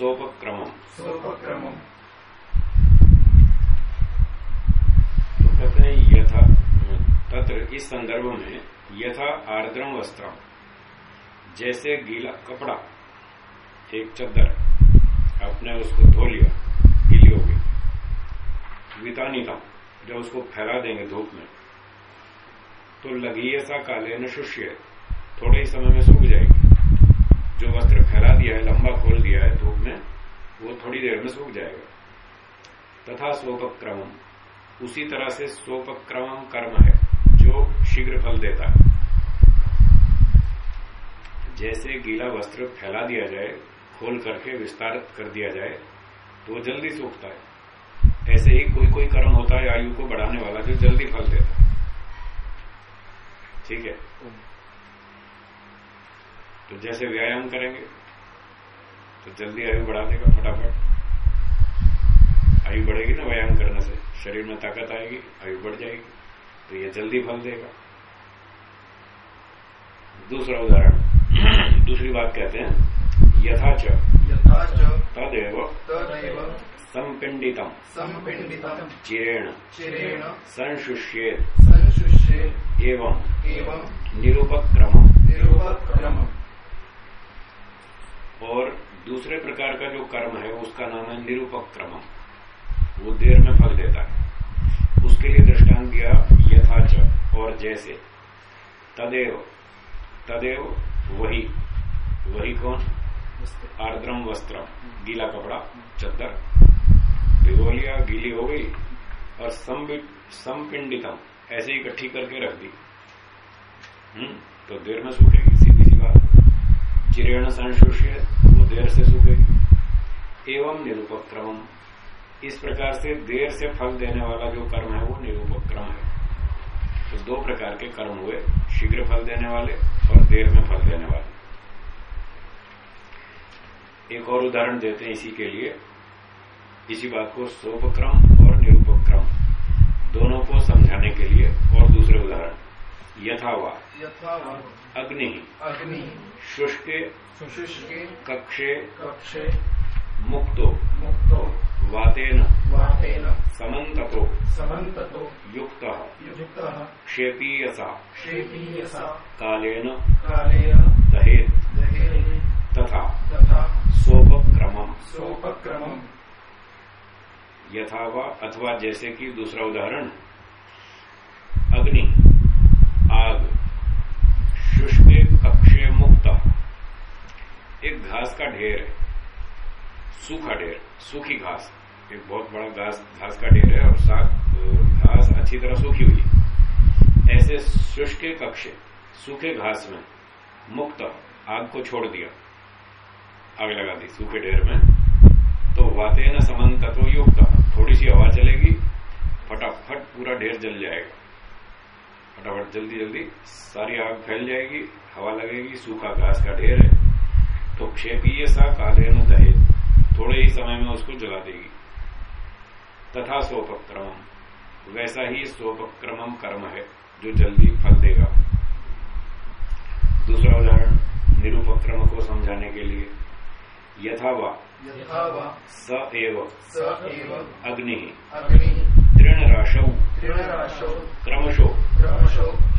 तथा सोपक्रमम। सोपक्रमम्। तो कहते हैं यथा तत्र इस संदर्भ में यथा आर्द्रम वस्त्रम जैसे गीला कपड़ा एक चद्दर आपने उसको धो लिया गीली हो गई। वितानितम जब उसको फैला देंगे धूप में तो लगी ऐसा काले न शुष्य थोड़े ही समय में सूख जाएगी। जो वस्त्र फैला दिया है, लंबा खोल दिया है धूप में, वो थोड़ी देर में सूख जाएगा। तथा सोपक्रम उसी तरह से सोपक्रम कर्म है, जो शीघ्र फल देता है। जैसे गीला वस्त्र फैला दिया जाए, खोल करके विस्तारित कर दिया जाए तो जल्दी सूखता है। ऐसे ही कोई कोई कर्म होता है, आयु को बढ़ाने वाला, जो जल्दी फल देता है। ठीक है? तो जैसे व्यायाम करेंगे तो जल्दी आयु बढ़ा देगा फटाफट। आयु बढ़ेगी ना व्यायाम करने से शरीर में ताकत आएगी आयु बढ़ जाएगी तो ये जल्दी फल देगा। दूसरा उदाहरण दूसरी बात कहते हैं यथाच। तदेव तदेव। संपिंडितम सम्पिण्डितम् चिरेण। चिरेण। संशुष्येत। संशुष्येत्। एवं एवं निरूपक्रम निरुपक्रमम् और दूसरे प्रकार का जो कर्म है, उसका नाम है निरूपक्रम। वो देर में फल देता है। उसके लिए दृष्टांत दिया यथाच और जैसे। तदेव। तदेव, वही। वही कौन? आर्द्रम वस्त्र गीला कपड़ा, चद्दर। भिगो लिया गीली हो गई, और संपिंडितम। ऐसे इकट्ठी करके रख दी। हम्म तो देर में सूखेगी। चिरेण संशोष्य वो देर से सूखेगी एवं निरूपक्रम इस प्रकार से देर से फल देने वाला जो कर्म है, वो निरूपक्रम है। तो दो प्रकार के कर्म हुए, शीघ्र फल देने वाले और देर में फल देने वाले। एक और उदाहरण देते हैं इसी के लिए। इसी बात को सोपक्रम और निरूपक्रम, दोनों को समझाने के लिए और दूसरे उदाहरण। यथावा यथा अग्नि। अग्नि। शुष्के। शुष्के। कक्षे। कक्षे। मुक्तो। मुक्तो। वातेन। वातेन। समन्ततो। समन्ततो। युक्त। युक्तः। क्षेपीयसा। क्षेपीयसा। कालेन। कालेन। दहेत। दहेः तथा। तथा। सोपक्रमम। सोपक्रमम्। यथावा अथवा जैसे कि दूसरा उदाहरण। अग्नि। आग शुष्क कक्षे मुक्त। एक घास का ढेर है। सूखा ढेर, सूखी घास। एक बहुत बड़ा घास घास का ढेर है और साथ घास अच्छी तरह सूखी हुई ऐसे शुष्क कक्षे, सूखे घास में मुक्त आग को छोड़ दिया। आग लगा दी सूखे ढेर में। तो वाते न समन तत्व युक्त। थोड़ी सी हवा चलेगी, फटाफट पूरा ढेर जल जाएगा। फटाफट जल्दी जल्दी। सारी आग फैल जाएगी हवा लगेगी सूखा घास का ढेर है। तो क्षेपीय सा काले दहे थोड़े ही समय में उसको जला देगी। तथा सोपक्रम वैसा ही सोपक्रम कर्म है जो जल्दी फल देगा। दूसरा उदाहरण निरूपक्रम को समझाने के लिए। यथा वा। यथा वा। स एव। स एव। अग्नि। अग्निः। तृणराशौ क्रमशो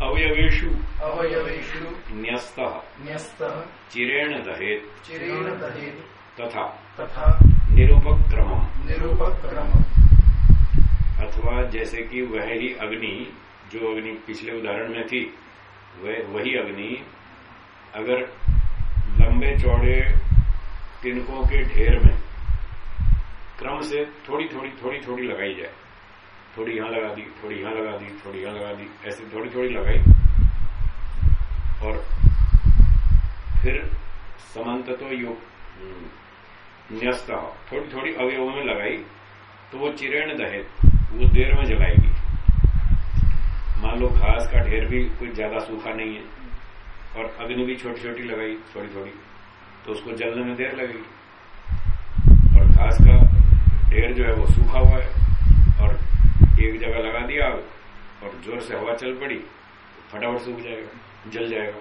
अवयवेषु अवयवेषु न्यस्त न्यस्तः चिरेण दहेत चिरेण दहेत् तथा तथा निरूपक्रम निरूपक्रम अथवा जैसे कि वह ही अग्नि जो अग्नि पिछले उदाहरण में थी वह वही अग्नि अगर लंबे चौड़े तिनकों के ढेर में क्रम से थोड़ी थोड़ी थोड़ी थोड़ी लगाई जाए थोड़ी यहाँ लगा दी, थोड़ी यहाँ लगा दी, थोड़ी यहाँ लगा दी, ऐसे थोड़ी थोड़ी लगाई। और फिर समन्त तो योग न्यस्त थोड़ी थोड़ी अवयवों में लगाई तो वो चिरेण दहे, वो देर में जलाएगी। मान लो घास का ढेर भी कोई ज़्यादा सूखा नहीं है, और अग्नि भी छोटी छोटी लगाई थोड़ी थोड़ी तो उसको जलने में देर लगेगी। और घास का ढेर जो है वो सूखा हुआ है, और एक जगह लगा दिया आग और ज़ोर से हवा चल पड़ी, फटाफट सूख जाएगा, जल जाएगा।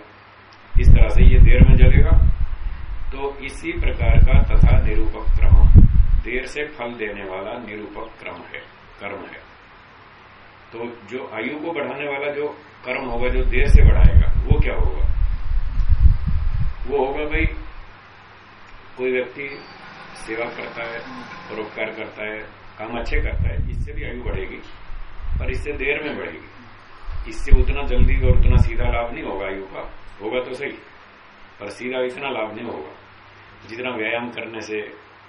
इस तरह से ये देर में जलेगा। तो इसी प्रकार का तथा निरूपक क्रम। देर से फल देने वाला निरूपक क्रम है, कर्म है। तो जो आयु को बढ़ाने वाला जो कर्म होगा, जो देर से बढ़ाएगा, वो क्या होगा? वो होगा भाई, कोई व्यक्ति सेवा करता है परोपकार करता है काम अच्छे करता है, इससे भी आयु बढ़ेगी, पर इससे देर में बढ़ेगी। इससे उतना जल्दी और उतना सीधा लाभ नहीं होगा आयु का। होगा तो सही, पर सीधा इतना लाभ नहीं होगा। जितना व्यायाम करने से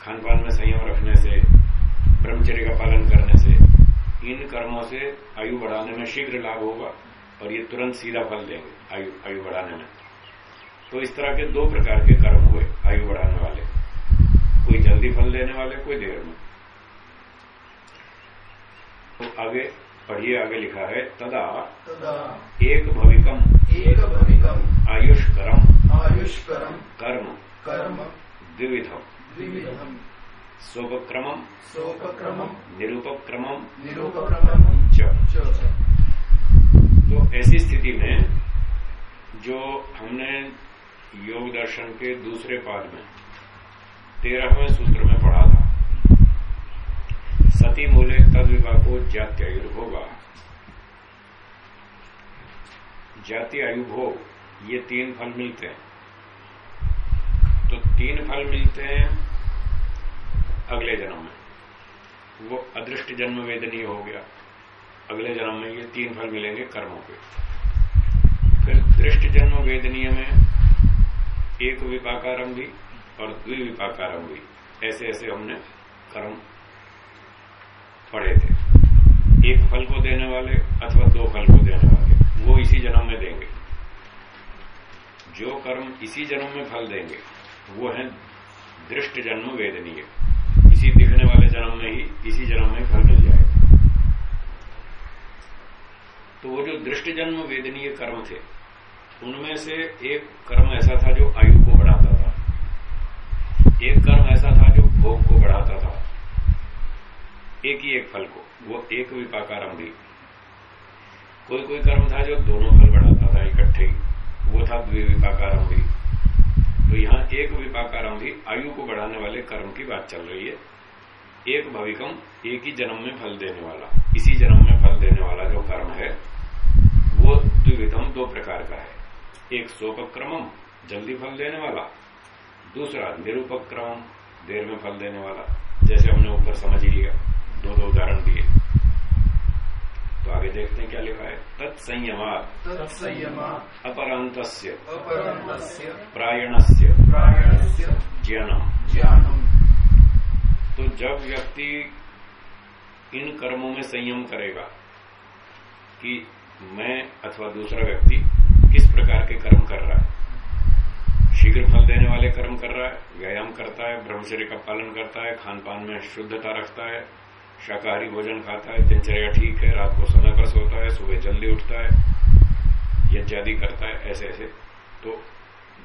खान पान में संयम रखने से, ब्रह्मचर्य का पालन करने से, इन कर्मों से आयु बढ़ाने में शीघ्र लाभ होगा और ये तुरंत सीधा फल देंगे आयु आयु बढ़ाने में। तो इस तरह के दो प्रकार के कर्म हुए आयु बढ़ाने वाले। कोई जल्दी फल देने वाले, कोई देर में। तो आगे पढ़िए आगे लिखा है तदा तदा एक भविकम एक भविकम आयुष्करम आयुष्करम कर्म कर्म द्विविधम द्विविधम स्वोपक्रमम सोपक्रमम निरूपक्रमम निरूपक्रमम च। च। तो ऐसी स्थिति में जो हमने योग दर्शन के दूसरे पाद में तेरहवें सूत्र में पढ़ा सती मूले तद विभागो जात्यायुर होगा। जाति आयु भोग ये तीन फल मिलते हैं। तो तीन फल मिलते हैं अगले जन्म में। वो अदृष्ट जन्म वेदनीय हो गया। अगले जन्म में ये तीन फल मिलेंगे कर्मों के। फिर दृष्ट जन्म वेदनीय में एक विपाकारम भी और द्विविपाकारम ऐसे ऐसे हमने कर्म पढ़े थे। एक फल को देने वाले अथवा दो फल को देने वाले, वो इसी जन्म में देंगे। जो कर्म इसी जन्म में फल देंगे, वो है दृष्ट जन्म वेदनीय। इसी दिखने वाले जन्म में ही इसी जन्म में फल मिल जाएगा। तो वो जो दृष्ट जन्म वेदनीय कर्म थे, उनमें से एक कर्म ऐसा था जो आयु को बढ़ाता था। एक कर्म ऐसा था जो भोग को बढ़ाता था। एक ही एक फल को, वो एक विपाकारम भी कोई कोई कर्म था जो दोनों फल बढ़ाता था, इकट्ठे ही। वो था द्विविपाकारम भी तो यहाँ एक विपाकारम भी आयु को बढ़ाने वाले कर्म की बात चल रही है। एक भविकम, एक ही जन्म में फल देने वाला। इसी जन्म में फल देने वाला जो कर्म है, वो द्विविधम दो प्रकार का है। एक सोपक्रमम, जल्दी फल देने वाला। दूसरा निरूपक्रमम, देर में फल देने वाला। जैसे हमने ऊपर समझ ही लिया। दो दो उदाहरण दिए। तो आगे देखते हैं क्या लिखा है। तत्संयमा। तत्संयमा। अपरांत प्रायण से प्रायणस्य। ज्ञानम। ज्ञानम। तो जब व्यक्ति इन कर्मों में संयम करेगा कि मैं अथवा दूसरा व्यक्ति किस प्रकार के कर्म कर रहा है। शीघ्र फल देने वाले कर्म कर रहा है व्यायाम करता है ब्रह्मचर्य का पालन करता है खान पान में शुद्धता रखता है शाकाहारी भोजन खाता है, दिनचर्या ठीक है, रात को समय पर सोता है, सुबह जल्दी उठता है, यज्ञादि करता है, ऐसे ऐसे। तो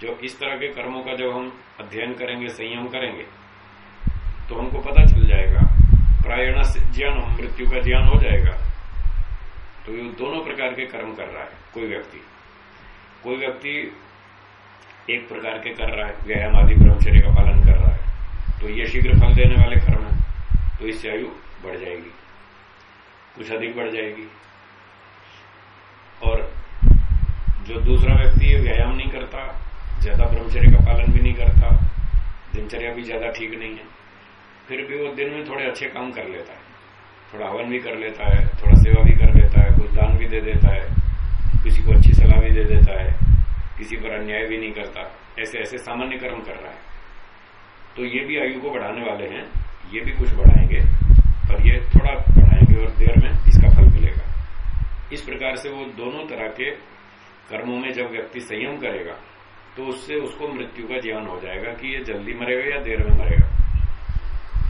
जो इस तरह के कर्मों का जब हम अध्ययन करेंगे, संयम करेंगे तो हमको पता चल जाएगा, प्रायण से ज्ञान मृत्यु का ज्ञान हो जाएगा। तो ये दोनों प्रकार के कर्म कर रहा है, कोई व्यक्ति। कोई व्यक्ति एक प्रकार के कर रहा है, व्यायाम आदि ब्रह्मचर्य का पालन कर रहा है तो ये शीघ्र फल देने वाले कर्म है। तो इससे आयु बढ़ जाएगी, कुछ अधिक बढ़ जाएगी। और जो दूसरा व्यक्ति है व्यायाम नहीं करता, ज़्यादा ब्रह्मचर्य का पालन भी नहीं करता, दिनचर्या भी ज़्यादा ठीक नहीं है, फिर भी वो दिन में थोड़े अच्छे काम कर लेता है। थोड़ा हवन भी कर लेता है, थोड़ा सेवा भी कर लेता है, कुछ दान भी दे देता है, किसी को अच्छी सलाह भी दे देता है, किसी पर अन्याय भी नहीं करता, ऐसे ऐसे सामान्य कर्म कर रहा है। तो ये भी आयु को बढ़ाने वाले हैं, ये भी कुछ बढ़ाएँगे। पर ये थोड़ा बढ़ाएँगे और देर में इसका फल मिलेगा। इस प्रकार से वो दोनों तरह के कर्मों में जब व्यक्ति संयम करेगा तो उससे उसको मृत्यु का ज्ञान हो जाएगा कि ये जल्दी मरेगा या देर में मरेगा।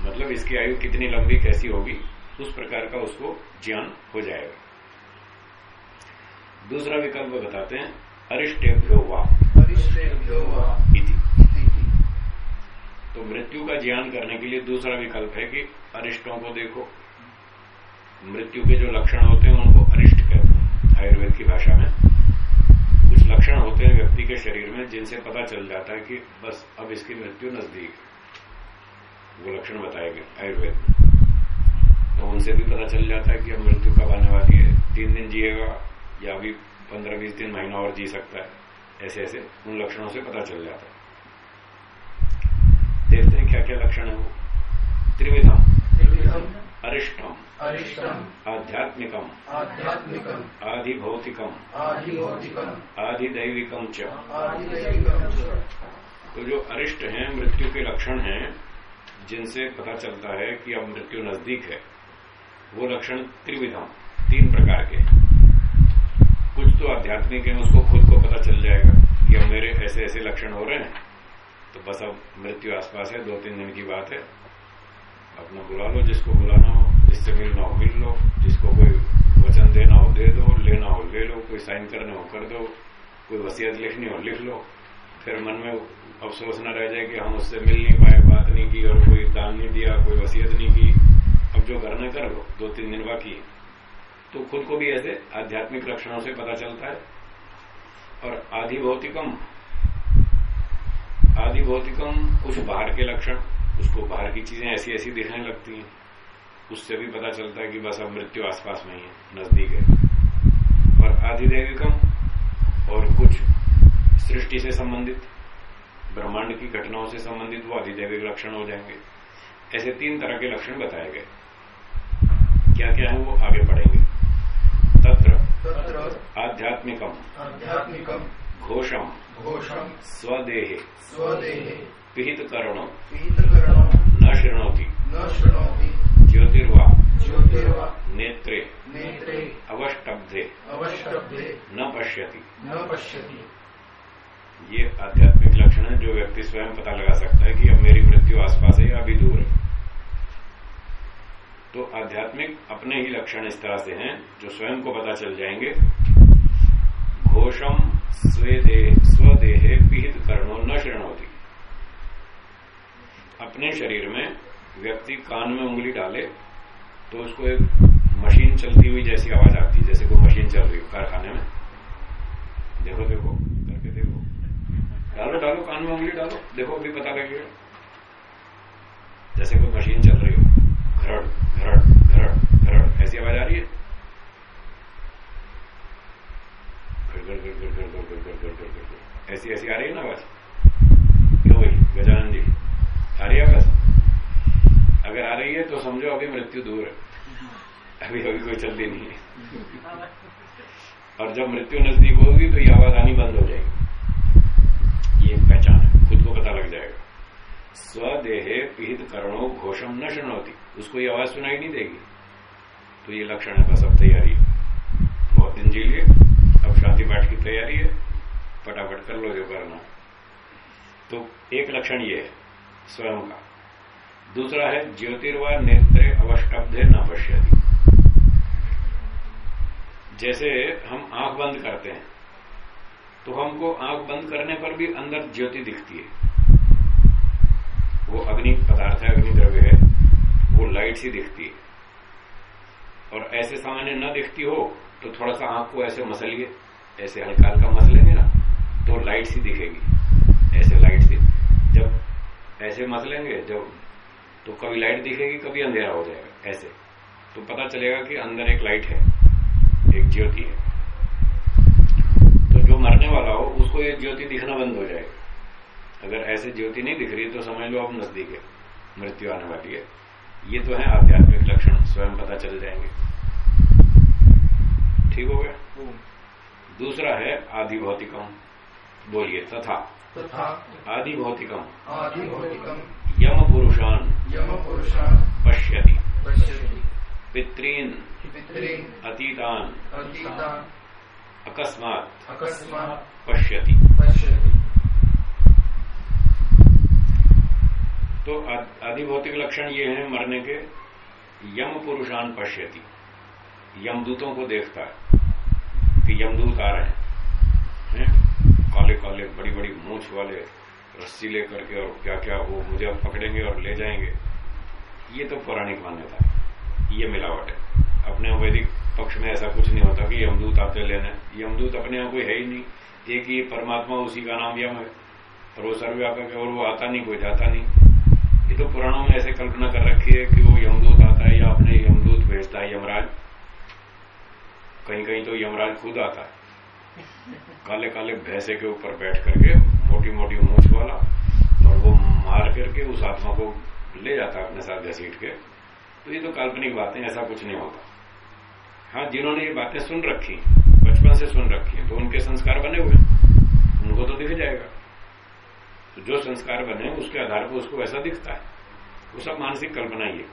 मतलब इसकी आयु कितनी लंबी कैसी होगी उस प्रकार का उसको ज्ञान हो जाएगा। दूसरा विकल्प बताते हैं अरिष्टेभ्यो वा। अरिष्टेभ्यो वा। तो मृत्यु का ज्ञान करने के लिए दूसरा विकल्प है कि अरिष्टों को देखो। मृत्यु के जो लक्षण होते हैं, उनको अरिष्ट कहते हैं, आयुर्वेद की भाषा में। कुछ लक्षण होते हैं व्यक्ति के शरीर में, जिनसे पता चल जाता है कि बस अब इसकी मृत्यु नज़दीक वो लक्षण बताए गए आयुर्वेद में। तो उनसे भी पता चल जाता है कि अब मृत्यु कब आने वाली है। तीन दिन जिएगा, या अभी पंद्रह बीस दिन महीना और जी सकता है। ऐसे ऐसे उन लक्षणों से पता चल जाता है। देखते हैं क्या क्या लक्षण है वो। त्रिविधम अरिष्टम अरिष्टम आध्यात्मिकम आध्यात्मिकम आधिभौतिकम आधिभौतिकम् आधिदैविकम च। आधिदैविकम् च। तो जो अरिष्ट हैं मृत्यु के लक्षण हैं जिनसे पता चलता है कि अब मृत्यु नज़दीक है वो लक्षण त्रिविधम तीन प्रकार के कुछ तो आध्यात्मिक है उसको खुद को पता चल जाएगा कि अब मेरे ऐसे ऐसे लक्षण हो रहे हैं। तो बस अब मृत्यु आसपास है दो तीन दिन की बात है। अपना बुला लो, जिसको बुलाना हो, जिससे मिलना हो, मिल लो। जिसको कोई वचन देना हो, दे दो, लेना हो, ले लो। कोई साइन करने हो, कर दो। कोई वसीयत लिखनी हो, लिख लो। फिर मन में अफसोस न रह जाए कि हम उससे मिल नहीं पाए, बात नहीं की और कोई दान नहीं दिया, कोई वसीयत नहीं की। अब जो करना कर लो दो तीन दिन बाकी तो खुद को भी ऐसे आध्यात्मिक लक्षणों से पता चलता है। और आधि भौतिकम आदि भौतिकम कुछ बाहर के लक्षण उसको बाहर की चीज़ें ऐसी ऐसी दिखने लगती हैं। उससे भी पता चलता है कि बस अब मृत्यु आसपास में ही है नज़दीक है। और आधिदैविकम और कुछ सृष्टि से संबंधित ब्रह्मांड की घटनाओं से संबंधित वो अधिदैविक लक्षण हो जाएँगे। ऐसे तीन तरह के लक्षण बताए गए। क्या क्या है वो आगे पढ़ेंगे। तत्र तत्र आध्यात्मिकम। आध्यात्मिकम्। घोषम घोषम् स्वदेहे स्वदेहे पिहित करणो पीतकरणम् न शृणोति न शृणोति ज्योतिर्वा ज्योतिर्वा नेत्रे नेत्रे अवष्टब्धे अवष्टब्धे न पश्यति। न पश्यति। ये आध्यात्मिक लक्षण है जो व्यक्ति स्वयं पता लगा सकता है कि अब मेरी मृत्यु आसपास है या अभी दूर है। तो आध्यात्मिक अपने ही लक्षण इस तरह से हैं जो स्वयं को पता चल जाएँगे। घोषम स्वदेहे, विहित कर्णो न शृणोती अपने शरीर में व्यक्ति कान में उंगली डाले तो उसको एक मशीन चलती हुई जैसी आवाज़ आती है, जैसे कोई मशीन चल रही हो कारखाने में। देखो देखो, करके देखो। डालो डालो, कान में उंगली डालो। देखो, अभी पता लगेगा। जैसे कोई मशीन चल रही हो, घरड़ घरड़ घरड़ घरड़, ऐसी आवाज़ आ रही है। ऐसी ऐसी आ रही है ना आवाज़? क्यों भाई? गजानंद जी, आ रही है आवाज़? अगर आ रही है तो समझो अभी मृत्यु दूर है। अभी अभी कोई चलती नहीं है। और जब मृत्यु नज़दीक होगी तो ये आवाज़ आनी बंद हो जाएगी। ये पहचान है, खुद को पता लग जाएगा। स्वदेहे पिहित करणों घोषम न शुनौती उसको ये आवाज़ सुनाई नहीं देगी। तो ये लक्षण है, बस अब तैयारी बहुत दिन जी लिए अब शांति पाठ की तैयारी है, फटाफट कर लो जो करना तो एक लक्षण ये है, स्वयं का। दूसरा है ज्योतिर्वा नेत्रे अवष्टब्धे न पश्यति। जैसे हम आँख बंद करते हैं तो हमको आँख बंद करने पर भी अंदर ज्योति दिखती है। वो अग्नि पदार्थ है अग्नि द्रव्य है, वो लाइट सी दिखती है। और ऐसे सामान्य न दिखती हो तो थोड़ा सा आँख को ऐसे मसलिए। ऐसे हल्का हल्का मसलेंगे ना तो लाइट सी दिखेगी। ऐसे लाइट सी जब ऐसे मसलेंगे जब तो कभी लाइट दिखेगी, कभी अंधेरा हो जाएगा। ऐसे। तो पता चलेगा कि अंदर एक लाइट है, एक ज्योति है। तो जो मरने वाला हो, उसको ये ज्योति दिखना बंद हो जाएगा। अगर ऐसे ज्योति नहीं दिख रही तो समझ लो आप नज़दीक है, मृत्यु आने वाली है। ये तो है आध्यात्मिक लक्षण, स्वयं पता चल जाएँगे। ठीक हो गया। दूसरा है आदि भौतिकम बोलिए तथा। तथा। आदि भौतिकम आदि भौतिकम यम पुरुषान यम पुरुषान पश्यति। पश्यति। पितॄन पितॄन् अतीतान अतीतान् अकस्मात अकस्मात् पश्यति। पश्यति। तो आदि भौतिक लक्षण ये है मरने के। यम पुरुषान पश्यति। यमदूतों को देखता है। कि यमदूत आ रहे हैं? काले काले, बड़ी बड़ी मूछ वाले रस्सी लेकर के और क्या क्या, वो मुझे अब पकड़ेंगे और ले जाएँगे। ये तो पौराणिक मान्यता है। ये मिलावट है। अपने वैदिक पक्ष में ऐसा कुछ नहीं होता कि यमदूत आते लेने। यमदूत अपने यहाँ कोई है ही नहीं। एक ही परमात्मा उसी का नाम यम है। और वो सर्वव्यापक है और वो आता नहीं, कोई जाता नहीं। ये तो पुराणों में ऐसे कल्पना कर रखी है कि वो यमदूत आता है या अपने यमदूत भेजता है यमराज। कहीं कहीं तो यमराज खुद आता है। काले काले भैंसे के ऊपर बैठ करके मोटी मोटी मूछ वाला और वो मार करके उस आत्मा को ले जाता अपने साथ घसीट के। तो ये तो काल्पनिक बातें, ऐसा कुछ नहीं होता। हाँ जिन्होंने ये बातें सुन रखी बचपन से सुन रखी है तो उनके संस्कार बने हुए उनको तो दिख जाएगा। तो जो संस्कार बने उसके आधार पर उसको ऐसा दिखता है। वो सब मानसिक कल्पना ही है।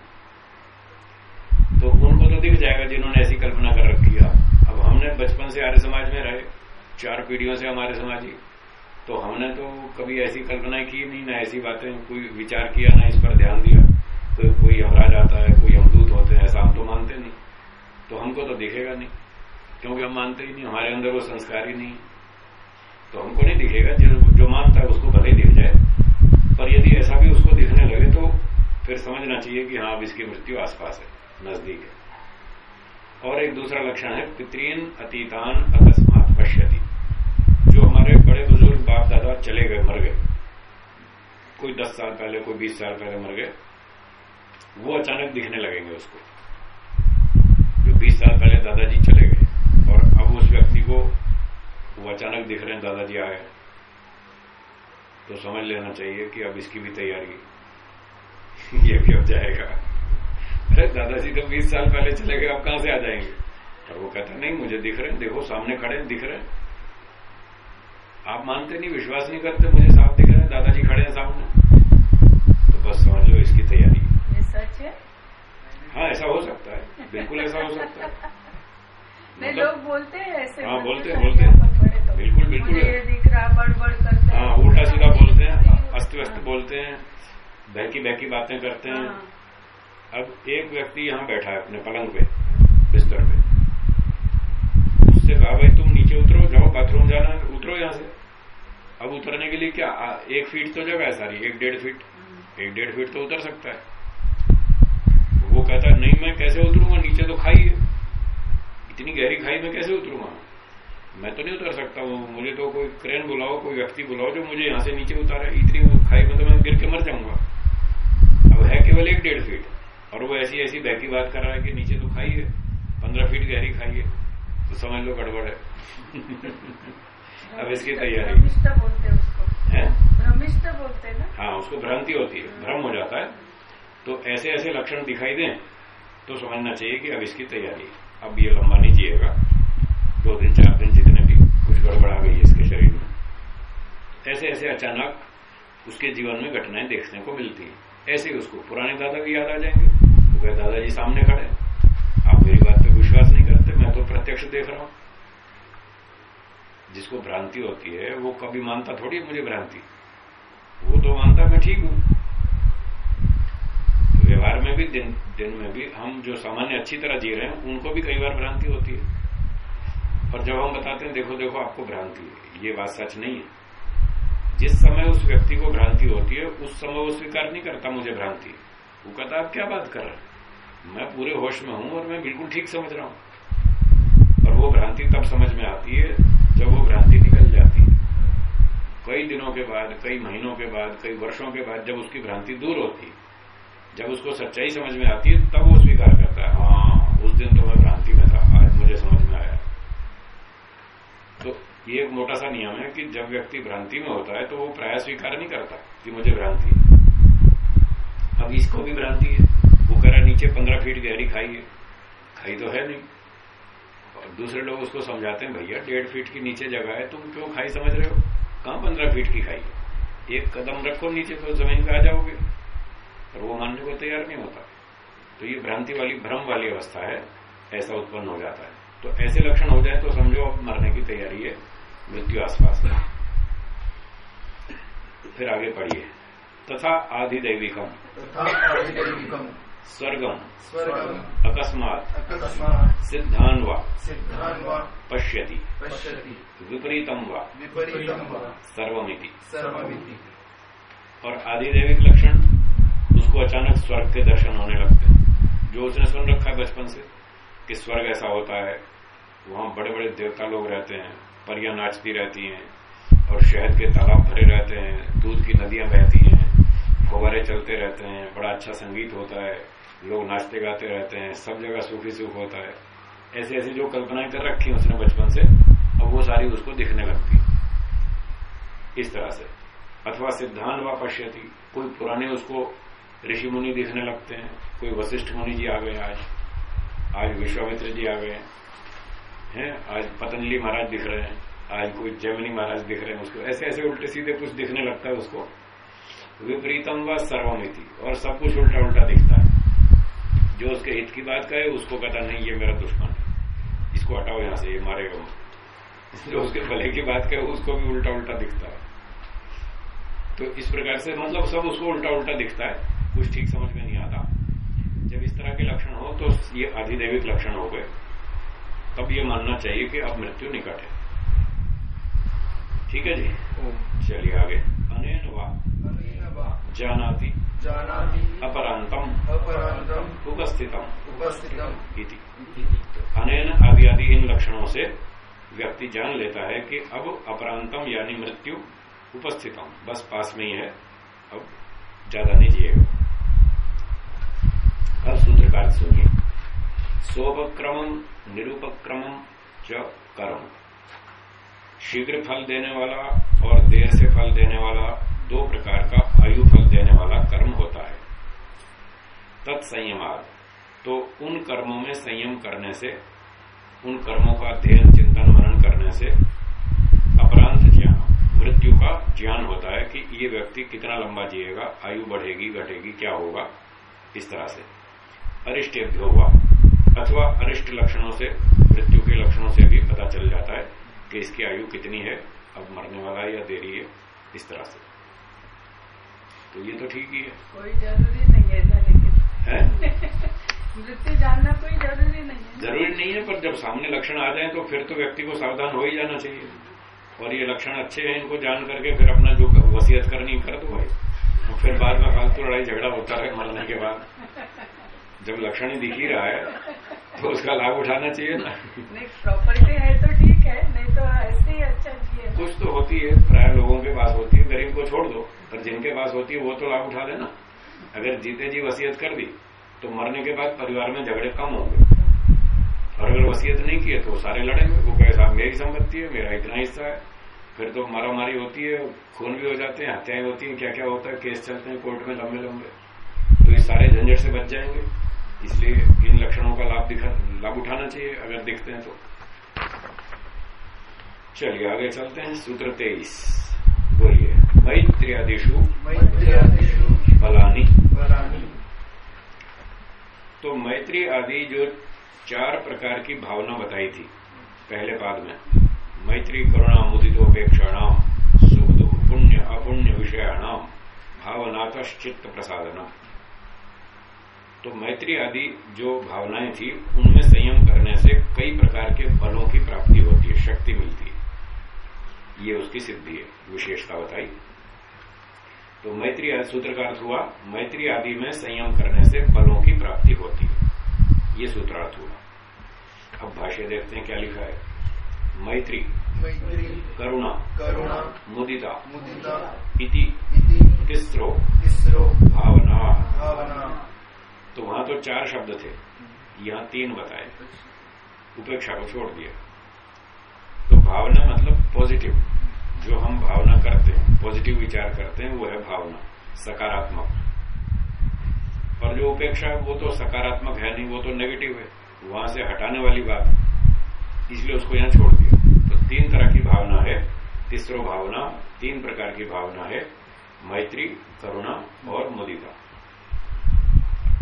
तो उनको तो दिख जाएगा जिन्होंने ऐसी कल्पना कर रखी है। अब हमने बचपन से आर्य समाज में रहे, चार पीढ़ियों से हमारे समाजी तो हमने तो कभी ऐसी कल्पनाएँ की नहीं, ना ऐसी बातें, कोई विचार किया, ना इस पर ध्यान दिया। तो कोई यमराज आता है, कोई यमदूत होते हैं, ऐसा हम तो मानते नहीं। तो हमको तो दिखेगा नहीं, क्योंकि हम मानते ही नहीं, हमारे अंदर वो संस्कार ही नहीं। तो हमको नहीं दिखेगा, जो जो मानता है उसको भले ही दिख जाए, पर यदि ऐसा भी उसको दिखने लगे तो फिर समझना चाहिए कि हाँ अब इसकी मृत्यु आसपास है, नज़दीक है। और एक दूसरा लक्षण है पितरीन अतीतान अकस्मात पश्यति। जो हमारे बड़े बुज़ुर्ग बाप दादा चले गए, मर गए। कोई दस साल पहले, कोई बीस साल पहले मर गए। वो अचानक दिखने लगेंगे उसको। जो बीस साल पहले दादाजी चले गए, और अब उस व्यक्ति को वो अचानक दिख रहे हैं, दादाजी आ गए तो समझ लेना चाहिए कि अब इसकी भी तैयारी ये भी अब जाएगा। अरे दादाजी तो बीस साल पहले चले गए अब कहाँ से आ जाएँगे? और वो कहते नहीं मुझे दिख रहे हैं देखो सामने खड़े हैं दिख रहे हैं। आप मानते नहीं विश्वास नहीं करते मुझे साफ़ दिख रहे हैं दादाजी खड़े हैं सामने। तो बस समझ लो इसकी तैयारी। सच है? हाँ ऐसा हो सकता है बिल्कुल ऐसा हो सकता है। नहीं मतलब- लोग बोलते हैं ऐसे हाँ, बोलते हैं, बोलते हैं। तो। बिल्कुल, बिल्कुल। है। दिख रहा करते हैं। हाँ उल्टा सीधा बोलते हैं अस्त व्यस्त हाँ, बोलते हैं बहकी बहकी बातें करते हैं। हाँ, अब एक व्यक्ति यहाँ बैठा है अपने पलंग पे, बिस्तर पे। उससे कहा, भाई, तुम नीचे उतरो, जाओ, बाथरूम जाना है, उतरो यहाँ से। अब उतरने के लिए क्या एक फीट तो जगह है सारी, एक डेढ़ फीट। एक डेढ़ फीट तो उतर सकता है। वो कहता है नहीं, मैं कैसे उतरूँगा? नीचे तो खाई है। इतनी गहरी खाई में कैसे उतरूँगा? मैं तो नहीं उतर सकता हूँ। मुझे तो कोई क्रेन बुलाओ, कोई व्यक्ति बुलाओ जो मुझे यहाँ से नीचे उतारे। इतनी खाई में तो मैं गिर के मर जाऊँगा। अब है केवल एक डेढ़ फीट। और वो ऐसी ऐसी बहकी बात कर रहा है कि नीचे तो खाई है पंद्रह फीट गहरी खाई है तो समझ लो गड़बड़ है। अब इसकी तैयारी। बोलते हैं उसको। है? भ्रमिष्ट बोलते हैं ना? हाँ उसको भ्रांति होती है भ्रम हो जाता है। तो ऐसे ऐसे लक्षण दिखाई दें तो समझना चाहिए कि अब इसकी तैयारी अब ये लंबा नहीं जिएगा। दो दिन चार दिन जितने भी कुछ गड़बड़ गई है इसके शरीर में। ऐसे ऐसे अचानक उसके जीवन में घटनाएँ देखने को मिलती है। ऐसे ही उसको पुराने दादा भी याद आ जाएँगे। तो कहे, दादाजी, सामने खड़े आप मेरी बात पे विश्वास नहीं करते, मैं तो प्रत्यक्ष देख रहा हूँ। जिसको भ्रांति होती है, वो कभी मानता थोड़ी है मुझे भ्रांति। वो तो मानता मैं ठीक हूँ। व्यवहार में भी, दिन दिन में भी हम जो सामान्य अच्छी तरह जी रहे हैं, उनको भी कई बार भ्रांति होती है। और जब हम बताते हैं, देखो देखो, आपको भ्रांति है। ये बात सच नहीं है। जिस समय उस व्यक्ति को भ्रांति होती है, उस समय वो स्वीकार नहीं करता मुझे भ्रांति। वो कहता आप क्या बात कर रहे हैं? मैं पूरे होश में हूँ और मैं बिल्कुल ठीक समझ रहा हूँ। और वो भ्रांति तब समझ में आती है जब वो भ्रांति निकल जाती है। कई दिनों के बाद, कई महीनों के बाद, कई वर्षों के बाद जब उसकी भ्रांति दूर होती जब उसको सच्चाई समझ में आती है, तब वो स्वीकार करता है हाँ उस दिन तो मैं भ्रांति में था, आज मुझे समझ में आया। तो ये एक मोटा सा नियम है कि जब व्यक्ति भ्रांति में होता है तो वो प्राय स्वीकार नहीं करता कि मुझे भ्रांति अब इसको भी भ्रांति है। वो कह रहा नीचे पंद्रह फीट गहरी खाई है। खाई तो है नहीं। और दूसरे लोग उसको समझाते हैं, भैया, डेढ़ फीट की नीचे जगह है, तुम क्यों खाई समझ रहे हो? कहाँ पंद्रह फीट की खाई एक कदम रखो नीचे तो ज़मीन पे आ जाओगे। और वो मानने को तैयार नहीं होता। तो ये भ्रांति वाली, भ्रम वाली अवस्था है। ऐसा उत्पन्न हो जाता है। तो ऐसे लक्षण हो जाए तो समझो अब मरने की तैयारी है, मृत्यु आसपास। फिर आगे पढ़िए। तथा आधिदैविकम स्वर्गम। स्वर्गम। अकस्मात। अकस्मात्। सिद्धान व। पश्यति। पश्यति। विपरीतम व। विपरीतं वा। सर्वमिति। सर्वमिति। और आधिदैविक लक्षण उसको अचानक स्वर्ग के दर्शन होने लगते हैं। जो उसने सुन रखा है बचपन से कि स्वर्ग ऐसा होता है वहाँ बड़े बड़े देवता लोग रहते हैं परियाँ नाचती रहती हैं और शहद के तालाब भरे रहते हैं, दूध की नदियाँ बहती हैं फुवारे चलते रहते हैं, बड़ा अच्छा संगीत होता है, लोग नाचते गाते रहते हैं, सब जगह सुखी सुख होता है। ऐसी ऐसी जो कल्पनाएँ कर रखी है उसने बचपन से, अब वो सारी उसको दिखने लगती इस तरह से। अथवा सिद्धांत व पश्यति कोई पुराने उसको ऋषि मुनि दिखने लगते हैं, कोई वशिष्ठ मुनि जी आ गए आज आज विश्वामित्र जी आ गए हैं, आज पतंजलि महाराज दिख रहे हैं। आज कोई जैमिनी महाराज दिख रहे हैं उसको। ऐसे ऐसे उल्टे सीधे कुछ दिखने लगता है उसको। विपरीतम व सर्वमिति। और सब कुछ उल्टा उल्टा दिखता है। जो उसके हित की बात कहे उसको कहता नहीं, ये मेरा दुश्मन है। इसको हटाओ यहाँ से, ये मारेगा जो उसके भले की बात कहे उसको भी उल्टा उल्टा दिखता है। तो इस प्रकार से मतलब सब उसको उल्टा उल्टा दिखता है। कुछ ठीक समझ में नहीं आता। जब इस तरह के लक्षण हो तो ये अधिदैविक लक्षण हो गए। तब ये मानना चाहिए कि अब मृत्यु निकट है। ठीक है जी? चलिए आगे। अनेन वा जानाति। जानाति। अपरांतम अपरान्तम् उपस्थितम उपस्थितम् इति। अनेन आदि आदि इन लक्षणों से व्यक्ति जान लेता है कि अब अपरांतम यानी मृत्यु उपस्थितम। बस पास में ही है। अब ज़्यादा नहीं जिएगा। अब सूत्रकार सुनिए। सोपक्रम निरुपक्रमम च कर्म। शीघ्र फल देने वाला और देर से फल देने वाला दो प्रकार का आयु फल देने वाला कर्म होता है। तत्संयमाद। तो उन कर्मों में संयम करने से, उन कर्मों का अध्ययन चिंतन मनन करने से अपरांत ज्ञान, मृत्यु का ज्ञान होता है कि ये व्यक्ति कितना लंबा जिएगा, आयु बढ़ेगी, घटेगी, क्या होगा, इस तरह से। अरिष्ट हुआ, अथवा अरिष्ट लक्षणों से, मृत्यु के लक्षणों से भी पता चल जाता है। कि इसकी आयु कितनी है अब मरने वाला है या देरी है इस तरह से। तो ये तो ठीक ही है। कोई ज़रूरी नहीं है ना लेकिन मृत्यु जानना कोई ज़रूरी नहीं है। ज़रूरी नहीं है पर जब सामने लक्षण आ जाए तो फिर तो व्यक्ति को सावधान हो ही जाना चाहिए। और ये लक्षण अच्छे हैं इनको जान करके फिर अपना जो वसीयत करनी कर दो भाई। और फिर बाद में फालतू लड़ाई झगड़ा होता है मरने के बाद। जब लक्षण ही दिख ही रहा है तो उसका लाभ उठाना चाहिए ना। प्रॉपर्टी है तो ठीक तो अच्छा कुछ तो होती है, प्राय लोगों के पास होती है, गरीब को छोड़ दो, पर जिनके पास होती है, वो तो लाभ उठा लेना अगर जीते जी वसीयत कर दी तो मरने के बाद परिवार में झगड़े कम होंगे। और अगर वसीयत नहीं किए तो सारे लड़ेंगे। वो कहे, साहब, मेरी संपत्ति है, मेरा इतना हिस्सा है। फिर तो मारामारी होती है, खून भी हो जाते हैं, हत्याएँ होती हैं क्या क्या होता है, केस चलते हैं कोर्ट में लंबे लंबे तो ये सारे झंझट से बच जाएँगे। इसलिए इन लक्षणों का लाभ लाभ उठाना चाहिए, अगर देखते हैं तो। चलिए आगे चलते हैं। सूत्र तेईस। बोलिए मैत्रियादिशु मैत्रियादिषु बलानी बलानि तो मैत्री आदि जो चार प्रकार की भावना बताई थी पहले पाद में मैत्री करुणा मुदितोपेक्षाणाम सुख दुख पुण्य अपुण्य विषयाणाम भावनातश्चित्त प्रसादनम तो मैत्री आदि जो भावनाएँ थी उनमें संयम करने से कई प्रकार के बलों की प्राप्ति होती है शक्ति मिलती है। ये उसकी सिद्धि है विशेषता बताई। तो मैत्री सूत्र का अर्थ हुआ मैत्री आदि में संयम करने से बलों की प्राप्ति होती है। ये सूत्रार्थ हुआ। अब भाष्य देखते हैं क्या लिखा है। मैत्री मैत्री करुणा करुणा मुदिता मुदिता इति तिस्रो तिस्रो भावना। भावना। तो वहाँ तो चार शब्द थे। यहाँ तीन बताए। उपेक्षा को छोड़ दिया। भावना मतलब पॉजिटिव जो हम भावना करते हैं पॉजिटिव विचार करते हैं वो है भावना सकारात्मक। और जो उपेक्षा है वो तो सकारात्मक है नहीं वो तो नेगेटिव है। वहाँ से हटाने वाली बात। इसलिए उसको यहाँ छोड़ दिया। तो तीन तरह की भावना है। तीसरो भावना तीन प्रकार की भावना है। मैत्री करुणा और मुदिता।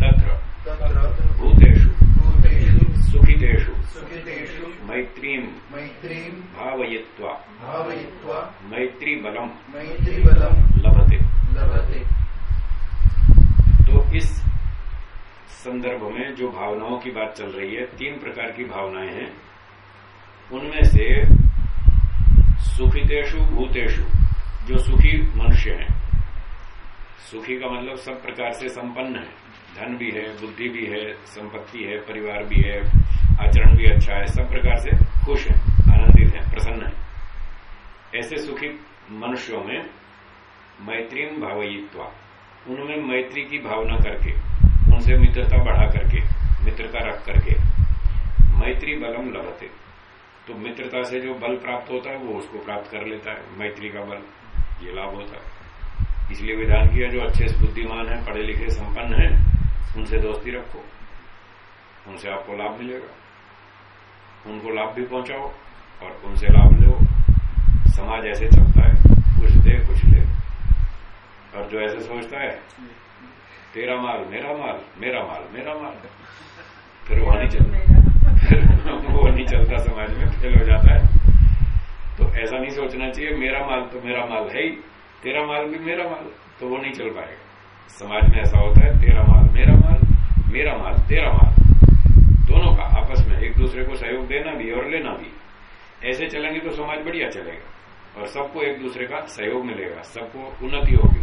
तत्र तत्र भूतेषु। भूतेषु। सुखितेषु। सुखितेषु। मैत्रीं मैत्रीं भावयित्वा। भावयित्वा। मैत्री बलम मैत्रीबलं लभते। लभते। तो इस संदर्भ में जो भावनाओं की बात चल रही है तीन प्रकार की भावनाएँ हैं। उनमें से सुखितेषु भूतेषु जो सुखी मनुष्य हैं। सुखी का मतलब सब प्रकार से संपन्न है। धन भी है, बुद्धि भी है, संपत्ति है, परिवार भी है, आचरण भी अच्छा है, सब प्रकार से खुश है, आनंदित है, प्रसन्न है। ऐसे सुखी मनुष्यों में मैत्री भावयित्वा, उनमें मैत्री की भावना करके, उनसे मित्रता बढ़ा करके, मित्रता रख करके मैत्री बलम लभते। तो मित्रता से जो बल प्राप्त होता है, वो उसको प्राप्त कर लेता है, मैत्री का बल, ये लाभ होता है। इसलिए विधान किया, जो अच्छे से बुद्धिमान है, पढ़े लिखे, संपन्न है उनसे दोस्ती रखो। उनसे आपको लाभ मिलेगा। उनको लाभ भी पहुंचाओ और उनसे लाभ लो। समाज ऐसे चलता है, कुछ दे, कुछ ले। और जो ऐसे सोचता है, तेरा माल, मेरा माल मेरा माल मेरा माल। फिर वहाँ नहीं चलता। फिर वो नहीं चलता समाज में, फेल हो जाता है। तो ऐसा नहीं सोचना चाहिए, मेरा माल तो मेरा माल है ही। तेरा माल भी मेरा माल तो वो नहीं चल पाएगा। समाज में ऐसा होता है, तेरा माल, मेरा मेरा माल तेरा माल दोनों का आपस में एक दूसरे को सहयोग देना भी और लेना भी। ऐसे चलेंगे तो समाज बढ़िया चलेगा। और सबको एक दूसरे का सहयोग मिलेगा, सबको उन्नति होगी,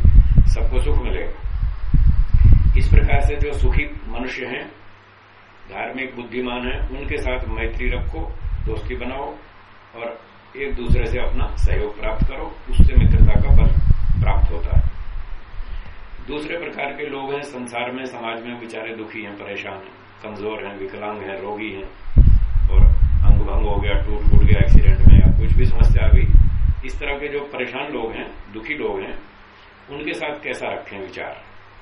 सबको सुख मिलेगा। इस प्रकार से जो सुखी मनुष्य हैं, धार्मिक बुद्धिमान है, उनके साथ मैत्री रखो, दोस्ती बनाओ, और एक दूसरे से अपना सहयोग प्राप्त करो। उससे मित्रता का बल प्राप्त होता है। दूसरे प्रकार के लोग हैं संसार में समाज में बेचारे दुखी हैं परेशान हैं कमज़ोर हैं विकलांग हैं रोगी हैं और अंग भंग हो गया टूट फूट गया एक्सीडेंट में या कुछ भी समस्या आ गई। इस तरह के जो परेशान लोग हैं दुखी लोग हैं उनके साथ कैसा रखें विचार?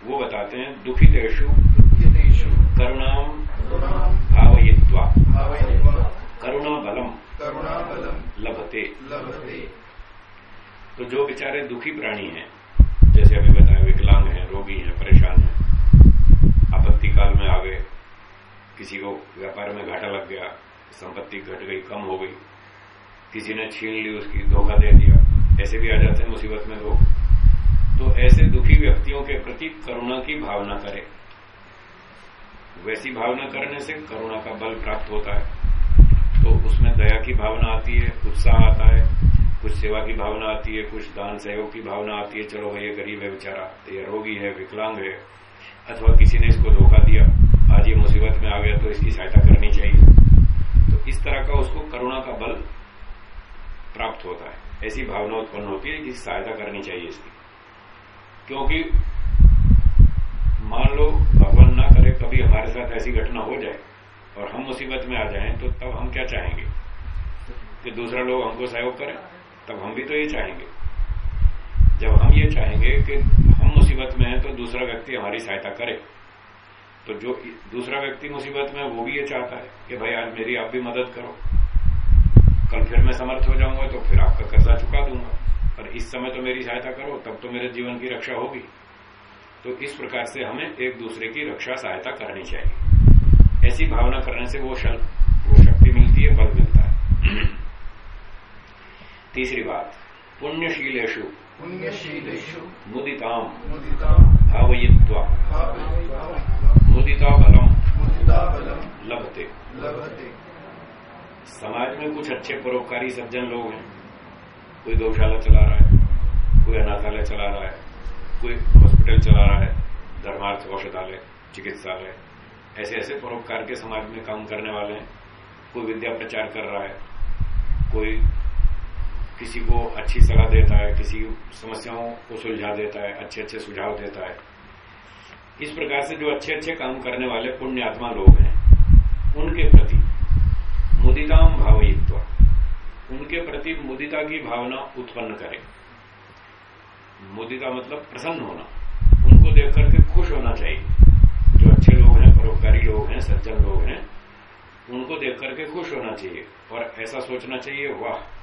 वो बताते हैं दुखी देशु करुणाम करुणां भावयित्वा। भावयित्वा। करुणा बलम लभते। लभते। तो जो बेचारे दुखी प्राणी हैं जैसे अभी बताया विकलांग हैं, रोगी हैं, परेशान हैं। आपत्ति काल में आ गए किसी को व्यापार में घाटा लग गया, संपत्ति घट गई, कम हो गई, किसी ने छीन ली, उसकी धोखा दे दिया, ऐसे भी आ जाते हैं मुसीबत में लोग। तो ऐसे दुखी व्यक्तियों के प्रति करुणा की भावना करें। वैसी भावना करने से करुणा का बल प्राप्त होता है। तो उसमें दया की भावना आती है, उत्साह आता है कुछ सेवा की भावना आती है, कुछ दान सहयोग की भावना आती है, चलो भाई, ये गरीब है, बेचारा, ये रोगी है, विकलांग है, अथवा किसी ने इसको धोखा दिया, आज ये मुसीबत में आ गया तो इसकी सहायता करनी चाहिए। तो इस तरह का उसको करुणा का बल प्राप्त होता है। ऐसी भावना उत्पन्न होती है कि सहायता करनी चाहिए इसकी। क्योंकि मान लो भगवान ना करे, कभी हमारे साथ ऐसी घटना हो जाए और हम मुसीबत में आ जाएँ तो तब हम क्या चाहेंगे? कि दूसरा लोग हमको सहयोग करें? तब हम भी तो ये चाहेंगे। जब हम ये चाहेंगे कि हम मुसीबत में हैं तो दूसरा व्यक्ति हमारी सहायता करे। तो जो दूसरा व्यक्ति मुसीबत में वो भी ये चाहता है कि भाई, आज मेरी आप भी मदद करो। कल फिर मैं समर्थ हो जाऊँगा तो फिर आपका कर्जा चुका दूँगा। पर इस समय तो मेरी सहायता करो, तब तो मेरे जीवन की रक्षा होगी। तो इस प्रकार से हमें एक दूसरे की रक्षा सहायता करनी चाहिए। ऐसी भावना करने से वो शल, वो शक्ति मिलती है, बल मिलता है। तीसरी बात पुण्यशीलेशु पुण्यशीलेषु। मुदिताम। मुदिताम्। भावयित्वा। मुदिता बलम मुदिताबलम् लभते। लभते। समाज में कुछ अच्छे परोपकारी सज्जन लोग हैं। कोई गौशाला चला रहा है कोई अनाथालय चला रहा है कोई हॉस्पिटल चला रहा है धर्मार्थ औषधालय चिकित्सालय। ऐसे ऐसे परोपकार के समाज में काम करने वाले हैं। कोई विद्या प्रचार कर रहा है कोई किसी को अच्छी सलाह देता है, किसी समस्याओं को सुलझा देता है अच्छे अच्छे सुझाव देता है। इस प्रकार से जो अच्छे अच्छे काम करने वाले पुण्यात्मा लोग हैं, उनके प्रति मुदिताम भावयुक्त उनके प्रति मुदिता की भावना उत्पन्न करें। मुदिता मतलब प्रसन्न होना। उनको देख करके खुश होना चाहिए। जो अच्छे लोग हैं, परोपकारी लोग हैं, सज्जन लोग हैं, उनको देख करके खुश होना चाहिए और ऐसा सोचना चाहिए, वाह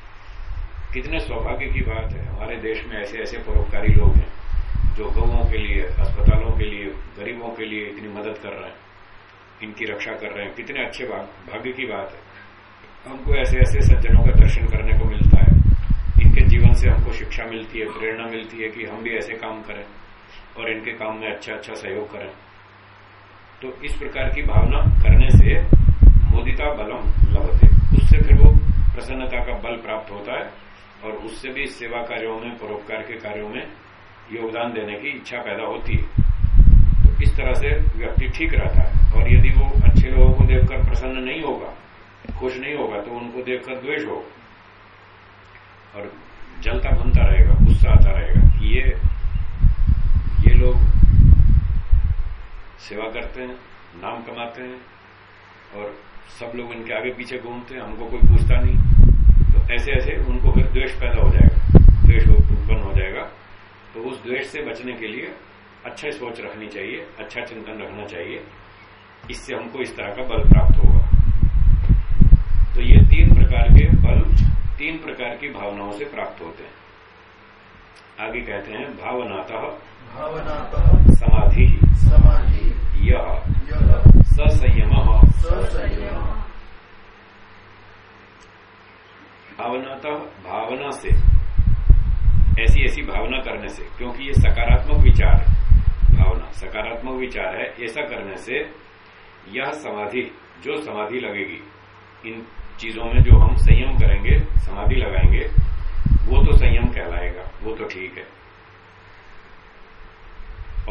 कितने सौभाग्य की बात है। हमारे देश में ऐसे ऐसे परोपकारी लोग हैं, जो गौों के लिए, अस्पतालों के लिए, गरीबों के लिए इतनी मदद कर रहे हैं, इनकी रक्षा कर रहे हैं। कितने अच्छे भाग्य की बात है। हमको ऐसे ऐसे सज्जनों का दर्शन करने को मिलता है। इनके जीवन से हमको शिक्षा मिलती है, प्रेरणा मिलती है कि हम भी ऐसे काम करें और इनके काम में अच्छा अच्छा सहयोग करें। तो इस प्रकार की भावना करने से मोदिता बलम लभते। उससे फिर वो प्रसन्नता का बल प्राप्त होता है। और उससे भी सेवा कार्यों में, परोपकार के कार्यों में योगदान देने की इच्छा पैदा होती है। तो इस तरह से व्यक्ति ठीक रहता है। और यदि वो अच्छे लोगों को देखकर प्रसन्न नहीं होगा, खुश नहीं होगा तो उनको देखकर द्वेष होगा। और जलता बनता रहेगा, गुस्सा आता रहेगा कि ये ये लोग सेवा करते हैं, नाम कमाते हैं और सब लोग इनके आगे पीछे घूमते हैं, हमको कोई पूछता नहीं। ऐसे ऐसे उनको फिर द्वेष पैदा हो जाएगा द्वेष उत्पन्न हो जाएगा। तो उस द्वेष से बचने के लिए अच्छा सोच रखनी चाहिए अच्छा चिंतन रखना चाहिए। इससे हमको इस तरह का बल प्राप्त होगा। तो ये तीन प्रकार के बल तीन प्रकार की भावनाओं से प्राप्त होते हैं। आगे कहते हैं भावनातः भावनातः समाधि। समाधि। यह यः। ससंयम। भावनातः भावना से ऐसी ऐसी भावना करने से क्योंकि ये सकारात्मक विचार है भावना सकारात्मक विचार है ऐसा करने से यह समाधि जो समाधि लगेगी इन चीज़ों में जो हम संयम करेंगे समाधि लगाएँगे वो तो संयम कहलाएगा वो तो ठीक है।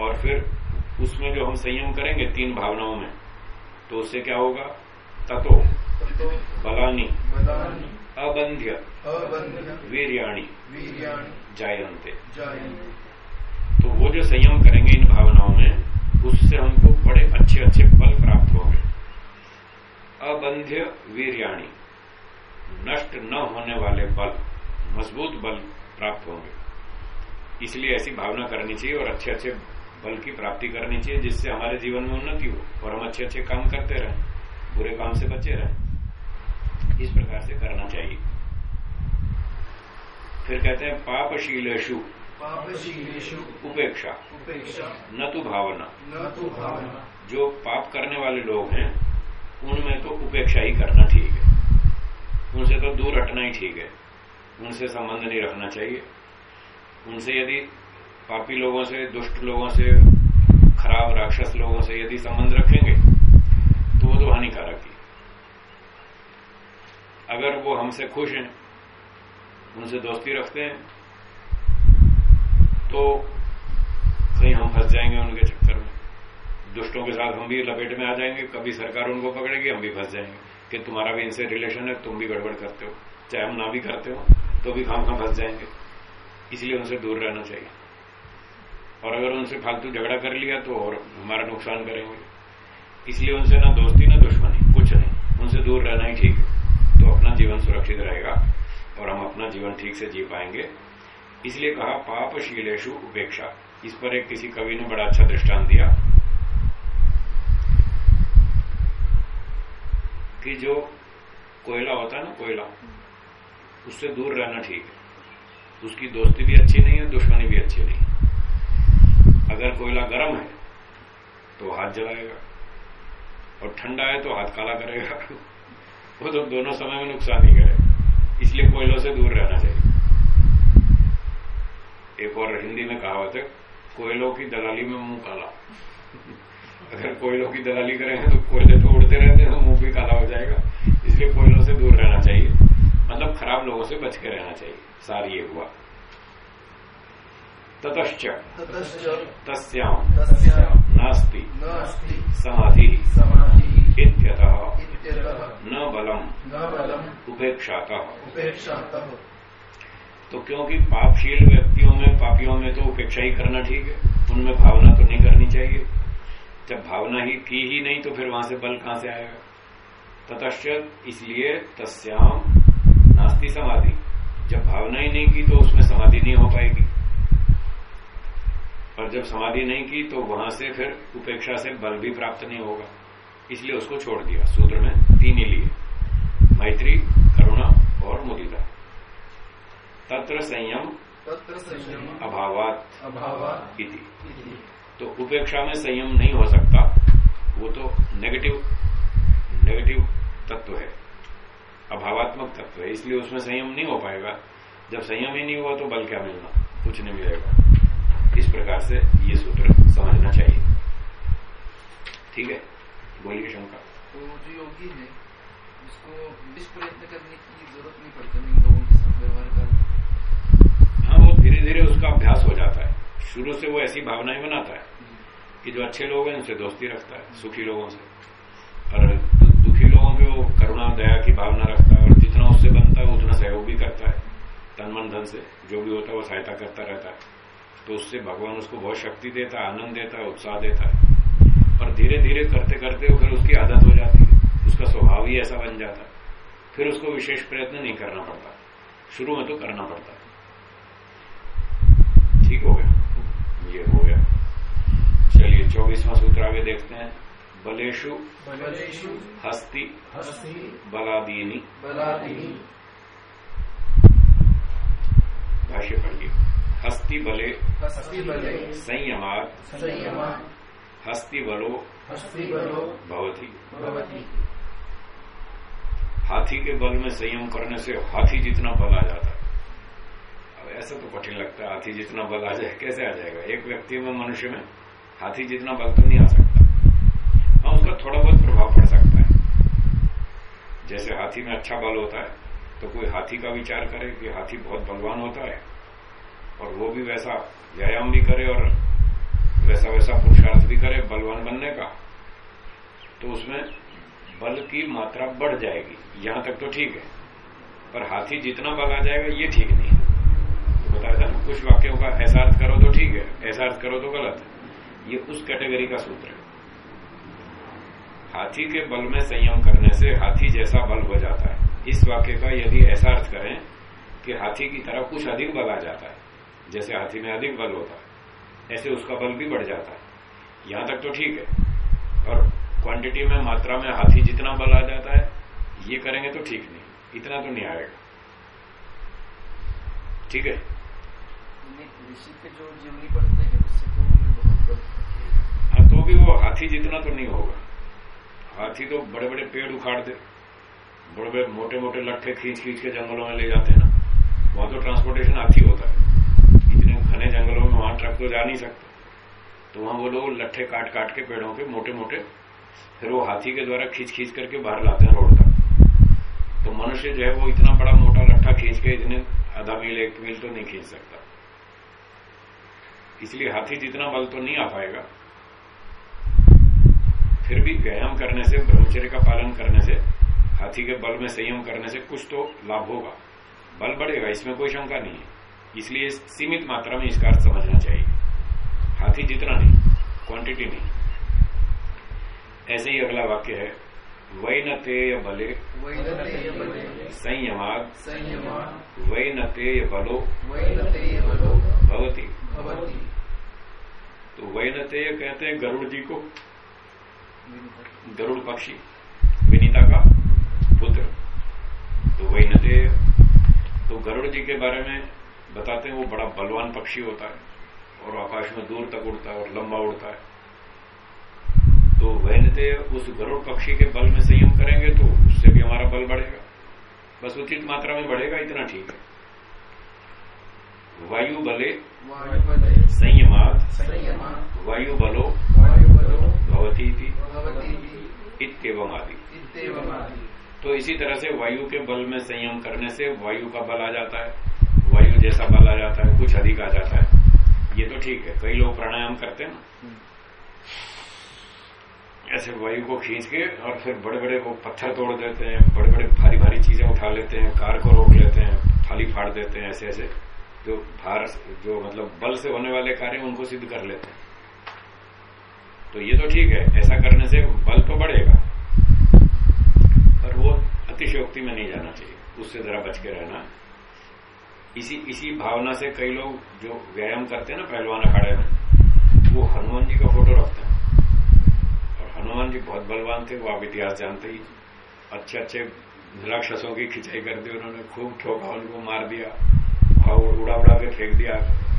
और फिर उसमें जो हम संयम करेंगे तीन भावनाओं में तो उससे क्या होगा? ततो बलानी। बलानि। अबंध्य। वीर्याणी। जायन्ते। तो वो जो संयम करेंगे इन भावनाओं में उससे हमको बड़े अच्छे अच्छे फल प्राप्त होंगे। अबंध्य वीर्याणी। नष्ट न होने वाले बल मज़बूत बल प्राप्त होंगे। इसलिए ऐसी भावना करनी चाहिए और अच्छे अच्छे बल की प्राप्ति करनी चाहिए जिससे हमारे जीवन में उन्नति हो और हम अच्छे अच्छे काम करते रहें बुरे काम से बचे रहें। इस प्रकार से करना चाहिए। फिर कहते हैं पापशीलेशु पापशीलेषु। उपेक्षा। उपेक्षा। न तो भावना। न तो भावना। जो पाप करने वाले लोग हैं उनमें तो उपेक्षा ही करना ठीक है। उनसे तो दूर हटना ही ठीक है। उनसे संबंध नहीं रखना चाहिए। उनसे यदि पापी लोगों से दुष्ट लोगों से खराब राक्षस लोगों से यदि संबंध रखेंगे तो वो तो हानिकारक ही। अगर वो हमसे खुश हैं, उनसे दोस्ती रखते हैं तो कहीं हम फंस जाएँगे उनके चक्कर में। दुष्टों के साथ हम भी लपेट में आ जाएँगे, कभी सरकार उनको पकड़ेगी, हम भी फंस जाएँगे। कि तुम्हारा भी इनसे रिलेशन है, तुम भी गड़बड़ करते हो, चाहे हम ना भी करते हो तो भी खाम खाम फंस जाएँगे। इसलिए उनसे दूर रहना चाहिए। और अगर उनसे फालतू झगड़ा कर लिया तो और हमारा नुकसान करेंगे। इसलिए उनसे ना दोस्ती, ना दुश्मनी, कुछ नहीं। उनसे दूर रहना ही ठीक है। तो अपना जीवन सुरक्षित रहेगा और हम अपना जीवन ठीक से जी पाएँगे। इसलिए कहा पाप पापशीलेशु उपेक्षा। इस पर एक किसी कवि ने बड़ा अच्छा दृष्टांत दिया कि जो कोयला होता है ना, कोयला, उससे दूर रहना ठीक है। उसकी दोस्ती भी अच्छी नहीं है, दुश्मनी भी अच्छी नहीं अगर कोयला गर्म है तो हाथ जलाएगा। और ठंडा है तो हाथ काला करेगा। वो तो दोनों समय में नुकसान ही करे इसलिए कोयलों से दूर रहना चाहिए। एक और हिंदी में कहावत है कोयलों की दलाली में मुँह काला। अगर कोयलों की दलाली करेंगे तो कोयले तो उड़ते रहते हैं तो मुँह भी काला हो जाएगा। इसलिए कोयलों से दूर रहना चाहिए। मतलब खराब लोगों से बच के रहना चाहिए। सार ये हुआ। ततश्च। तस्याम नास्ति। समाधि। इत्यतः। न बलम। न बलम्। उपेक्षातः उपेक्षातः तो क्योंकि पापशील व्यक्तियों में पापियों में तो उपेक्षा ही करना ठीक है। उनमें भावना तो नहीं करनी चाहिए। जब भावना ही की ही नहीं तो फिर वहाँ से बल कहाँ से आएगा? ततश्च इसलिए तस्याम नास्ती समाधि। जब भावना ही नहीं की तो उसमें समाधि नहीं हो पाएगी। और जब समाधि नहीं की तो वहाँ से फिर उपेक्षा से बल भी प्राप्त नहीं होगा। इसलिए उसको छोड़ दिया सूत्र में तीन ही लिए। मैत्री करुणा और मुदिता। तत्र संयम तत्र संयम अभावात अभावात् इति। तो उपेक्षा में संयम नहीं हो सकता वो तो नेगेटिव नेगेटिव तत्व है। अभावात्मक तत्व है इसलिए उसमें संयम नहीं हो पाएगा। जब संयम ही नहीं हुआ तो बल क्या मिलना? कुछ नहीं मिलेगा। इस प्रकार से ये सूत्र समझना चाहिए। ठीक है? बोलिए शंका तो जो योगी है उसको प्रयत्न करने की ज़रूरत नहीं पड़ती इन लोगों के साथ व्यवहार करने हाँ वो धीरे धीरे उसका अभ्यास हो जाता है। शुरू से वो ऐसी भावनाएँ बनाता है कि जो अच्छे लोग हैं उनसे दोस्ती रखता है सुखी लोगों से। और दुखी लोगों के वो करुणा दया की भावना रखता है और जितना उससे बनता है उतना सहयोग भी करता है। तन मन धन से जो भी होता है वो सहायता करता रहता है। तो उससे भगवान उसको बहुत शक्ति देता है आनंद देता है उत्साह देता है। और धीरे धीरे करते करते वो फिर उसकी आदत हो जाती है। उसका स्वभाव ही ऐसा बन जाता है। फिर उसको विशेष प्रयत्न नहीं करना पड़ता। शुरू में तो करना पड़ता है। ठीक हो गया। ये हो गया। चलिए चौबीसवा सूत्र आगे देखते हैं। बलेशु बलेषु हस्ति हस्ती बलादीनी। बलादीनी। भाष्य पढ़िए। हस्ति बले हस्ती बले संयमात। संयमात्। हस्ति बलो हस्ति बलो भवती। हाथी के बल में संयम करने से हाथी जितना बल आ जाता है। अब ऐसा तो कठिन लगता है हाथी जितना बल आ जाए कैसे आ जाएगा? एक व्यक्ति में मनुष्य में हाथी जितना बल तो नहीं आ सकता। हाँ उसका थोड़ा बहुत प्रभाव पड़ सकता है। जैसे हाथी में अच्छा बल होता है तो कोई हाथी का विचार करे कि हाथी बहुत बलवान होता है और वो भी वैसा व्यायाम भी करे और वैसा वैसा पुरुषार्थ भी करे बलवान बनने का तो उसमें बल की मात्रा बढ़ जाएगी। यहाँ तक तो ठीक है, पर हाथी जितना बल आ जाएगा, ये ठीक नहीं है। तो बताया था ना, कुछ वाक्यों का ऐसा अर्थ करो तो ठीक है, ऐसा अर्थ करो तो गलत है। ये उस कैटेगरी का सूत्र है। हाथी के बल में संयम करने से हाथी जैसा बल हो जाता है। इस वाक्य का यदि ऐसा अर्थ करें कि हाथी की तरह कुछ अधिक बल आ जाता है, जैसे हाथी में अधिक बल होता है। ऐसे उसका बल भी बढ़ जाता है। यहाँ तक तो ठीक है। और क्वांटिटी में मात्रा में हाथी जितना बल आ जाता है ये करेंगे तो ठीक नहीं। इतना तो नहीं आएगा। ठीक है? ऋषि के जो जीवनी पढ़ते हैं उससे तो हाँ। तो भी वो हाथी जितना तो नहीं होगा। हाथी तो बड़े बड़े पेड़ उखाड़ दे। बड़े बड़े मोटे मोटे लट्ठे खींच खींच के जंगलों में ले जाते हैं ना। वहाँ तो ट्रांसपोर्टेशन हाथी होता है। घने जंगलों में वहाँ ट्रक तो जा नहीं सकते। तो वहाँ वो लोग लट्ठे काट काट के पेड़ों के मोटे मोटे फिर वो हाथी के द्वारा खींच खींच करके बाहर लाते हैं रोड तक तो मनुष्य जो है वो इतना बड़ा मोटा लट्ठा खींच के इतने आधा मील, एक मील तो नहीं खींच सकता। इसलिए हाथी जितना बल तो नहीं आ पाएगा। फिर भी व्यायाम करने से, ब्रह्मचर्य का पालन करने से, हाथी के बल में संयम करने से कुछ तो लाभ होगा। बल बढ़ेगा, इसमें कोई शंका नहीं है। इसलिए सीमित मात्रा में इसका अर्थ समझना चाहिए। हाथी जितना नहीं क्वांटिटी नहीं। ऐसे ही अगला वाक्य है वैनतेय बले वैनतेय बले संयमाद वैनतेय बलो वैनतेय बलो भवती। तो वैनतेय कहते हैं गरुड़ जी को। गरुड़ पक्षी विनीता का पुत्र। तो वही नते तो गरुड़ जी के बारे में बताते हैं वो बड़ा बलवान पक्षी होता है और आकाश में दूर तक उड़ता है और लंबा उड़ता है। तो वहनते उस गरुड़ पक्षी के बल में संयम करेंगे तो उससे भी हमारा बल बढ़ेगा। बस उचित मात्रा में बढ़ेगा इतना ठीक है। वायु बले बले संयमात वायु बलो वायु बलो भवती थी इतम आदि तो इसी तरह से वायु के बल में संयम करने से वायु का बल आ जाता है। वायु जैसा बल आ जाता है, कुछ अधिक आ जाता है। ये तो ठीक है, कई लोग प्राणायाम करते हैं ना। ऐसे वायु को खींच के और फिर बड़े बड़े वो पत्थर तोड़ देते हैं बड़े बड़े भारी भारी चीज़ें उठा लेते हैं, कार को रोक लेते हैं, थाली फाड़ देते हैं ऐसे ऐसे जो भार जो मतलब बल से होने वाले कार्य उनको सिद्ध कर लेते हैं। तो ये तो ठीक है, ऐसा करने से बल तो बढ़ेगा। पर वो अतिशयोक्ति में नहीं जाना चाहिए, उससे जरा बच के रहना। इसी इसी भावना से कई लोग जो व्यायाम करते हैं ना पहलवान अखाड़े में, वो हनुमान जी का फ़ोटो रखते हैं। और हनुमान जी बहुत बलवान थे, वो आप इतिहास जानते ही अच्छे अच्छे राक्षसों की खिंचाई कर दी उन्होंने खूब ठोका, उनको मार दिया, और उड़ा उड़ा के फेंक दिया,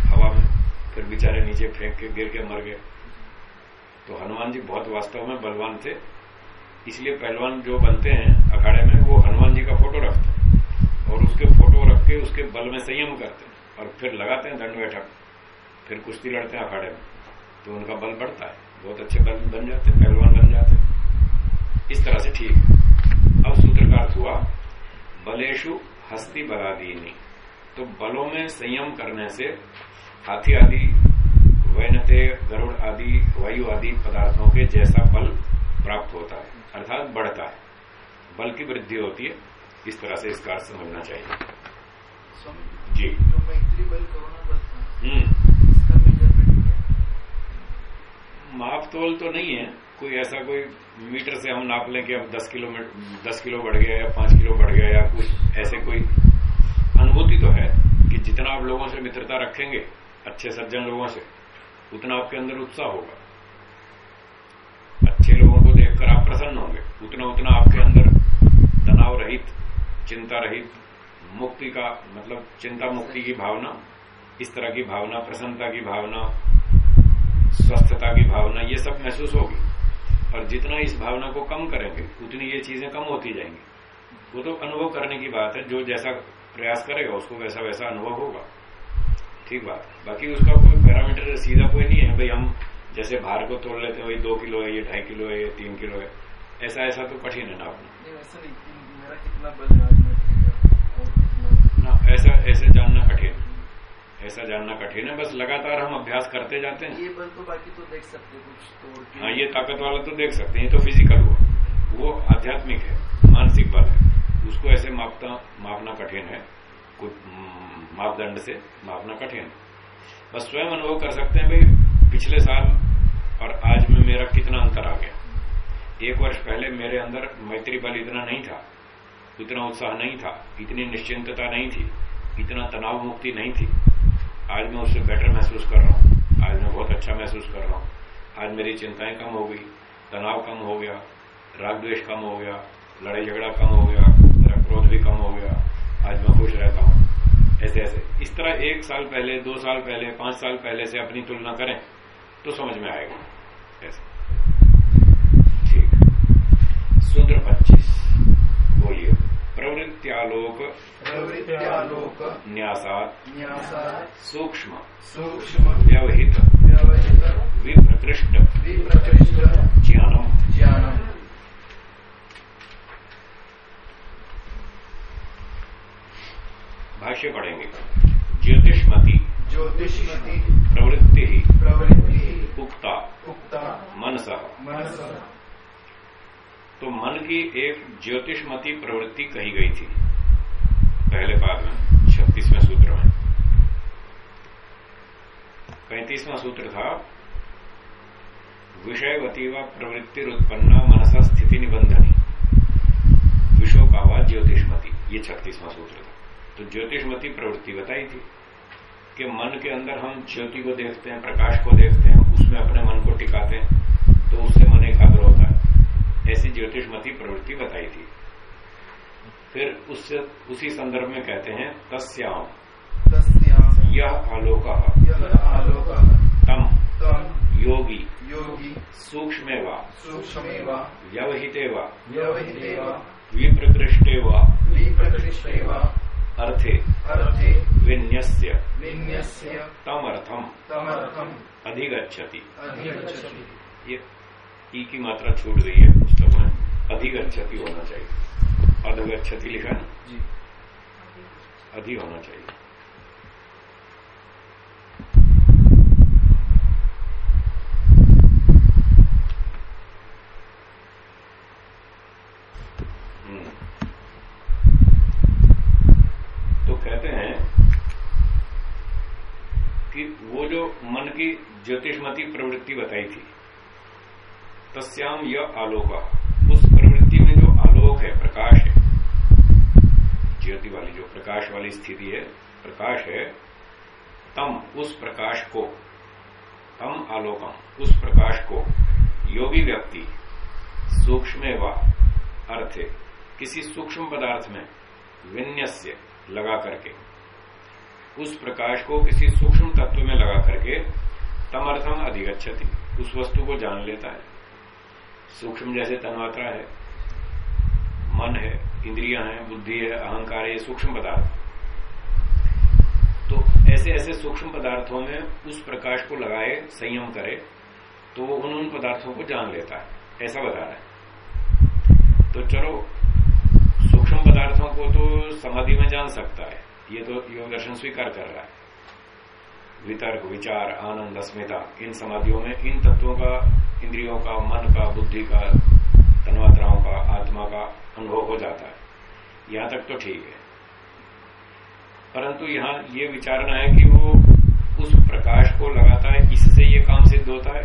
हवा में, फिर बेचारे नीचे फेंक के गिर के मर गए। तो हनुमान जी बहुत वास्तव में बलवान थे, इसलिए पहलवान जो बनते हैं अखाड़े में, वो हनुमान जी का फ़ोटो रखते हैं। और उसके फ़ोटो रख के उसके बल में संयम करते हैं और फिर लगाते हैं दंड बैठक। फिर कुश्ती लड़ते हैं अखाड़े में। तो उनका बल बढ़ता है। बहुत अच्छे बल बन जाते हैं, पहलवान बन जाते हैं। इस तरह से ठीक है। अब अर्थ हुआ बलेशु हस्ती बलादीनी तो बलों में संयम करने से हाथी आदि, वैनते, गरुड़ आदि, वायु आदि पदार्थों के जैसा बल प्राप्त होता है, अर्थात बढ़ता है। बल की वृद्धि होती है इस तरह से इसका अर्थ समझना चाहिए? जी। हम्म। माप तोल तो नहीं है। कोई ऐसा कोई मीटर से हम नाप लें कि अब दस किलोमीटर दस किलो बढ़ गया या पाँच किलो बढ़ गया या कुछ ऐसे कोई अनुभूति तो है कि जितना आप लोगों से मित्रता रखेंगे अच्छे सज्जन लोगों से उतना आपके अंदर उत्साह होगा। अच्छे लोगों को देखकर आप प्रसन्न होंगे। उतना उतना आपके अंदर तनाव रहित चिंता रहित, मुक्ति का मतलब चिंता मुक्ति की भावना, इस तरह की भावना, प्रसन्नता की भावना, स्वस्थता की भावना, ये सब महसूस होगी। और जितना इस भावना को कम करेंगे, उतनी ये चीज़ें कम होती जाएँगी। वो तो अनुभव करने की बात है, जो जैसा प्रयास करेगा, उसको वैसा वैसा अनुभव होगा। ठीक बात। बाकी उसका कोई पैरामीटर सीधा कोई नहीं है, भाई हम जैसे भार को तोड़ लेते हैं वही दो किलो है, ये ढाई किलो है, ये तीन किलो है। ऐसा ऐसा तो कठिन है ना अपना ऐसा ऐसे जानना कठिन ऐसा जानना कठिन है बस लगातार हम अभ्यास करते जाते हैं। ये बल तो बाकी तो देख सकते हैं, कुछ तोड़ हाँ ये ताकत वाला तो देख सकते हैं ये तो फ़िज़िकल हुआ। वो आध्यात्मिक है मानसिक बल है। उसको ऐसे मापता मापना कठिन है। कुछ हम्म, मापदंड से मापना कठिन है। बस स्वयं अनुभव कर सकते हैं भाई पिछले साल और आज में मेरा कितना अंतर आ गया। एक वर्ष पहले मेरे अंदर मैत्री बल इतना नहीं था। इतना उत्साह नहीं था, इतनी निश्चिंतता नहीं थी, इतना तनाव मुक्ति नहीं थी। आज मैं उससे बेटर महसूस कर रहा हूँ। आज मैं बहुत अच्छा महसूस कर रहा हूँ। आज मेरी चिंताएँ कम हो गई, तनाव कम हो गया राग द्वेष कम हो गया लड़ाई झगड़ा कम हो गया, मेरा क्रोध भी कम हो गया। आज मैं खुश रहता हूँ। ऐसे ऐसे। इस तरह एक साल पहले, दो साल पहले, पाँच साल पहले से अपनी तुलना करें तो समझ में आएगा। ऐसे। ठीक। सूत्र पच्चीस। बोलिए। प्रवृत्त्यालोक प्रवृत्त्यालोक न्यासात न्यासात् सूक्ष्म सूक्ष्म व्यवहित व्यवहित विप्रकृष्ट विप्रकृष्ट ज्ञानम। ज्ञानम्। भाष्य पढ़ेंगे। ज्योतिषमती ज्योतिषमति प्रवृत्ति प्रवृत्ति उक्ता उक्ता मनस। मनस। तो मन की एक ज्योतिषमती प्रवृत्ति कही गई थी। पहले पाद में, छत्तीसवें सूत्र में। पैंतीसवां सूत्र था विषयवती व प्रवृत्ति उत्पन्ना मनसा स्थिति निबंधनी। विषो का वा ज्योतिषमती, ये छत्तीसवां सूत्र था। तो ज्योतिषमती प्रवृत्ति बताई थी कि मन के अंदर हम ज्योति को देखते हैं, प्रकाश को देखते हैं, उसमें अपने मन को टिकाते हैं तो उससे मन एकाग्र होता है। ऐसी ज्योतिषमती प्रवृत्ति बताई थी। फिर उससे उसी संदर्भ में कहते हैं तस्याम। तस्याम। यह आलोक। आलोक। तम। तम। योगी। योगी। सूक्ष्मे व सूक्ष्मेव। व्यवहिते व व्यवहितेव विप्रकृष्टे अर्थे। अर्थे। विन्यस्य। विन्यस्य। तमर्थम। तमर्थम। अधिगच्छति। अधिगच्छति। ये ई की मात्रा छूट गई है पुस्तक में अधिगच्छति होना चाहिए। अधगच्छति लिखा है ना? जी। होना चाहिए। हम्म। तो कहते हैं कि वो जो मन की ज्योतिषमती प्रवृत्ति बताई थी तस्याम यह आलोक। उस प्रवृत्ति में जो आलोक है, प्रकाश है, ज्योति वाली जो प्रकाश वाली स्थिति है, प्रकाश है, तम उस प्रकाश को, तम आलोकम उस प्रकाश को योगी व्यक्ति, सूक्ष्म व अर्थ किसी सूक्ष्म पदार्थ में विन्यस्य लगा करके, उस प्रकाश को किसी सूक्ष्म तत्व में लगा करके तमर्थम अधिगच्छति, उस वस्तु को जान लेता है। सूक्ष्म जैसे तन्मात्रा है। मन है, इंद्रिया है, बुद्धि है, अहंकार है सूक्ष्म पदार्थ। तो ऐसे ऐसे सूक्ष्म पदार्थों में उस प्रकाश को लगाए, संयम करे तो वो उन उन पदार्थों को जान लेता है। ऐसा बता रहा है। तो चलो, सूक्ष्म पदार्थों को तो समाधि में जान सकता है। ये तो योग दर्शन स्वीकार कर रहा है। वितर्क, विचार, आनंद, अस्मिता, इन समाधियों में इन तत्वों का, इंद्रियों का, मन का, बुद्धि का, तन्मात्राओं का, आत्मा का अनुभव हो जाता है। यहाँ तक तो ठीक है। परंतु यहाँ ये विचारना है कि वो उस प्रकाश को लगाता है, इससे ये काम सिद्ध होता है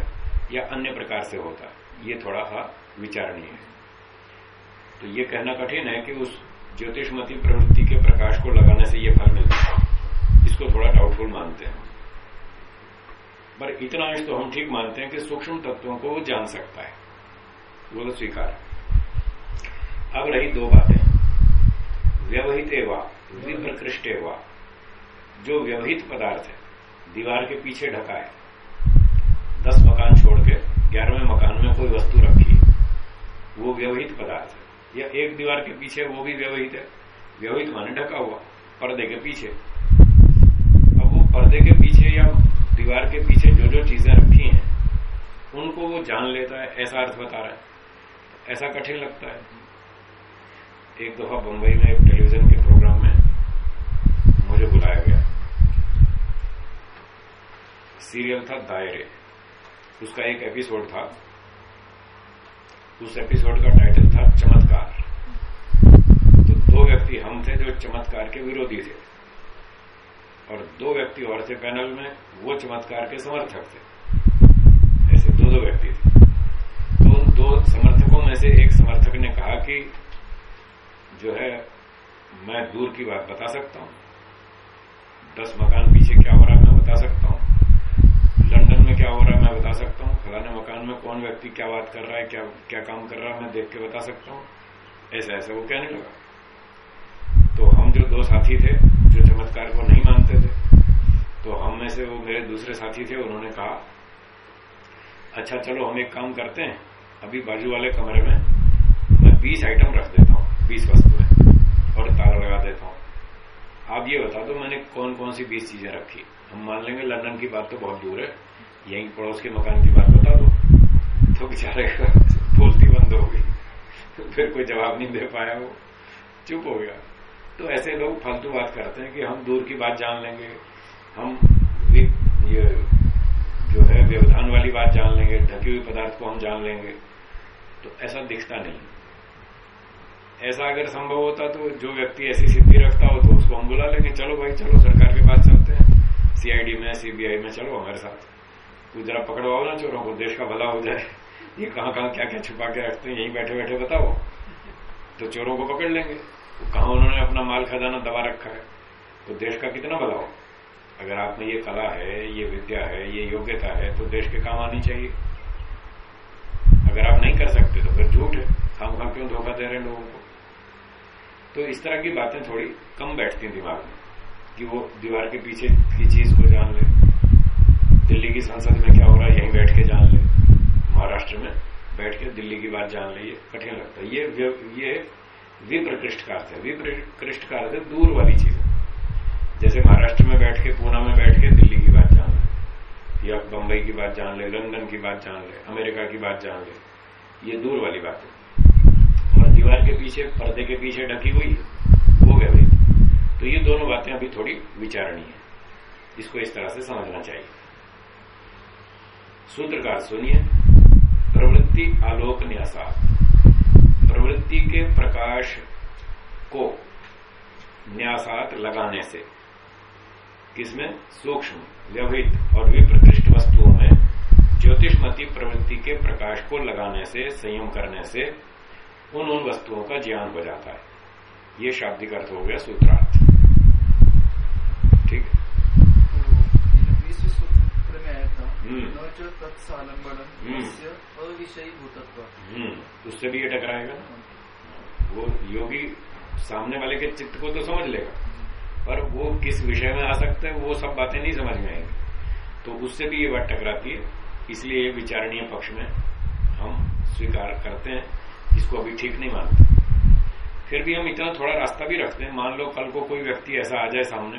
या अन्य प्रकार से होता है। ये थोड़ा सा विचारणीय है। तो ये कहना कठिन है कि उस ज्योतिषमती प्रवृत्ति के प्रकाश को लगाने से ये फल मिलता है। इसको थोड़ा डाउटफुल मानते हैं। पर इतना तो हम ठीक मानते हैं कि सूक्ष्म तत्वों को वो जान सकता है। वो तो स्वीकार अब रही दो बातें। व्यवहित एवा विप्रकृष्ट एवा जो व्यवहित पदार्थ है, दीवार के पीछे ढका है। दस मकान छोड़ के ग्यारहवें मकान में कोई वस्तु रखी, वो व्यवहित पदार्थ है। या एक दीवार के पीछे वो भी व्यवहित है। व्यवहित माने ढका हुआ, पर्दे के पीछे। अब वो पर्दे के पीछे या दीवार के पीछे जो जो चीज़ें रखी हैं, उनको वो जान लेता है, ऐसा अर्थ बता रहा है। ऐसा कठिन लगता है। एक दफ़ा बंबई में एक टेलीविज़न के प्रोग्राम में मुझे बुलाया गया। सीरियल था दायरे। उसका एक एपिसोड था। उस एपिसोड का टाइटल था चमत्कार। तो दो व्यक्ति हम थे जो चमत्कार के विरोधी थे। और दो व्यक्ति और थे पैनल में, वो चमत्कार के समर्थक थे। ऐसे दो दो व्यक्ति थे। तो उन दो समर्थकों में से एक समर्थक ने कहा कि, जो है, मैं दूर की बात बता सकता हूँ। दस मकान पीछे क्या हो रहा है मैं बता सकता हूँ। लंदन में क्या हो रहा है मैं बता सकता हूँ। फलाने मकान में कौन व्यक्ति क्या बात कर रहा है, क्या क्या काम कर रहा है, मैं देख के बता सकता हूँ। ऐसा ऐसा वो कहने लगा। तो हम जो दो साथी थे जो चमत्कार को नहीं मानते थे। तो हम में से वो मेरे दूसरे साथी थे, उन्होंने कहा अच्छा चलो हम एक काम करते हैं। अभी बाजू वाले कमरे में मैं बीस आइटम रख देता हूँ, बीस वस्तुएँ, और ताला लगा देता हूँ। आप ये बता दो, मैंने कौन कौन सी बीस चीज़ें रखी? हम मान लेंगे लंदन की बात तो बहुत दूर है। यहीं पड़ोस के मकान की बात बता दो। तो बेचारे बोलती बंद हो गई। फिर कोई जवाब नहीं दे पाया वो। चुप हो गया। तो ऐसे लोग फालतू बात करते हैं कि हम दूर की बात जान लेंगे, हम ये जो है व्यवधान वाली बात जान लेंगे, ढकी हुई पदार्थ को हम जान लेंगे तो ऐसा दिखता नहीं। ऐसा अगर संभव होता तो जो व्यक्ति ऐसी सिद्धि रखता हो तो उसको हम बुला लेंगे, चलो भाई, चलो, सरकार के पास चलते हैं। सीआईडी में सीबीआई में, चलो हमारे साथ। कुछ जरा पकड़वाओ ना चोरों को, देश का भला हो जाए। ये कहाँ कहाँ क्या क्या छुपा के रखते हैं, यहीं बैठे बैठे बताओ। तो चोरों को पकड़ लेंगे। कहा उन्होंने अपना माल खजाना दबा रखा है? तो देश का कितना भला हो? अगर आप में ये कला है, ये विद्या है, ये योग्यता है तो देश के काम आनी चाहिए। अगर आप नहीं कर सकते तो फिर झूठ है। हम हम क्यों धोखा दे रहे हैं लोगों को? तो इस तरह की बातें थोड़ी कम बैठती हैं दिमाग में, कि वो दीवार के पीछे की चीज़ को जान ले। दिल्ली की संसद में क्या हो रहा है, यहीं बैठ के जान ले। महाराष्ट्र में बैठ के दिल्ली की बात जान ले, ये कठिन लगता है। ये ये विप्रकृष्ट का अर्थ है। विप्रकृष्ट का अर्थ है दूर वाली चीज़ जैसे महाराष्ट्र में बैठ के, पूना में बैठ के, दिल्ली की बात जान ले, या बंबई की बात जान ले, लंदन की बात जान ले, अमेरिका की बात जान ले, ये दूर वाली बात है। और दीवार के पीछे, पर्दे के पीछे ढकी हुई वो व्यवहित तो ये दोनों बातें अभी थोड़ी विचारणीय है। इसको इस तरह से समझना चाहिए। सूत्रकार सुनिए, प्रवृत्ति आलोक न्यासा प्रवृत्ति के प्रकाश को न्यासात लगाने से किसमें? सूक्ष्म व्यवहित और विप्रकृष्ट वस्तुओं में ज्योतिषमती प्रवृत्ति के प्रकाश को लगाने से, संयम करने से उन उन वस्तुओं का ज्ञान हो जाता है। ये शाब्दिक अर्थ हो गया सूत्रार्थ ठीक तो सूत्र में आया था हम्म। तत्सालंबन अविषयी भूतत्व हम्म, उससे भी ये टकराएगा। ना वो योगी सामने वाले के चित्त को तो समझ लेगा। पर वो किस विषय में आ सकते हैं वो सब बातें नहीं समझ में आएँगी। तो उससे भी ये बात टकराती है। इसलिए ये विचारणीय पक्ष में हम स्वीकार करते हैं। इसको अभी ठीक नहीं मानते। फिर भी हम इतना थोड़ा रास्ता भी रखते हैं। मान लो कल को कोई व्यक्ति ऐसा आ जाए सामने।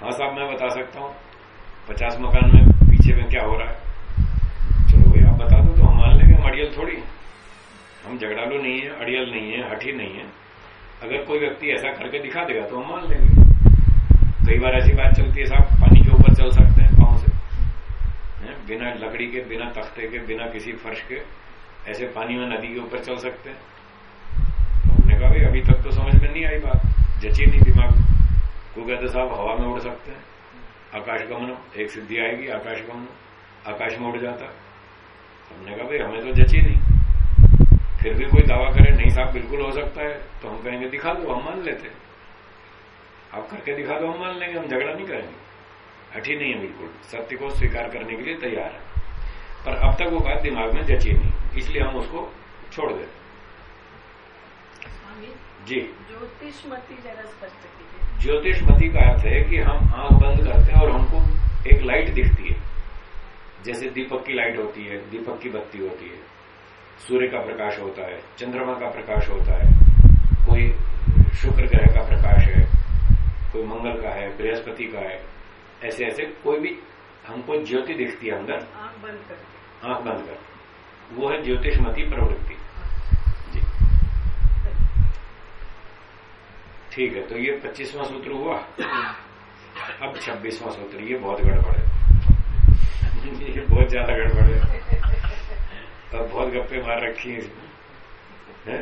हाँ साहब मैं बता सकता हूँ। पचास मकान में पीछे में क्या हो रहा है? चलो भाई आप बता दो तो हम मान लेंगे, हम अड़ियल थोड़ी हम झगड़ालू नहीं है, अड़ियल नहीं है, हठी नहीं है। अगर कोई व्यक्ति ऐसा करके दिखा देगा तो हम मान लेंगे। कई बार ऐसी बात चलती है, साहब, पानी के ऊपर चल सकते हैं पाँव से। है? बिना लकड़ी के, बिना तख्ते के, बिना किसी फर्श के ऐसे पानी में नदी के ऊपर चल सकते हैं। तो हमने कहा, भाई, अभी तक तो समझ में नहीं आई बात। जची नहीं दिमाग को। कहते, साहब, हवा में उड़ सकते हैं। आकाश गमन एक सिद्धि आएगी आकाश गमन आकाश में उड़ जाता। हमने कहा भाई हमें तो जची नहीं। फिर भी कोई दावा करे नहीं साहब बिल्कुल हो सकता है। तो हम कहेंगे दिखा दो हम मान लेते आप करके दिखा दो हम मान लेंगे हम झगड़ा नहीं करेंगे। अठी नहीं है बिल्कुल। सत्य को स्वीकार करने के लिए तैयार है। पर अब तक वो बात दिमाग में जची नहीं। इसलिए हम उसको छोड़ देते जी। ज्योतिषमती जरा स्पष्ट ज्योतिषमती का अर्थ है कि हम आँख बंद करते हैं और हमको एक लाइट दिखती है। जैसे दीपक की लाइट होती है दीपक की बत्ती होती है। सूर्य का प्रकाश होता है चंद्रमा का प्रकाश होता है। कोई शुक्र ग्रह का प्रकाश है कोई मंगल का है बृहस्पति का है। ऐसे ऐसे कोई भी हमको ज्योति दिखती है अंदर। आँख बंद कर आँख बंद कर। वो है ज्योतिषमती प्रवृत्ति। ठीक है तो ये पच्चीसवां सूत्र हुआ? अब छब्बीसवां सूत्र ये बहुत गड़बड़ है। ये बहुत ज़्यादा गड़बड़ है। तब बहुत गप्पे मार रखी है इसमें है?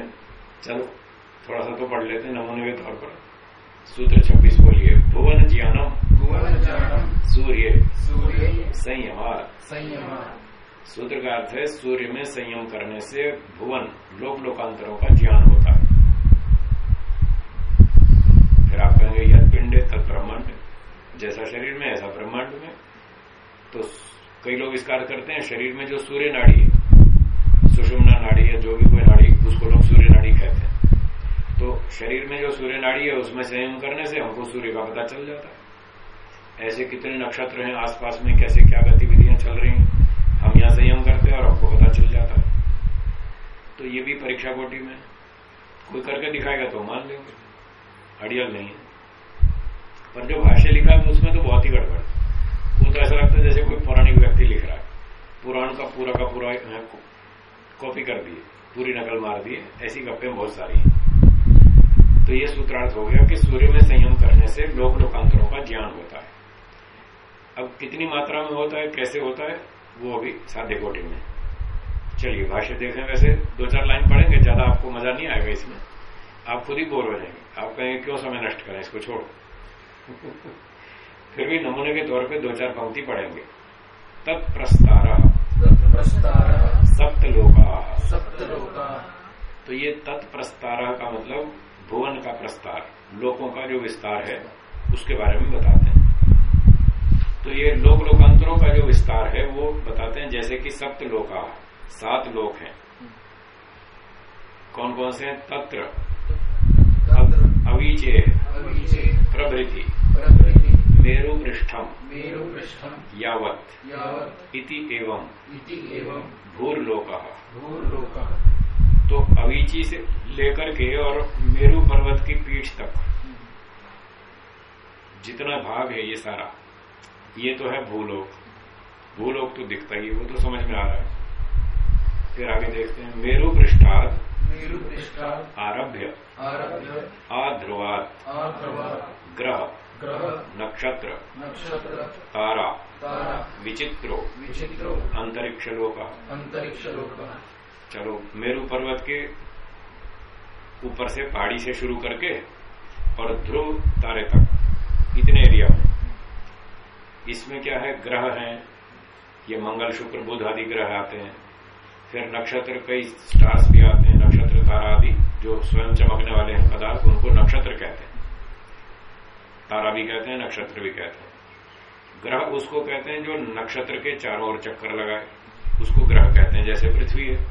चलो थोड़ा सा तो पढ़ लेते हैं नमूने के तौर पर। सूत्र छब्बीस बोलिए। भुवन ज्ञानम। भुवन ज्ञानम। सूर्य। सूर्य। संयम संयम सूत्र का अर्थ है सूर्य में संयम करने से भुवन लोक लोकांतरों का ज्ञान होता है। फिर आप कहेंगे यद पिंड तत् ब्रह्मांड जैसा शरीर में, ऐसा ब्रह्मांड में। तो कई लोग अर्थ करते हैं, शरीर में जो सूर्य नाड़ी है, सुषुम्ना नाड़ी है जो भी कोई नाड़ी, उसको लोग सूर्य नाड़ी कहते हैं। तो शरीर में जो सूर्य नाड़ी है, उसमें संयम करने से हमको सूर्य का पता चल जाता है। ऐसे कितने नक्षत्र हैं, आसपास में कैसे क्या गतिविधियाँ चल रही हम यहाँ संयम करते हैं और हमको पता चल जाता है। तो ये भी परीक्षा कोटि में। कोई करके दिखाएगा तो मान लेंगे। अड़ियल नहीं है। पर जो भाष्य लिखा है, उसमें तो बहुत ही गड़बड़ वो तो ऐसा लगता है जैसे कोई पौराणिक व्यक्ति लिख रहा है। पुराण का पूरा का पूरा कॉपी कर दिए, पूरी नकल मार दिए, ऐसी गप्पे बहुत सारी हैं। तो ये सूत्रार्थ हो गया कि सूर्य में संयम करने से लोक लोकांतरों का ज्ञान होता है। अब कितनी मात्रा में होता है, कैसे होता है, वो अभी साधे कोटि में। चलिए, भाष्य देखें। वैसे दो चार लाइन पढ़ेंगे, ज़्यादा आपको मज़ा नहीं आएगा इसमें। आप खुद ही बोर हो जाएँगे। आप कहेंगे क्यों समय नष्ट करें इसको छोड़ो? फिर भी नमूने के तौर पे दो चार पंक्ति पढ़ेंगे। तत्प्रस्तार। सप्तलोका। सप्तलोका। तो ये तत्प्रस्तार का मतलब भुवन का प्रस्तार लोकों का जो विस्तार है उसके बारे में बताते हैं। तो ये लोक लोकांतरों का जो विस्तार है वो बताते हैं जैसे कि सप्तलोका सात लोक हैं। कौन कौन से हैं? तत्र। अवीचे। प्रभृति। प्रकृति मेरु पृष्ठम मेरुपृष्ठम। यावत्। इति एवं। भूर्लोक। भूर्लोकः। तो अवीची से लेकर के और मेरु पर्वत की पीठ तक। जितना भाग है ये सारा। ये तो है भूलोक। भूलोक तो दिखता ही है। वो तो समझ में आ रहा है। फिर आगे देखते हैं। मेरु मेरुपृष्ठात् आरभ्य। आध्रुवात। ग्रह। ग्रह। नक्षत्र। नक्षत्र। तारा। तारा। विचित्रो। विचित्रो। अंतरिक्ष लोक अंतरिक्ष लोकः चलो मेरु पर्वत के ऊपर से पहाड़ी से शुरू करके और ध्रुव तारे तक। इतने एरिया में इसमें क्या है? ग्रह हैं। ये मंगल शुक्र बुध आदि ग्रह आते हैं। फिर नक्षत्र कई स्टार्स भी आते हैं। नक्षत्र तारा आदि जो स्वयं चमकने वाले हैं पदार्थ, उनको नक्षत्र कहते हैं। तारा भी कहते हैं, नक्षत्र भी कहते हैं। ग्रह उसको कहते हैं जो नक्षत्र के चारों ओर चक्कर लगाए। उसको ग्रह कहते हैं, जैसे पृथ्वी है,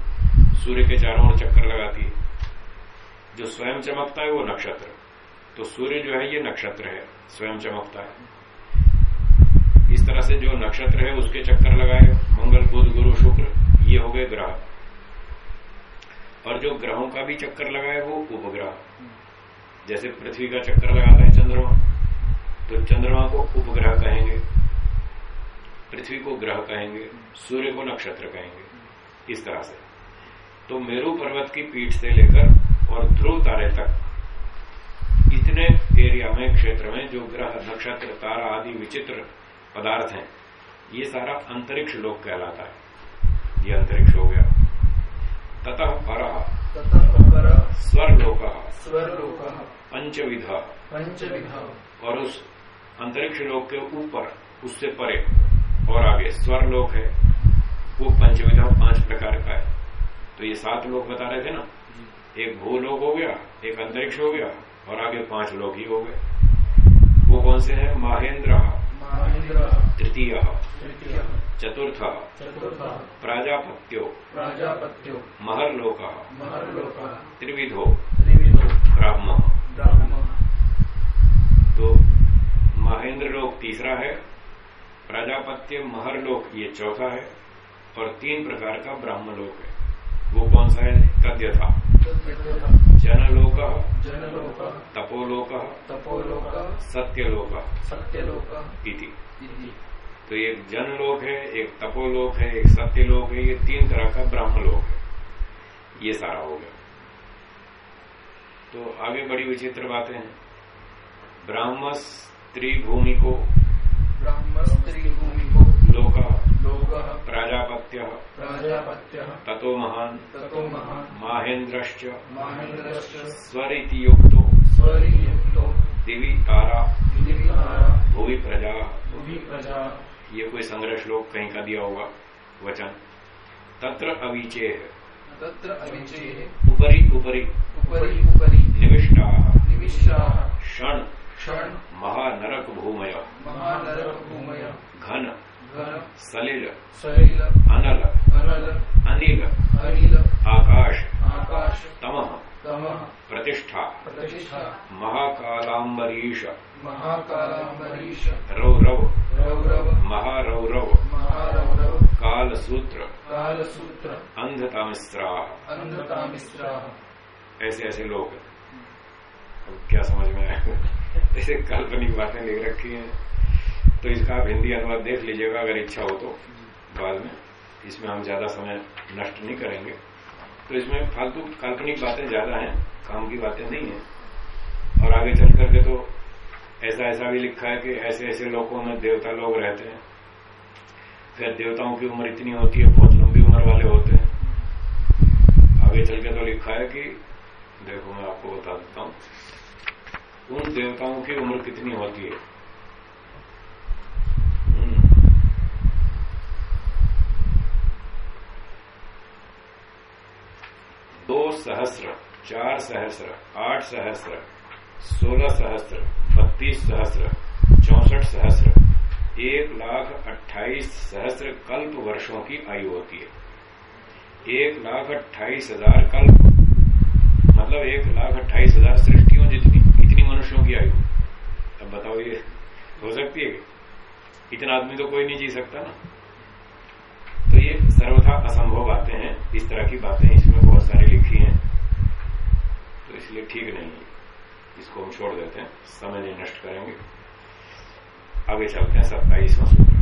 सूर्य के चारों ओर चक्कर लगाती है। जो स्वयं चमकता है वो नक्षत्र। तो सूर्य जो है, ये नक्षत्र है, स्वयं चमकता है। इस तरह से जो नक्षत्र है, उसके चक्कर लगाए। मंगल, बुध, गुरु, शुक्र, ये हो गए ग्रह। और जो ग्रहों का भी चक्कर लगाए वो उपग्रह। जैसे पृथ्वी का चक्कर लगाता है चंद्रमा तो चंद्रमा को उपग्रह कहेंगे, पृथ्वी को ग्रह कहेंगे, सूर्य को नक्षत्र कहेंगे, इस तरह से। तो मेरु पर्वत की पीठ से लेकर और ध्रुव तारे तक, इतने एरिया में, क्षेत्र में जो ग्रह, नक्षत्र, तारा आदि विचित्र पदार्थ हैं, ये सारा अंतरिक्ष लोक कहलाता है। ये अंतरिक्ष हो गया। ततः पर। ततः परः। स्वर्लोक। स्वर्लोकः। पंचविध। पंचविधः। और उस अंतरिक्ष लोक के ऊपर उससे परे और आगे स्वर्लोक है वो पंचविधा पाँच प्रकार का है। तो ये सात लोग बता रहे थे ना? एक भूलोक हो गया एक अंतरिक्ष हो गया और आगे पाँच लोग ही हो गए। वो कौन से हैं? महेंद्र। तृतीय तृतीयः चतुर्थ प्राजापत्यो प्राजापत्यो महरलोक महर्लोकः त्रिविधो त्रिविधो ब्राह्म। तो महेंद्र लोक तीसरा है प्रजापत्य महरलोक ये चौथा है और तीन प्रकार का ब्राह्म लोक है। वो कौन सा है तद्यथा तद्यथः जनलोक जनलोकः तपोलोक तपोलोक सत्यलोक सत्यलोक इति। तो एक जनलोक है एक तपोलोक है एक सत्यलोक है ये तीन तरह का ब्राह्म लोक है। ये सारा हो गया। तो आगे बड़ी विचित्र बातें हैं। ब्राह्म स्त्री भूमि को ब्राह्मस्त्रीभूमिको लोक लोकः प्राजापत्य। प्राजापत्यः। ततो महान। ततो महान्। माहेन्द्रश्च। माहेन्द्रश्च। स्वरिति युक्तो। स्वरियुक्तो दिवि तारा। दिवितारा भुवि प्रजा। भुवि प्रजा। ये कोई संग्रह श्लोक कहीं का दिया होगा? वचन। तत्र अवीचे तत्र अविचेः उपरि उपरि। उपरि उपरि। निविष्टा। निविष्टाः। क्षण। क्षण। महानरक भूमय महानरकभूमय। घन घन। सलिल सलिल अनल अनल अनिल अनिल आकाश आकाश तमः तमः प्रतिष्ठा प्रतिष्ठा महाकालाम्बरीश महाकालाम्बरीश रौरव रौरव महारौरव महारौरव कालसूत्र कालसूत्र अंधतामिस्रा अंधतामिस्राः ऐसे ऐसे लोग हैं। अब क्या समझ में आया? ऐसे काल्पनिक बातें लिख रखी हैं। तो इसका आप हिंदी अनुवाद देख लीजिएगा अगर इच्छा हो तो बाद में। इसमें हम ज़्यादा समय नष्ट नहीं करेंगे। तो इसमें फालतू काल्पनिक बातें ज़्यादा हैं, काम की बातें नहीं है। और आगे चल करके तो ऐसा ऐसा भी लिखा है कि ऐसे ऐसे लोगों में देवता लोग रहते हैं। फिर देवताओं की उम्र इतनी होती है, बहुत लंबी उम्र वाले होते हैं। आगे चल के तो लिखा है कि, देखो मैं आपको बता देता हूँ, उन देवताओं की उम्र कितनी होती है हम्म, दो सहस्र, चार सहस्र, आठ सहस्र, सोलह सहस्र, बत्तीस सहस्र, चौसठ सहस्र, एक लाख अट्ठाईस सहस्र कल्प वर्षों की आयु होती है। एक लाख अट्ठाईस हज़ार कल्प मतलब एक लाख अट्ठाईस हज़ार सृष्टियों जितनी, इतनी मनुष्यों की आयु। अब बताओ ये हो सकती है? इतना आदमी तो कोई नहीं जी सकता ना। तो ये सर्वथा असंभव बातें हैं। इस तरह की बातें इसमें बहुत सारी लिखी हैं। तो इसलिए ठीक नहीं है। इसको हम छोड़ देते हैं। समय नहीं नष्ट करेंगे। आगे चलते हैं सत्ताईसवां सूत्र।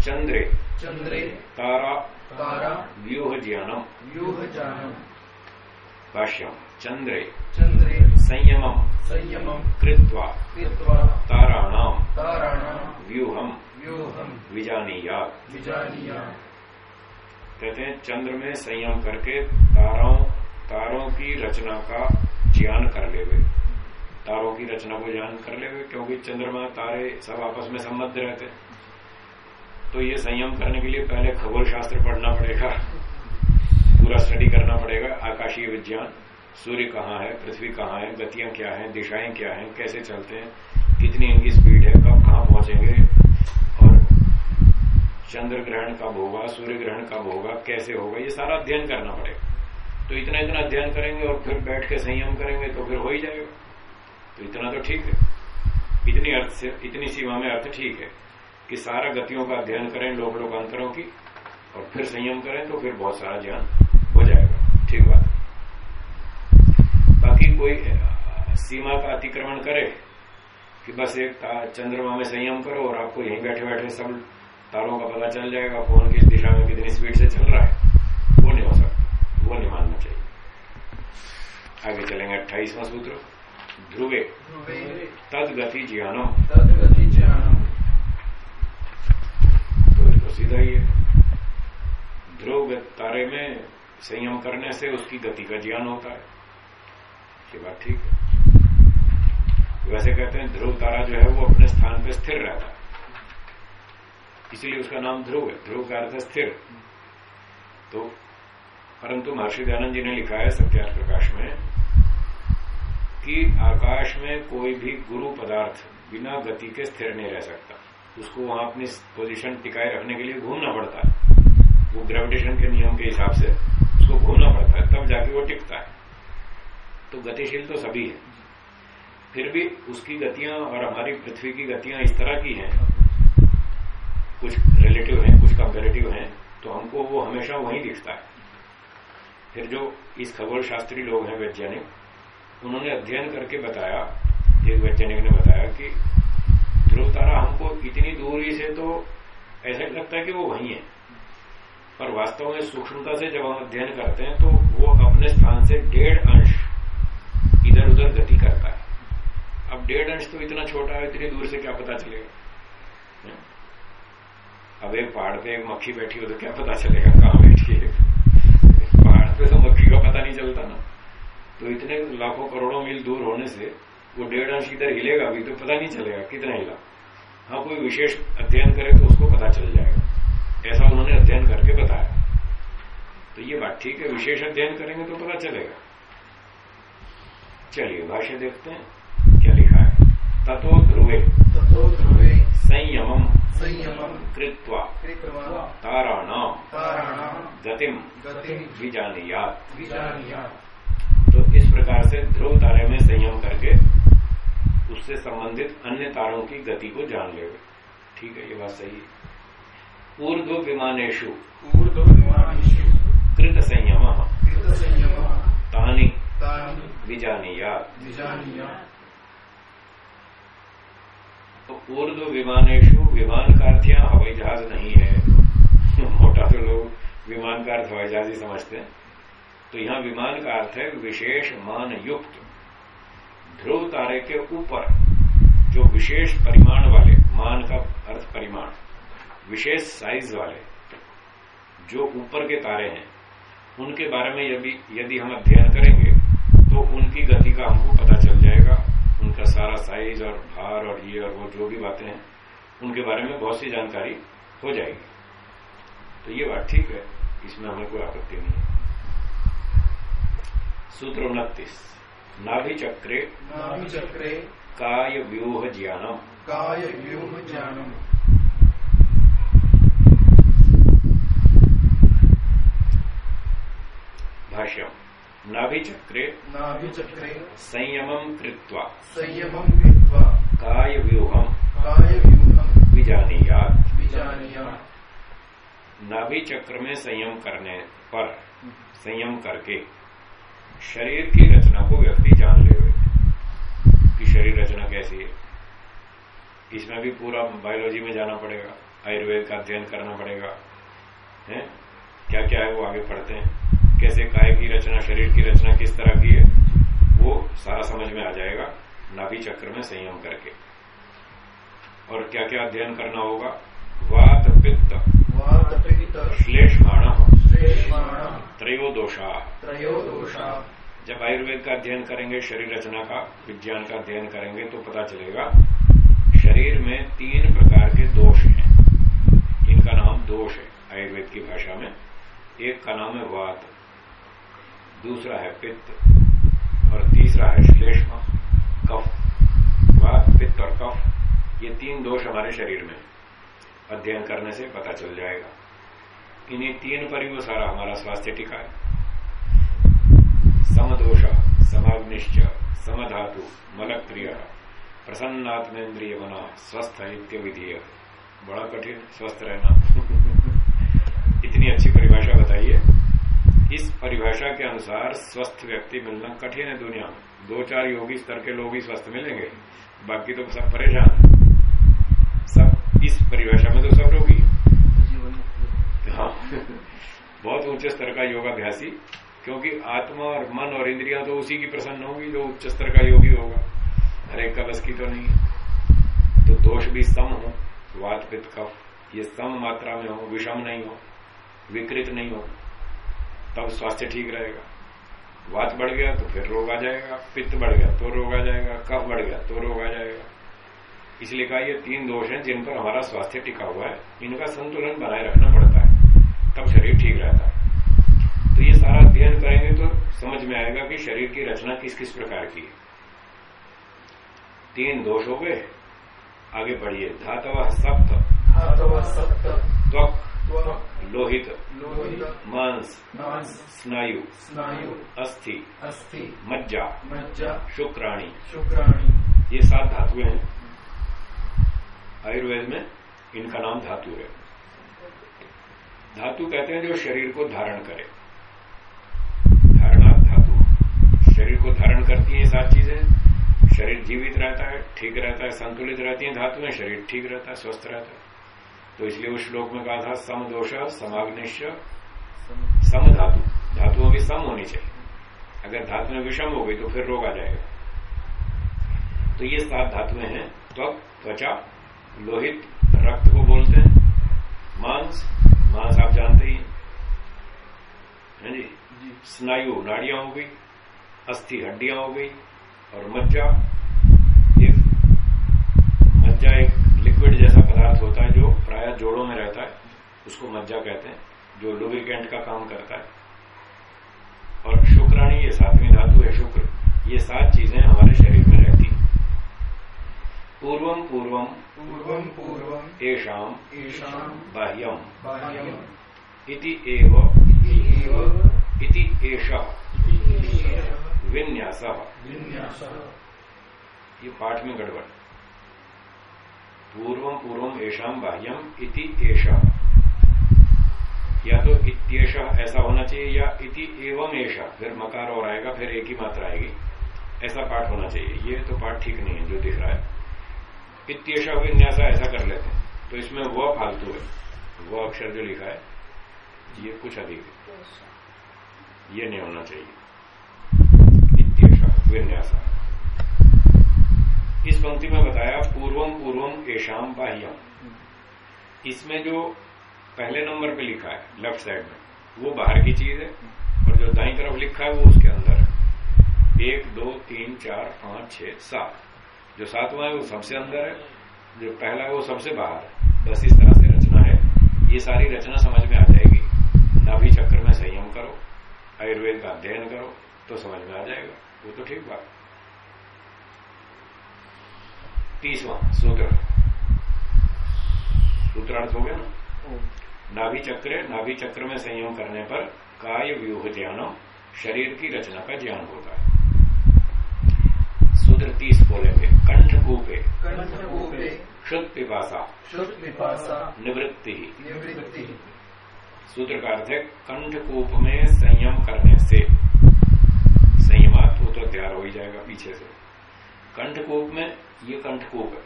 चंद्रे। चंद्रे। तारा। तारा। व्यूह ज्ञानम व्यूह जानम भाष्यम। चंद्रे। चंद्रे। संयमम। संयमम। कृत्वा। कृत्वा। ताराणाम। ताराणाम। व्यूहम। विजानीया कहते हैं चंद्र में संयम करके तारों तारों की रचना का ज्ञान कर ले हुए तारों की रचना को ज्ञान कर ले हुए क्योंकि चंद्रमा तारे सब आपस में संबद्ध रहते तो ये संयम करने के लिए पहले खगोल शास्त्र पढ़ना पड़ेगा पूरा स्टडी करना पड़ेगा आकाशीय विज्ञान सूर्य कहाँ है पृथ्वी कहाँ है गतियाँ क्या है दिशाएँ क्या है कैसे चलते हैं कितनी इनकी स्पीड है कब कहाँ पहुँचेंगे चंद्र ग्रहण कब होगा, सूर्य ग्रहण कब होगा, कैसे होगा, ये सारा अध्ययन करना पड़ेगा। तो इतना इतना अध्ययन करेंगे और फिर बैठ के संयम करेंगे तो फिर हो ही जाएगा। तो इतना तो ठीक है। इतनी अर्थ से, इतनी सीमा में अर्थ ठीक है कि सारा गतियों का अध्ययन करें लोक लोकांतरों की, और फिर संयम करें तो फिर बहुत सारा ज्ञान हो जाएगा। ठीक बात। बाकी कोई सीमा का अतिक्रमण करे कि बस एक चंद्रमा में संयम करो और आपको यहीं बैठे बैठे सब तारों का पता चल जाएगा फ़ोन किस दिशा में कितनी स्पीड से चल रहा है। वो नहीं हो सकता। वो नहीं मानना चाहिए। आगे चलेंगे अट्ठाईसवा सूत्र। ध्रुवे ध्रुवे तद गति ज्ञानम। तो तो सीधा ही है। ध्रुव तारे में संयम करने से उसकी गति का ज्ञान होता है। ये बात ठीक है। वैसे कहते हैं ध्रुव तारा जो है वो अपने स्थान पर स्थिर रहता है। इसीलिए उसका नाम ध्रुव है। ध्रुव का अर्थ स्थिर। तो परंतु महर्षि दयानंद जी ने लिखा है सत्यार्थ प्रकाश में कि आकाश में कोई भी गुरु पदार्थ बिना गति के स्थिर नहीं रह सकता। उसको वहाँ अपनी पोजीशन टिकाए रखने के लिए घूमना पड़ता है। वो ग्रेविटेशन के नियम के हिसाब से उसको घूमना पड़ता है, तब जाके वो टिकता है। तो गतिशील तो सभी है। फिर भी उसकी गतियाँ और हमारी पृथ्वी की गतियाँ इस तरह की हैं कुछ रिलेटिव हैं, कुछ कंपेरेटिव हैं तो हमको वो हमेशा वहीं दिखता है। फिर जो इस खगोल शास्त्री लोग हैं वैज्ञानिक, उन्होंने अध्ययन करके बताया, एक वैज्ञानिक ने बताया कि ध्रुव तारा हमको इतनी दूरी से तो ऐसा लगता है कि वो वहीं है। पर वास्तव में सूक्ष्मता से जब हम अध्ययन करते हैं तो वो अपने स्थान से डेढ़ अंश इधर उधर गति करता है। अब डेढ़ अंश तो इतना छोटा है, इतनी दूर से क्या पता चलेगा? अब एक पहाड़ पे एक मक्खी बैठी हो तो क्या पता चलेगा, कहाँ बैठी है? पहाड़ पे तो मक्खी का पता नहीं चलता ना। तो इतने लाखों करोड़ों मील दूर होने से वो डेढ़ अंश इधर हिलेगा भी तो पता नहीं चलेगा कितना हिला। हाँ कोई विशेष अध्ययन करे तो उसको पता चल जाएगा। ऐसा उन्होंने अध्ययन करके बताया। तो ये बात ठीक है, विशेष अध्ययन करेंगे तो पता चलेगा। चलिए, भाष्य देखते हैं। ततो ध्रुवे। ततो ध्रुवे। संयमम संयमम कृत्वा। कृत्वा। ताराणाम ताराणाम गतिम गतिम विजानीयात। विजानीयात्। तो इस प्रकार से ध्रुव तारे में संयम करके उससे संबंधित अन्य तारों की गति को जान ले। ठीक है ये बात सही है। ऊर्ध्व विमानेशु ऊर्ध्वविमानेषु कृत संयम। कृतसंयमः तानी तानि विजानीयात। विजानीयात्। तो ऊर्ध्व विमानेशु विमान का अर्थ यहाँ हवाई जहाज़ नहीं है। मोटा तो लोग विमान का अर्थ हवाई जहाज़ ही समझते हैं। तो यहाँ विमान का अर्थ है विशेष मान युक्त ध्रुव तारे के ऊपर जो विशेष परिमाण वाले, मान का अर्थ परिमाण, विशेष साइज़ वाले, जो ऊपर के तारे हैं, उनके बारे में यदि यदि हम अध्ययन करेंगे तो उनकी गति का हमको पता चल जाएगा। उनका सारा साइज़ और भार और ये और वो जो भी बातें हैं उनके बारे में बहुत सी जानकारी हो जाएगी। तो ये बात ठीक है इसमें हमें कोई आपत्ति नहीं है। सूत्र उनतीस नाभि चक्रे नाभिचक्रे काय व्यूह ज्ञानम। काय व्यूह ज्ञानम्। भाष्यम। नाभि चक्रे नाभिचक्रे संयमम कृत्वा संयमं कृत्वा काय व्यूहम कायव्यूहं विजानीयात। विजानीयात्। नाभि चक्र में संयम करने पर संयम करके शरीर की रचना को व्यक्ति जान ले हुए कि शरीर रचना कैसी है। इसमें भी पूरा बायोलॉजी में जाना पड़ेगा आयुर्वेद का अध्ययन करना पड़ेगा है? क्या क्या है वो आगे पढ़ते हैं। कैसे काय की रचना शरीर की रचना किस तरह की है वो सारा समझ में आ जाएगा नाभि चक्र में संयम करके। और क्या क्या अध्ययन करना होगा? वात पित्त श्लेषमाण। श्लेष्माणः। त्रयोदोषा। त्रयोदोषा। जब आयुर्वेद का अध्ययन करेंगे शरीर रचना का विज्ञान का अध्ययन करेंगे तो पता चलेगा शरीर में तीन प्रकार के दोष हैं। इनका नाम दोष है आयुर्वेद की भाषा में। एक का नाम है वात। दूसरा है पित्त, और तीसरा है श्लेष्मा, कफ, वात, पित्त और कफ, ये तीन दोष हमारे शरीर में अध्ययन करने से पता चल जाएगा। इन्हीं तीन पर ही वो सारा हमारा स्वास्थ्य टिका है। समदोष, समाग्निश्च, समधातु, मलक्रिय प्रसन्नात्मेन्द्रिय बना स्वस्थ नित्य विधेय बड़ा कठिन, स्वस्थ रहना। इतनी अच्छी परिभाषा बताइए। इस परिभाषा के अनुसार स्वस्थ व्यक्ति मिलना कठिन है दुनिया में। दो चार योगी स्तर के लोग ही स्वस्थ मिलेंगे। बाकी तो सब परेशान। सब इस परिभाषा में तो सब रोगी हैं। बहुत ऊँचे स्तर का योगाभ्यासी, क्योंकि आत्मा और मन और इंद्रियाँ तो उसी की प्रसन्न होगी जो उच्च स्तर का योगी होगा। हर एक का तो नहीं तो दोष भी सम हो, वात पित्त कफ ये सम मात्रा में हो, विषम नहीं हो, विकृत नहीं हो। तब स्वास्थ्य ठीक रहेगा। वात बढ़ गया तो फिर रोग आ जाएगा पित्त बढ़ गया तो रोग आ जाएगा कफ बढ़ गया तो रोग आ जाएगा। इसलिए कहा ये तीन दोष हैं जिन पर हमारा स्वास्थ्य टिका हुआ है। इनका संतुलन बनाए रखना पड़ता है तब शरीर ठीक रहता है। तो ये सारा अध्ययन करेंगे तो समझ में आएगा कि शरीर की रचना किस किस प्रकार की है। तीन दोष हो गए आगे बढ़िए। धातव सप्त। धातव सप्त। त्वक। लोहित लोहित मांस मांस स्नायु स्नायु अस्थि अस्थि मज्जा मज्जा शुक्राणी। शुक्राणी। ये सात धातुएँ हैं। आयुर्वेद में इनका नाम धातु है। धातु कहते हैं जो शरीर को धारण करे। धारणा धातु। शरीर को धारण करती है सात चीज़ें। शरीर जीवित रहता है ठीक रहता है संतुलित रहती है धातुएँ शरीर ठीक रहता है स्वस्थ रहता है। तो इसलिए उस श्लोक में कहा था समदोष समाग्निश्च सम धातु। धातुओं की सम होनी चाहिए। अगर धातु में विषम हो गई तो फिर रोग आ जाएगा। तो ये सात धातुएँ हैं त्वक त्वचा लोहित रक्त को बोलते हैं मांस मांस आप जानते ही हैं। हैं जी। स्नायु नाड़ियाँ हो गई अस्थि हड्डियाँ हो गई और मज्जा एक मज्जा एक लिक्विड जैसा पदार्थ होता है जो प्राय जोड़ों में रहता है उसको मज्जा कहते हैं जो लुब्रिकेंट का काम करता है। और शुक्राणी ये सातवीं धातु है शुक्र। ये सात चीज़ें हमारे शरीर में रहती हैं। पूर्वम पूर्वम पूर्वम पूर्वम् एषाम येषां बाह्यम बाह्यम् इति एव इति एष इति विन्यास। ये पाठ में गड़बड़। पूर्वम पूर्वम एषाम बाह्यम इति या तो इत्येष ऐसा होना चाहिए या इति एवं एष। फिर मकार और आएगा फिर एक ही मात्रा आएगी। ऐसा पाठ होना चाहिए। ये तो पाठ ठीक नहीं है जो दिख रहा है। इत्येष विन्यासा ऐसा कर लेते हैं। तो इसमें वह फालतू है। वह अक्षर जो लिखा है ये कुछ अधिक है। ये नहीं होना चाहिए। इत्येष विन्यासा इस पंक्ति में बताया पूर्वम पूर्वम एशाम बाह्यम इसमें जो पहले नंबर पे लिखा है लेफ़्ट साइड में, वो बाहर की चीज़ है, और जो दाई तरफ़ लिखा है, वो उसके अंदर है। एक, दो, तीन, चार, पाँच, छह, सात। जो सातवां है, वो सबसे अंदर है, जो पहला है, वो सबसे बाहर है। बस इस तरह से रचना है। ये सारी रचना समझ में आ जाएगी। नाभि चक्र में संयम करो, आयुर्वेद का अध्ययन करो तो समझ में आ जाएगा। वो तो ठीक बात तीसवां सूत्र। सूत्रार्थ हो गया ना? नाभि चक्र नाभि चक्र में संयम करने पर काय व्यूह ज्ञानम? शरीर की रचना का ज्ञान होता है। सूत्र तीस बोलेंगे। कंठ कूपे। शुद्ध पिपासा। शुद्ध पिपासा। निवृत्ति। निवृत्ति। सूत्र का अर्थ है कंठकूप में संयम करने से संयमात वो तो तैयार हो ही जाएगा पीछे से। कंठकूप में ये कंठकूप है।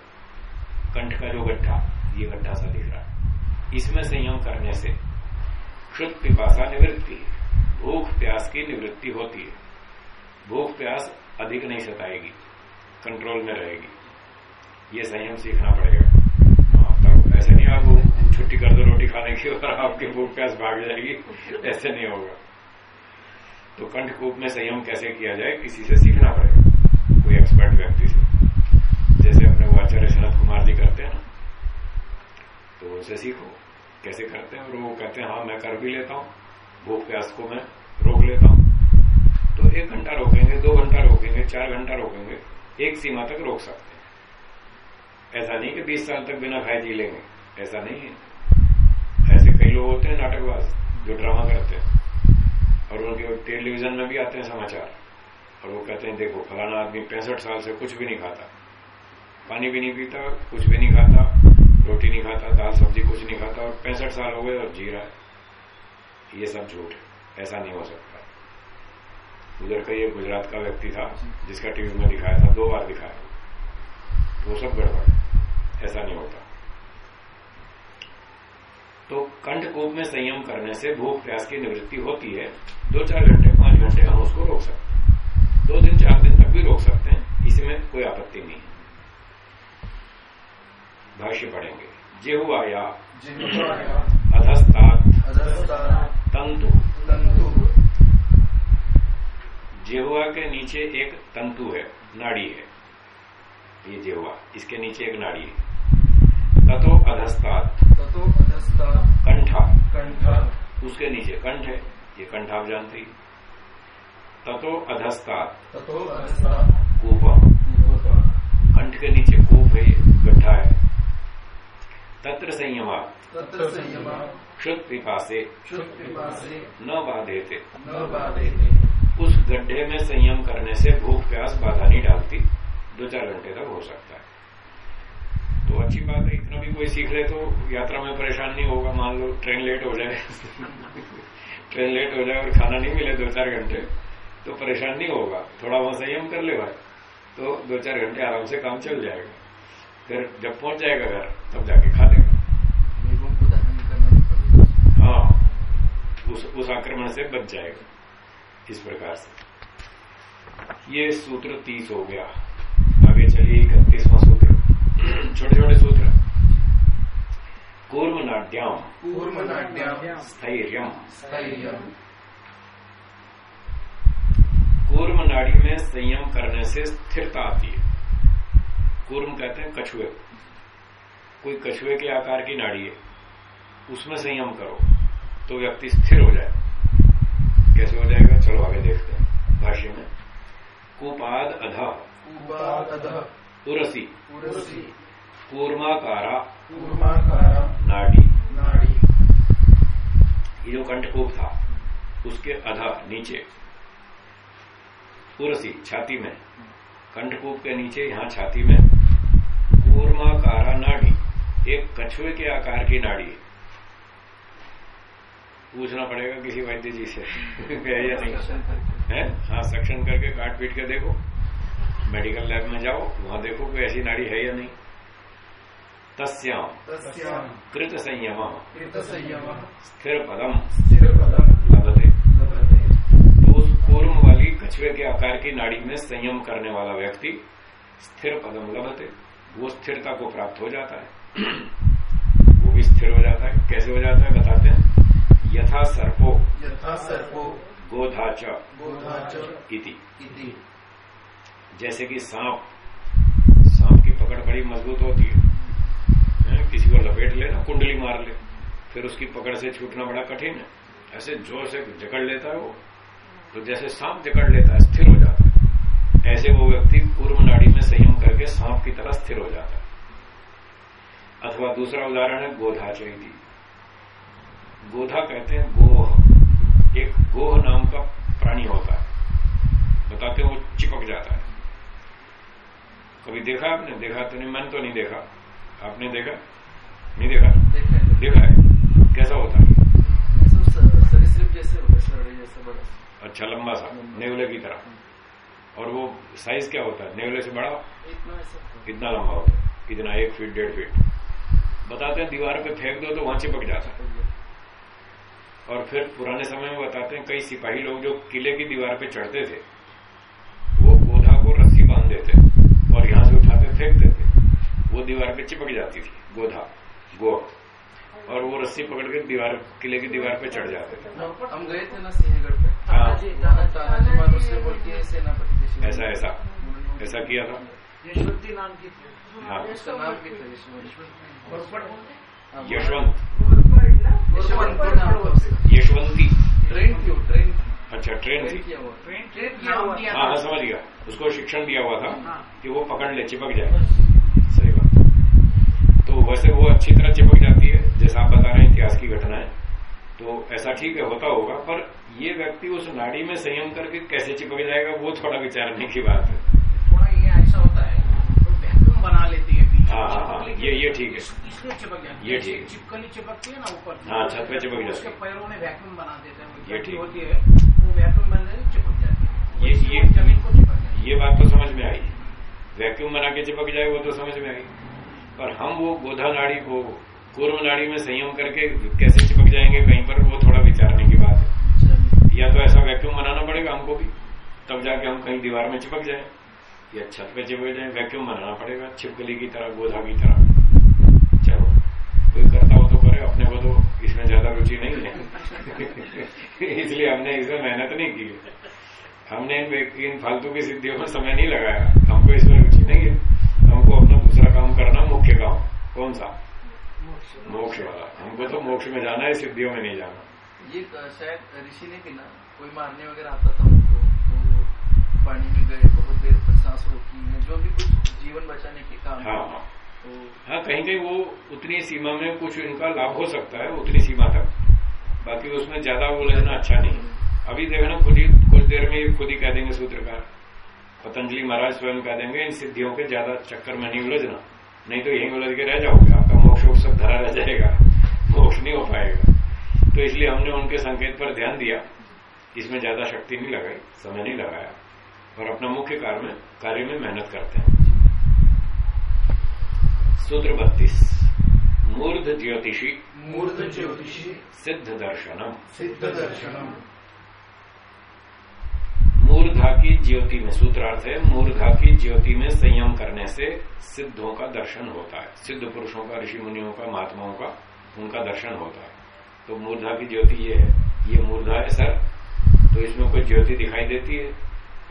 कंठ का जो गड्ढा ये गड्ढा सा दिख रहा है। इसमें संयम करने से क्षुत पिपासा निवृत्ति भूख प्यास की निवृत्ति होती है। भूख प्यास अधिक नहीं सताएगी कंट्रोल में रहेगी। ये संयम सीखना पड़ेगा। हाँ, ऐसे नहीं आप छुट्टी कर दो रोटी खाने की और आपकी भूख प्यास भाग जाएगी। ऐसे नहीं होगा। तो कंठकूप में संयम कैसे किया जाए किसी से सीखना पड़ेगा। एक्सपर्ट व्यक्ति से जैसे अपने वो आचार्य शरद कुमार जी करते हैं ना तो उनसे सीखो कैसे करते हैं और वो कहते हैं हाँ मैं कर भी लेता हूँ भूख प्यास को मैं रोक लेता हूँ। तो एक घंटा रोकेंगे, दो घंटा रोकेंगे, चार घंटा रोकेंगे, एक सीमा तक रोक सकते हैं। ऐसा नहीं कि बीस साल तक बिना खाए जी लेंगे, ऐसा नहीं है। ऐसे कई लोग होते हैं नाटकबाज जो ड्रामा करते हैं, और उनके टेलीविज़न में भी आते हैं समाचार। और वो कहते हैं, देखो, फलाना आदमी पैंसठ साल से कुछ भी नहीं खाता। पानी भी नहीं पीता, कुछ भी नहीं खाता, रोटी नहीं खाता, दाल सब्ज़ी कुछ नहीं खाता, और पैंसठ साल हो गए और जी रहा है। ये सब झूठ है। ऐसा नहीं हो सकता। उधर का ये गुजरात का व्यक्ति था, जिसका टीवी में दिखाया था, दो बार दिखाया वो सब गड़बड़ ऐसा नहीं होता। तो कंठकोप में संयम करने से भूख, प्यास की निवृत्ति होती है। दो चार घंटे, पाँच घंटे हम उसको रोक सकते दो दिन चार दिन तक भी रोक सकते हैं इसमें कोई आपत्ति नहीं है। भाष्य पढ़ेंगे। जिह्वाया। अधस्तात। अधस्तात्। तंतु। तन्तु जेहुआ के नीचे एक तंतु है नाड़ी है। ये जेहुआ इसके नीचे एक नाड़ी है। ततो अधस्तात। ततो अधस्तात्। कंठा। कंठा। उसके नीचे कंठ है ये कंठ आप जानते ही। ततो अधस्तात। ततो कूप। कंठ के नीचे कूप है गड्ढा है। तत्र संयमा। तत्र संयमः। क्षुत पिपासे। शुद्ध पिपासे। न बाधे थे न बाधेते। उस गड्ढे में संयम करने से भूख प्यास बाधा नहीं डालती। दो चार घंटे तक हो सकता है। तो अच्छी बात है इतना भी कोई सीख ले तो यात्रा में परेशान नहीं होगा। मान लो ट्रेन लेट हो जाए। ट्रेन लेट हो जाए और खाना नहीं मिले दो चार घंटे। तो परेशान नहीं होगा। थोड़ा वहाँ संयम कर ले भाई। तो दो चार घंटे आराम से काम चल जाएगा। फिर जब पहुँच जाएगा घर तब जाके खा लेगा। हाँ उस उस आक्रमण से बच जाएगा। इस प्रकार से। ये सूत्र तीस हो गया। आगे चलिए इकतीसवां सूत्र। छोटे छोटे सूत्र। कूर्म नाट्याम कूर्मनाट्यां स्थैर्यम। स्थैर्यम्। कूर्म नाड़ी में संयम करने से स्थिरता आती है। कूर्म कहते हैं कछुए। कोई कछुए के आकार की नाड़ी है उसमें संयम करो तो व्यक्ति स्थिर हो जाए। कैसे हो जाएगा? चलो आगे देखते हैं भाष्य में। कुपाद अधा। कूपादः उरसी। पुरसि कूर्माकारा। कूर्माकारा। नाड़ी। नाड़ी। ये जो कंठकूप था उसके अधा नीचे। उरसी छाती में। कंठकूप के नीचे यहाँ छाती में। कूर्माकारा नाड़ी। एक कछुए के आकार की नाड़ी है। पूछना पड़ेगा किसी वैद्य जी से। है या नहीं? है? हाँ सक्शन करके काट पीट के देखो। मेडिकल लैब में जाओ वहाँ देखो कोई ऐसी नाड़ी है या नहीं। तस्याम तस्यां। कृत संयम कृतसंयमः। स्थिर पदम स्थिरपदं लभते लभते तो उस कूर्म वाली कछुए के आकार की नाड़ी में संयम करने वाला व्यक्ति स्थिर पदम लभते वो स्थिरता को प्राप्त हो जाता है। वो भी स्थिर हो जाता है। कैसे हो जाता है बताते हैं। यथा सर्पो यथा सर्पो गोधा च इति। इति। जैसे कि सांप सांप की पकड़ बड़ी मज़बूत होती है। हैं? किसी को लपेट ले ना कुंडली मार ले फिर उसकी पकड़ से छूटना बड़ा कठिन है। ऐसे ज़ोर से जकड़ लेता है वो। तो जैसे सांप जकड़ लेता है स्थिर हो जाता है। ऐसे वो व्यक्ति पूर्व नाड़ी में संयम करके सांप की तरह स्थिर हो जाता है। अथवा दूसरा उदाहरण है गोधा चैती। गोधा कहते हैं गोह। एक गोह नाम का प्राणी होता है। बताते हैं वो चिपक जाता है। कभी देखा आपने? देखा तो नहीं मन तो नहीं देखा। आपने देखा? नहीं देखा? देखा है, देखा है। कैसा होता है? अच्छा लंबा सा नेवले की तरह। और वो साइज़ क्या होता है? नेवले से बड़ा? इतना इतना लंबा होता है? इतना एक फीट डेढ़ फीट बताते हैं दीवार पे फेंक दो तो वहाँ चिपक जाता है। और फिर पुराने समय में बताते हैं कई सिपाही लोग जो किले की दीवार पे चढ़ते थे वो गोधा को रस्सी बाँध देते और यहाँ से उठाते फेंकते थे। वो दीवार पे चिपक जाती थी गोधा गोह और वो रस्सी पकड़ के दीवार किले की दीवार पे चढ़ जाते थे। हम- गए थे ना सिंहगढ़ पे। हाँ। ऐसा ऐसा ऐसा। किया था। यशवंती नाम की थी। हाँ। नाम यशवंत। हाँ, यशवंत। यशवंत घोरपड़ नाम यशवंती। ट्रेन थी ट्रेन थी। अच्छा ट्रेन थी। ट्रेन हाँ हाँ समझ गया। उसको शिक्षण दिया हुआ था हाँ। कि वो पकड़ ले चिपक जाए। सही बात। वैसे वो अच्छी तरह चिपक जाती है जैसा आप बता रहे हैं इतिहास की घटना है तो ऐसा ठीक है होता होगा पर ये व्यक्ति उस नाड़ी में संयम करके कैसे चिपक जाएगा वो थोड़ा विचारने की बात है थोड़ा ये ऐसा होता है तो वैक्यूम बना लेती है हाँ, हाँ, हाँ, ये- ये ठीक है। इसलिए चिपक जाती ये ठीक है। चिपकली चिपकती है ना ऊपर हाँ, छत पे चिपक जाती है। पैरों में वैक्यूम बना देते हैं ये ठीक। होती है वो वैक्यूम बनने से चिपक जाती है ये- ये- ज़मीन को चिपक ये बात तो समझ में आई वैक्यूम बना के चिपक जाए वो तो समझ में आई पर हम वो गोधा नाड़ी को कूर्म नाड़ी में संयम करके कैसे चिपक जाएँगे कहीं पर वो थोड़ा विचारने की बात है। या तो ऐसा वैक्यूम बनाना पड़ेगा हमको भी तब जाके हम कहीं दीवार में चिपक जाए या छत पे चिपक जाए वैक्यूम बनाना पड़ेगा छिपकली की तरह गोधा की तरह। चलो कोई करता हो तो करे अपने को तो इसमें ज़्यादा रुचि नहीं है। इसलिए हमने इसमें मेहनत नहीं की हमने इन- फालतू की सिद्धियों में समय नहीं लगाया। हमको इसमें रुचि नहीं है। दूसरा काम करना मुख्य काम। कौन सा? मोक्ष। वाला। हमको तो मोक्ष में जाना है सिद्धियों में नहीं जाना। ये शायद ऋषि ने भी ना कोई मारने वगैरह आता था उनको तो पानी में गए बहुत देर तक सांस रोकी है जो भी कुछ जीवन बचाने के काम हाँ हाँ तो हाँ कहीं कहीं वो उतनी सीमा में कुछ इनका लाभ हो सकता है उतनी सीमा तक। बाकी उसमें ज़्यादा वो लेना अच्छा नहीं अभी देखना खुद ही कुछ देर में खुद ही कह देंगे सूत्रकार। पतंजलि महाराज स्वयं कह देंगे इन सिद्धियों के ज़्यादा चक्कर में नहीं उलझना। नहीं तो यही उलझ के रह जाओगे आपका मोक्ष वोक्ष सब धरा रह जाएगा मोक्ष नहीं हो पाएगा। तो इसलिए हमने उनके संकेत पर ध्यान दिया इसमें ज़्यादा शक्ति नहीं लगाई समय नहीं लगाया और अपना मुख्य कार्य में कार्य में मेहनत करते हैं। सूत्र बत्तीस मूर्ध ज्योतिषी मूर्ध ज्योतिषी सिद्ध दर्शनम। सिद्ध दर्शनम। मूर्धा की ज्योति में, सूत्रार्थ है मूर्धा की ज्योति में संयम करने से सिद्धों का दर्शन होता है। सिद्ध पुरुषों का, ऋषि मुनियों का, महात्माओं का, उनका दर्शन होता है। तो मूर्धा की ज्योति ये है। ये मूर्धा है सर। तो इसमें कोई ज्योति दिखाई देती है?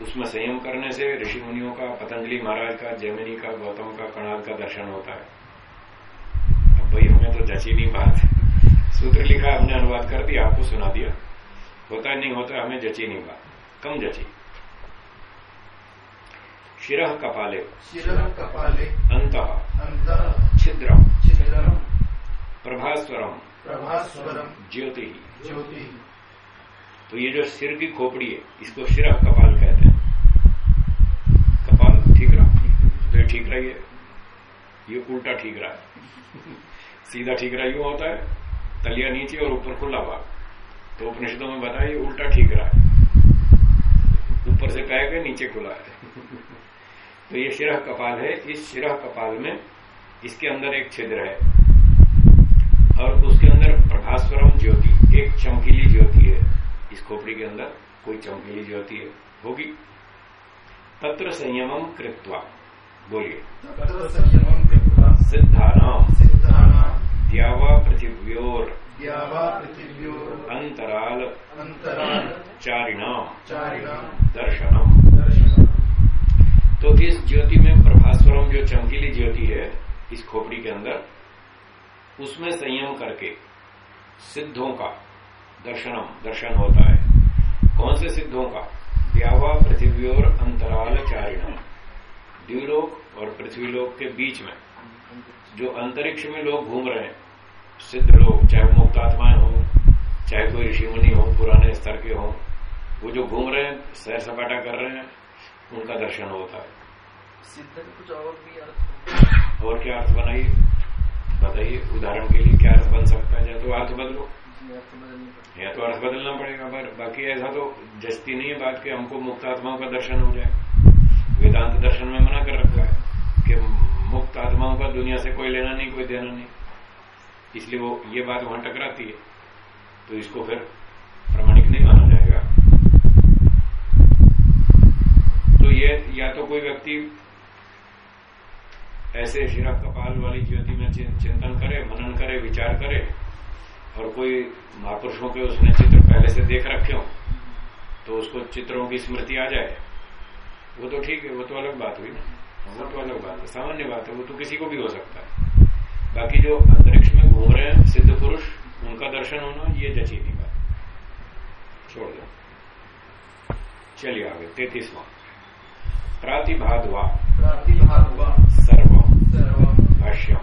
उसमें संयम करने से ऋषि मुनियों का, पतंजलि महाराज का, जैमिनी का, गौतम का कणाद का दर्शन होता है। अब भाई हमें तो जची नहीं बात। सूत्र लिखा, हमने अनुवाद कर दिया, आपको सुना दिया। होता है, नहीं होता हमें जची नहीं बात। कम जची। शिर कपाले। शिरः कपाले। अंत अन्तः। छिद्रम। छिद्रम्। प्रभास्वरम। प्रभास्वरम। ज्योति। ज्योति। तो ये जो सिर की खोपड़ी है इसको शिर कपाल कहते हैं। कपाल ठीक रहा? तो ये ठीक रही है। ये उल्टा ठीक रहा है। सीधा ठीक रहा यूँ होता है। तलिया नीचे और ऊपर खुला भाग तो उपनिषदों में बताया ये उल्टा ठीक रहा है। ऊपर से पैक है नीचे खुला है। तो ये शिरह कपाल है। इस शिरह कपाल में इसके अंदर एक छिद्र है। और उसके अंदर प्रभास्वरम ज्योति एक चमकीली ज्योति है। इस खोपड़ी के अंदर कोई चमकीली ज्योति है होगी। तत्र संयमम कृत्वा। बोलिए। तत्र संयमं कृत्वा। सिद्धानाम सिद्धानां। द्यावा पृथिव्योर। अंतराल अन्तराल। चारिणाम चारिणां। दर्शनम। दर्शनम्। तो इस ज्योति में प्रभास्वरम जो चमकीली ज्योति है, इस खोपड़ी के अंदर, उसमें संयम करके सिद्धों का दर्शनम, दर्शन होता है। कौन से सिद्धों का? द्यावा पृथ्वी और अंतराल चारिणम द्व्यूलोक और पृथ्वीलोक के बीच में, जो अंतरिक्ष में लोग घूम रहे हैं, सिद्ध लोग, चाहे मुक्त आत्माएँ हों, चाहे कोई ऋषि मुनि हो, पुराने स्तर के हो, वो जो घूम रहे हैं, सैर सपाटा कर रहे हैं, उनका दर्शन होता है। सिद्ध कुछ और भी अर्थ और क्या अर्थ बनाइए? बताइए उदाहरण के लिए क्या अर्थ बन सकता है? या तो अर्थ बदलो। या तो अर्थ बदलना पड़ेगा पर बाकी ऐसा तो जस्ती नहीं है बात कि हमको मुक्त आत्माओं का दर्शन हो जाए। वेदांत दर्शन में मना कर रखा है कि मुक्त आत्माओं का दुनिया से कोई लेना नहीं कोई देना नहीं। इसलिए वो ये बात वहाँ टकराती है तो इसको फिर प्रमाणिक नहीं माना जाएगा। तो ये या तो कोई व्यक्ति ऐसे शिरा कपाल वाली ज्योति में चिंतन करे मनन करे विचार करे और कोई महापुरुषों के उसने चित्र पहले से देख रखे हो तो उसको चित्रों की स्मृति आ जाए। वो तो ठीक है वो तो अलग बात हुई ना। वो तो अलग बात है सामान्य बात है वो तो किसी को भी हो सकता है। बाकी जो अंतरिक्ष में घूम रहे हैं सिद्ध पुरुष उनका दर्शन होना ये जची नहीं बात। छोड़ दो। चलिए आगे तैतीसवा। प्रातिभागवा सर्व भाष्यम।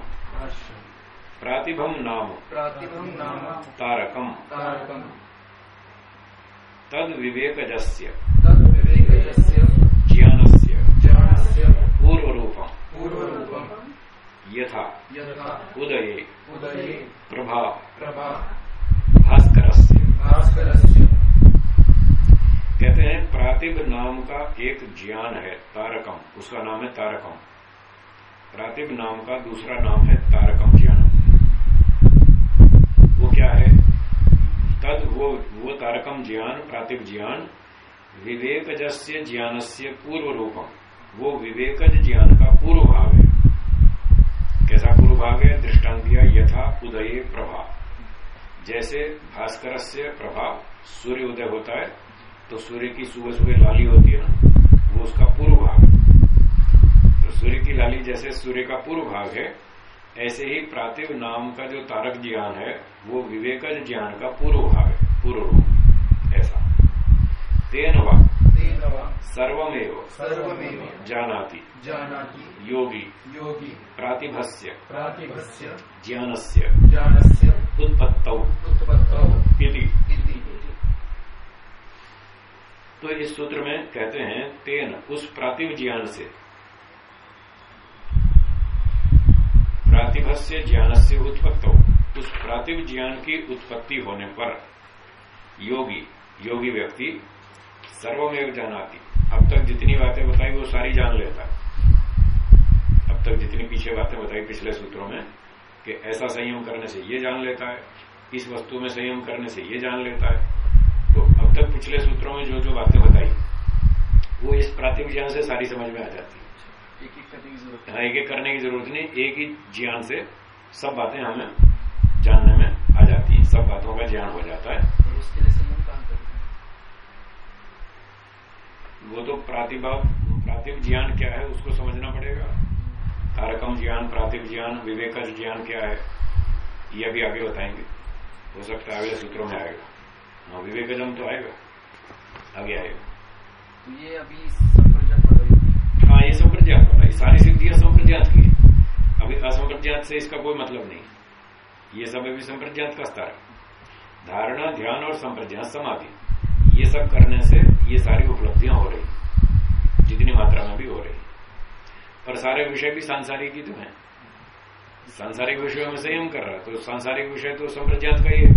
प्रातिभम नाम। प्रातिभम नाम। तारकम। तारकम। तद विवेकजस्य तद विवेकजस्य ज्ञानस्य। ज्ञानस्य। पूर्व रूपम पूर्वरूपम। यथा। यथा। उदये। उदये। प्रभा। प्रभा। भास्करस्य। भास्करस्य। कहते हैं प्रातिभ नाम का एक ज्ञान है तारकम। उसका नाम है तारकम। प्रातिभ नाम का दूसरा नाम है तारकम ज्ञान वो क्या है? तद वो वो तारकम ज्ञान प्रातिभ ज्ञान विवेकजस्य ज्ञान से पूर्व रूपम वो विवेकज ज्ञान का पूर्व भाग है। कैसा पूर्व भाग है? दृष्टांत दिया यथा उदय प्रभा। जैसे भास्कर से प्रभा सूर्य उदय होता है तो सूर्य की सुबह सुबह लाली होती है ना, वो उसका पूर्व भाग सूर्य की लाली जैसे सूर्य का पूर्व भाग है ऐसे ही प्रातिव नाम का जो तारक ज्ञान है वो विवेकज ज्ञान का पूर्व भाग है पूर्व रूप ऐसा। तेन वा। तेन वा। सर्वमेव। सर्वमेव। जानाति। जानाति। योगी। योगी। प्रातिभस्य। प्रातिभस्य। ज्ञानस्य। ज्ञानस्य। उत्पत्तौ। उत्पत्तौ। इति। इति। तो इस सूत्र में कहते हैं तेन उस प्रातिभ ज्ञान से। प्रातिभ से ज्ञान से उत्पत्त। हो उस प्रातिभ ज्ञान की उत्पत्ति होने पर योगी योगी व्यक्ति सर्वमेव जानाती। अब तक जितनी बातें बताई, वो सारी जान लेता अब तक जितनी पीछे बातें बताई पिछले सूत्रों में, कि ऐसा संयम करने से ये जान लेता है, इस वस्तु में संयम करने से ये जान लेता है। तो अब तक पिछले सूत्रों में जो जो बातें बताई, वो इस प्राथमिक ज्ञान से सारी समझ में आ जाती। है एक एक करने की ज़रूरत हाँ, एक एक करने की ज़रूरत नहीं एक ही ज्ञान से सब बातें हमें जानने में आ जाती है सब बातों का ज्ञान हो जाता है। और उसके लिए संयम करें वो तो प्रातिभा प्रातिभ ज्ञान क्या है उसको समझना पड़ेगा। तारकम ज्ञान प्रातिभ ज्ञान विवेक ज्ञान क्या है ये अभी आगे बताएँगे। हो सकता है अगले सूत्रों में आएगा। हाँ विवेकजम तो आएगा आगे आएगा। तो ये अभी हाँ ये संप्रज्ञात वाला ये सारी सिद्धियाँ संप्रज्ञात की है। अभी असंप्रज्ञात से इसका कोई मतलब नहीं। ये सब अभी संप्रज्ञात का स्तर है। धारणा, ध्यान और संप्रज्ञात समाधि। ये सब करने से ये सारी उपलब्धियाँ हो रही जितनी मात्रा में भी हो रही पर सारे विषय भी सांसारिक ही तो है। सांसारिक विषयों में संयम कर रहा है तो सांसारिक विषय तो संप्रज्ञात का ही है।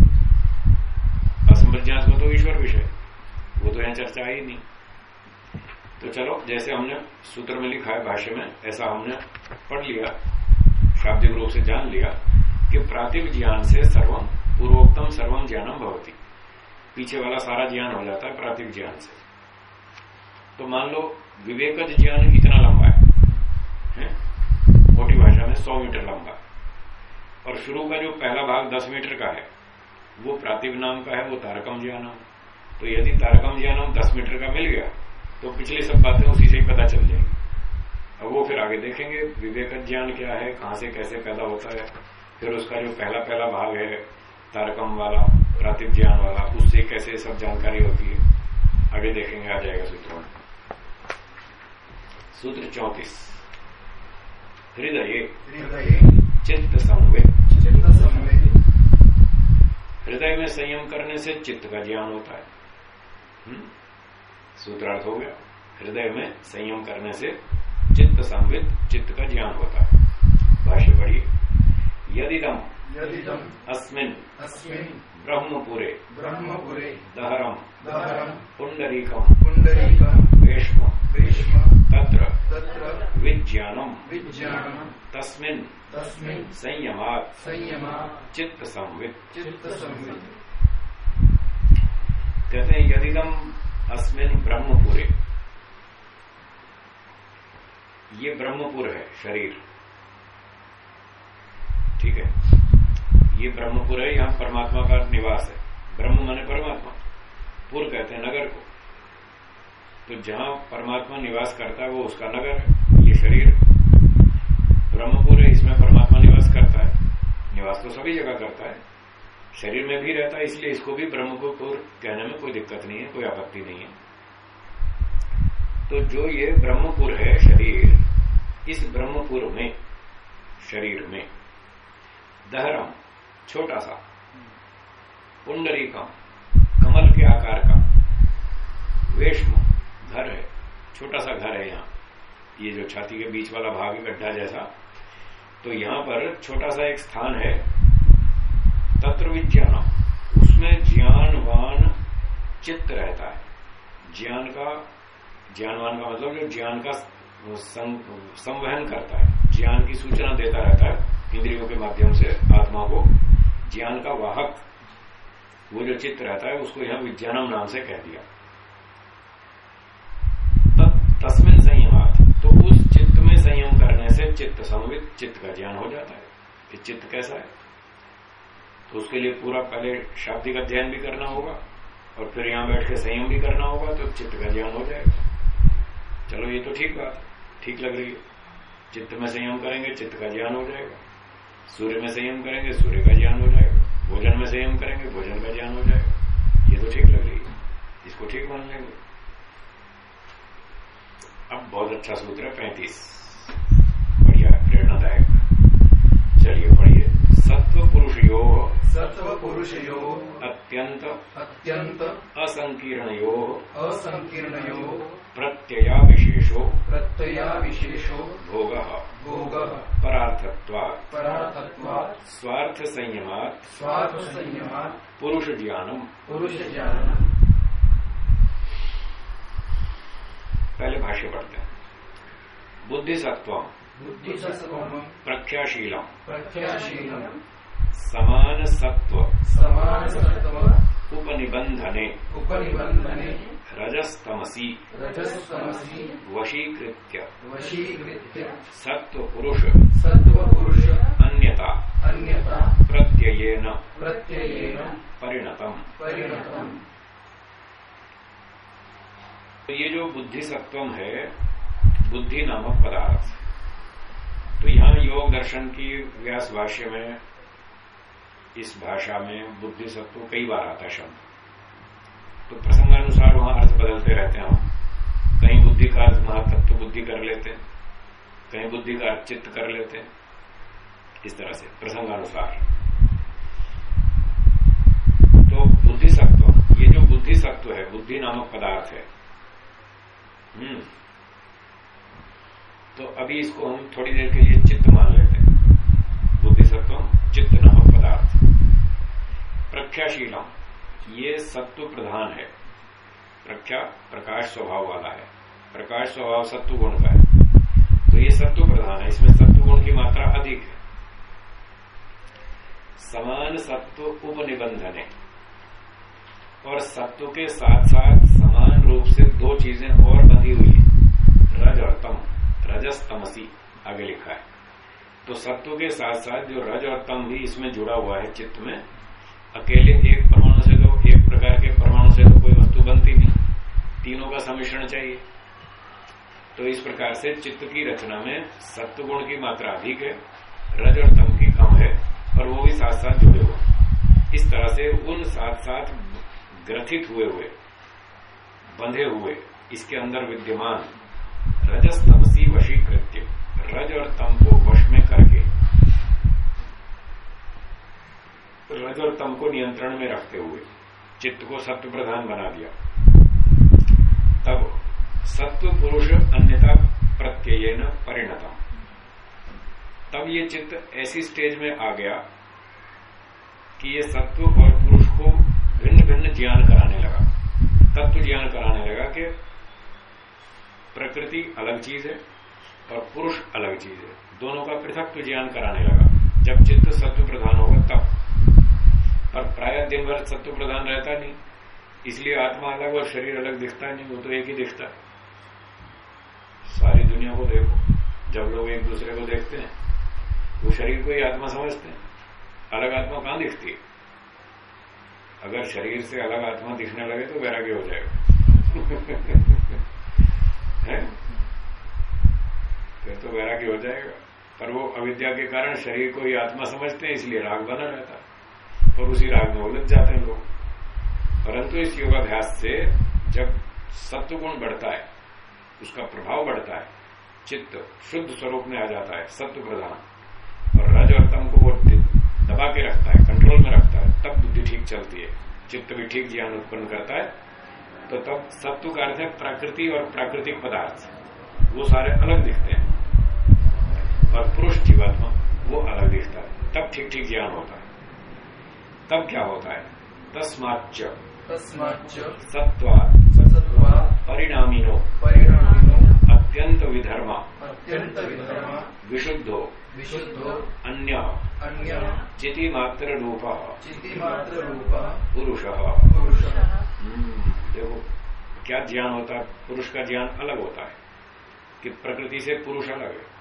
असंप्रज्ञात को तो ईश्वर विषय वो तो यहाँ चर्चा ही नहीं। तो चलो जैसे हमने सूत्र में लिखा है भाष्य में ऐसा हमने पढ़ लिया शाब्दिक रूप से जान लिया कि प्रातिभ ज्ञान से सर्वम पूर्वोत्तम सर्वम ज्ञानम भवती। पीछे वाला सारा ज्ञान हो जाता है प्रातिभ ज्ञान से। तो मान लो विवेकज ज्ञान इतना लंबा है, है? मोटी भाषा में सौ मीटर लंबा। और शुरू का जो पहला भाग दस मीटर का है वो प्रातिभ नाम का है वो तारकम ज्ञानम। तो यदि तारकम ज्ञानम दस मीटर का मिल गया तो पिछली सब बातें उसी से ही पता चल जाएँगी। अब वो फिर आगे देखेंगे विवेक ज्ञान क्या है कहाँ से कैसे पैदा होता है फिर उसका जो पहला पहला भाग है तारकम वाला प्रातिभ ज्ञान वाला उससे कैसे सब जानकारी होती है आगे देखेंगे आ जाएगा सूत्रों में। सूत्र चौतीस। हृदय। चित्त संवेद। चित्त संवेद। हृदय में संयम करने से चित्त का ज्ञान होता है। हम्म? सूत्रार्थ हो गया हृदय में संयम करने से चित्त चित्त संवित चित्त का ज्ञान होता है। भाष्य पढ़िए। यदिदम यदिदम अस्मिन अस्मिन् ब्रह्मपुरे ब्रह्मपुरे दहरम दहरम पुंडरीकम पुण्डरीकम् वेश्म भीष्म तत्र तत्र विज्ञानम विज्ञानम् तस्मिन् तस्मिन् संयमात् संयमा चित्त संवित। चित्तसंवित् कहते हैं यदिदम अस्मिन ब्रह्मपुरे। ये ब्रह्मपुर है, शरीर। ठीक है? ये ब्रह्मपुर है, यहाँ परमात्मा का निवास है। ब्रह्म माने परमात्मा। पुर कहते हैं नगर को। तो जहाँ परमात्मा निवास करता है, वो उसका नगर है, ये शरीर ब्रह्मपुर है, इसमें परमात्मा निवास करता है। निवास तो सभी जगह करता है। शरीर में भी रहता है, इसलिए इसको भी ब्रह्मपुर कहने में कोई दिक्कत नहीं है, कोई आपत्ति नहीं है। तो जो ये ब्रह्मपुर है शरीर, इस ब्रह्मपुर में, शरीर में, दहरम, छोटा सा पुंडरीकम कमल के आकार का वेश्म घर है, छोटा सा घर है यहाँ। ये जो छाती के बीच वाला भाग गड्ढा जैसा तो यहाँ पर छोटा सा एक स्थान है तत्र विज्ञान उसमें ज्ञानवान चित्त रहता है। ज्ञान का, ज्ञानवान का मतलब जो ज्ञान का संवहन करता है। ज्ञान की सूचना देता रहता है इंद्रियों के माध्यम से आत्मा को। ज्ञान का वाहक वो जो चित्त रहता है, उसको यहाँ विज्ञानम नाम से कह दिया। तस्मिन संयमात। तो उस चित्त में संयम करने से चित्त संवित चित्त का ज्ञान हो जाता है। कि चित्त कैसा है? तो उसके लिए पूरा पहले शाब्दिक अध्ययन भी करना होगा, और फिर यहाँ बैठ के संयम भी करना होगा तो चित्त का ज्ञान हो जाएगा। चलो ये तो ठीक बात ठीक लग रही है। चित्त में संयम करेंगे, चित्त का ज्ञान हो जाएगा। सूर्य में संयम करेंगे, सूर्य का ज्ञान हो जाएगा। भोजन में संयम करेंगे, भोजन का ज्ञान हो जाएगा। ये तो ठीक लग रही है, इसको ठीक मान लेंगे। अब बहुत अच्छा सूत्र है पैंतीस, बढ़िया प्रेरणादायक। चलिए पढ़िए। सत्व पुरुषयो सत्व पुरुषयो अत्यंत अत्यंत असंकीर्णयो असंकीर्णयो प्रत्यया विशेषो प्रत्यया विशेषो भोग भोगः परार्थत्वात् परार्थत्वात् स्वार्थ संयमात् स्वार्थ संयमात् पुरुष ज्ञानम पुरुष ज्ञानम् पहले भाष्य पढ़ते हैं। बुद्धि सत्वम प्रख्याशीलम। समान सत्व समान सत्व उपनिबंधने उपनिबंधने रजस्तमसी। रजस्तमसी। वशीकृत्य। वशीकृत्य। सत्व पुरुष सत्व पुरुष अन्यता अन्यता प्रत्ययेन। प्रत्ययेन। परिणतम। परिणतम। तो ये जो बुद्धि सत्वम है बुद्धि नामक पदार्थ। तो यहाँ योग दर्शन की व्यास भाष्य में, इस भाषा में बुद्धि सत्व कई बार आता शब्द। तो प्रसंगानुसार वहाँ अर्थ बदलते रहते हैं हम। कहीं बुद्धि का अर्थ महातत्व बुद्धि कर लेते हैं, कहीं बुद्धि का अर्थ चित्त कर लेते हैं, इस तरह से प्रसंगानुसार। तो बुद्धि सत्व, ये जो बुद्धि सत्व है, बुद्धि नामक पदार्थ है हम्म तो अभी इसको हम थोड़ी देर के लिए चित्त मान लेते हैं। बुद्धि सत्व चित्त नामक पदार्थ। प्रख्याशीलम, ये सत्व प्रधान है। प्रख्या, प्रकाश स्वभाव वाला है। प्रकाश स्वभाव सत्व गुण का है। तो ये सत्व प्रधान है, इसमें सत्व गुण की मात्रा अधिक है। समान सत्व उपनिबंधन है। और सत्व के साथ साथ समान रूप से दो चीज़ें और बंधी हुई है। रज और तम। रजस तमसी आगे लिखा है। तो सत्व के साथ साथ जो रज और तम भी इसमें जुड़ा हुआ है चित्त में, अकेले एक परमाणु से तो एक प्रकार के परमाणु से तो कोई वस्तु बनती नहीं। तीनों का सम्मिश्रण चाहिए। तो इस प्रकार से चित्त की रचना में सत्व गुण की मात्रा अधिक है, रज और तम की कम है, और वो भी साथ साथ जुड़े हुए इस तरह से उन साथ साथ ग्रथित हुए हुए, बंधे हुए, इसके अंदर विद्यमान रजस वशीकृत्य रज और तम को वश में करके। रज और तम को नियंत्रण में रखते हुए चित्त को सत्य प्रधान बना दिया। तब सत्व पुरुष अन्यता प्रत्यय न परिणतम। तब ये चित्त ऐसी स्टेज में आ गया कि ये सत्व और पुरुष को भिन्न भिन्न ज्ञान कराने लगा। तत्व ज्ञान कराने लगा कि प्रकृति अलग चीज़ है और पुरुष अलग चीज़ है। दोनों का पृथक ज्ञान कराने लगा। जब चित्त सत्व प्रधान होगा तब। पर प्राय दिन भर सत्व प्रधान रहता नहीं। इसलिए आत्मा अलग और शरीर अलग दिखता नहीं, वो तो एक ही दिखता है। सारी दुनिया को देखो। जब लोग एक दूसरे को देखते हैं, वो शरीर को ही आत्मा समझते हैं। अलग आत्मा कहाँ दिखती है? अगर शरीर से अलग आत्मा दिखने लगे तो वैराग्य हो जाएगा। है? फिर तो वैराग्य हो जाएगा। पर वो अविद्या के कारण शरीर को ही आत्मा समझते हैं, इसलिए राग बना रहता है। और उसी राग में उलझ जाते हैं लोग। परंतु इस योगाभ्यास से जब सत्व गुण बढ़ता है, उसका प्रभाव बढ़ता है, चित्त शुद्ध स्वरूप में आ जाता है, सत्व प्रधान। और रज और तम को वो दबा के रखता है कंट्रोल में रखता है, तब बुद्धि ठीक चलती है। चित्त भी ठीक ज्ञान उत्पन्न करता है। तो तब सत्व का अर्थ है प्रकृति और प्राकृतिक पदार्थ। वो सारे अलग दिखते हैं। और पुरुष जीवात्मा वो अलग दिखता है। तब ठीक ठीक ज्ञान होता है। तब क्या होता है? तस्माच सत्वात सत्वा। परिणामिनो। परिणामिनो। अत्यंत विधर्मा। अत्यंत विधर्मा। विशुद्धो। विशुद्धो। अन्य। अन्य। चिति मात्र रूप चितिमात्र रूप पुरुष। पुरुष देखो क्या ज्ञान होता है? पुरुष का ज्ञान अलग होता है। कि प्रकृति से पुरुष अलग है।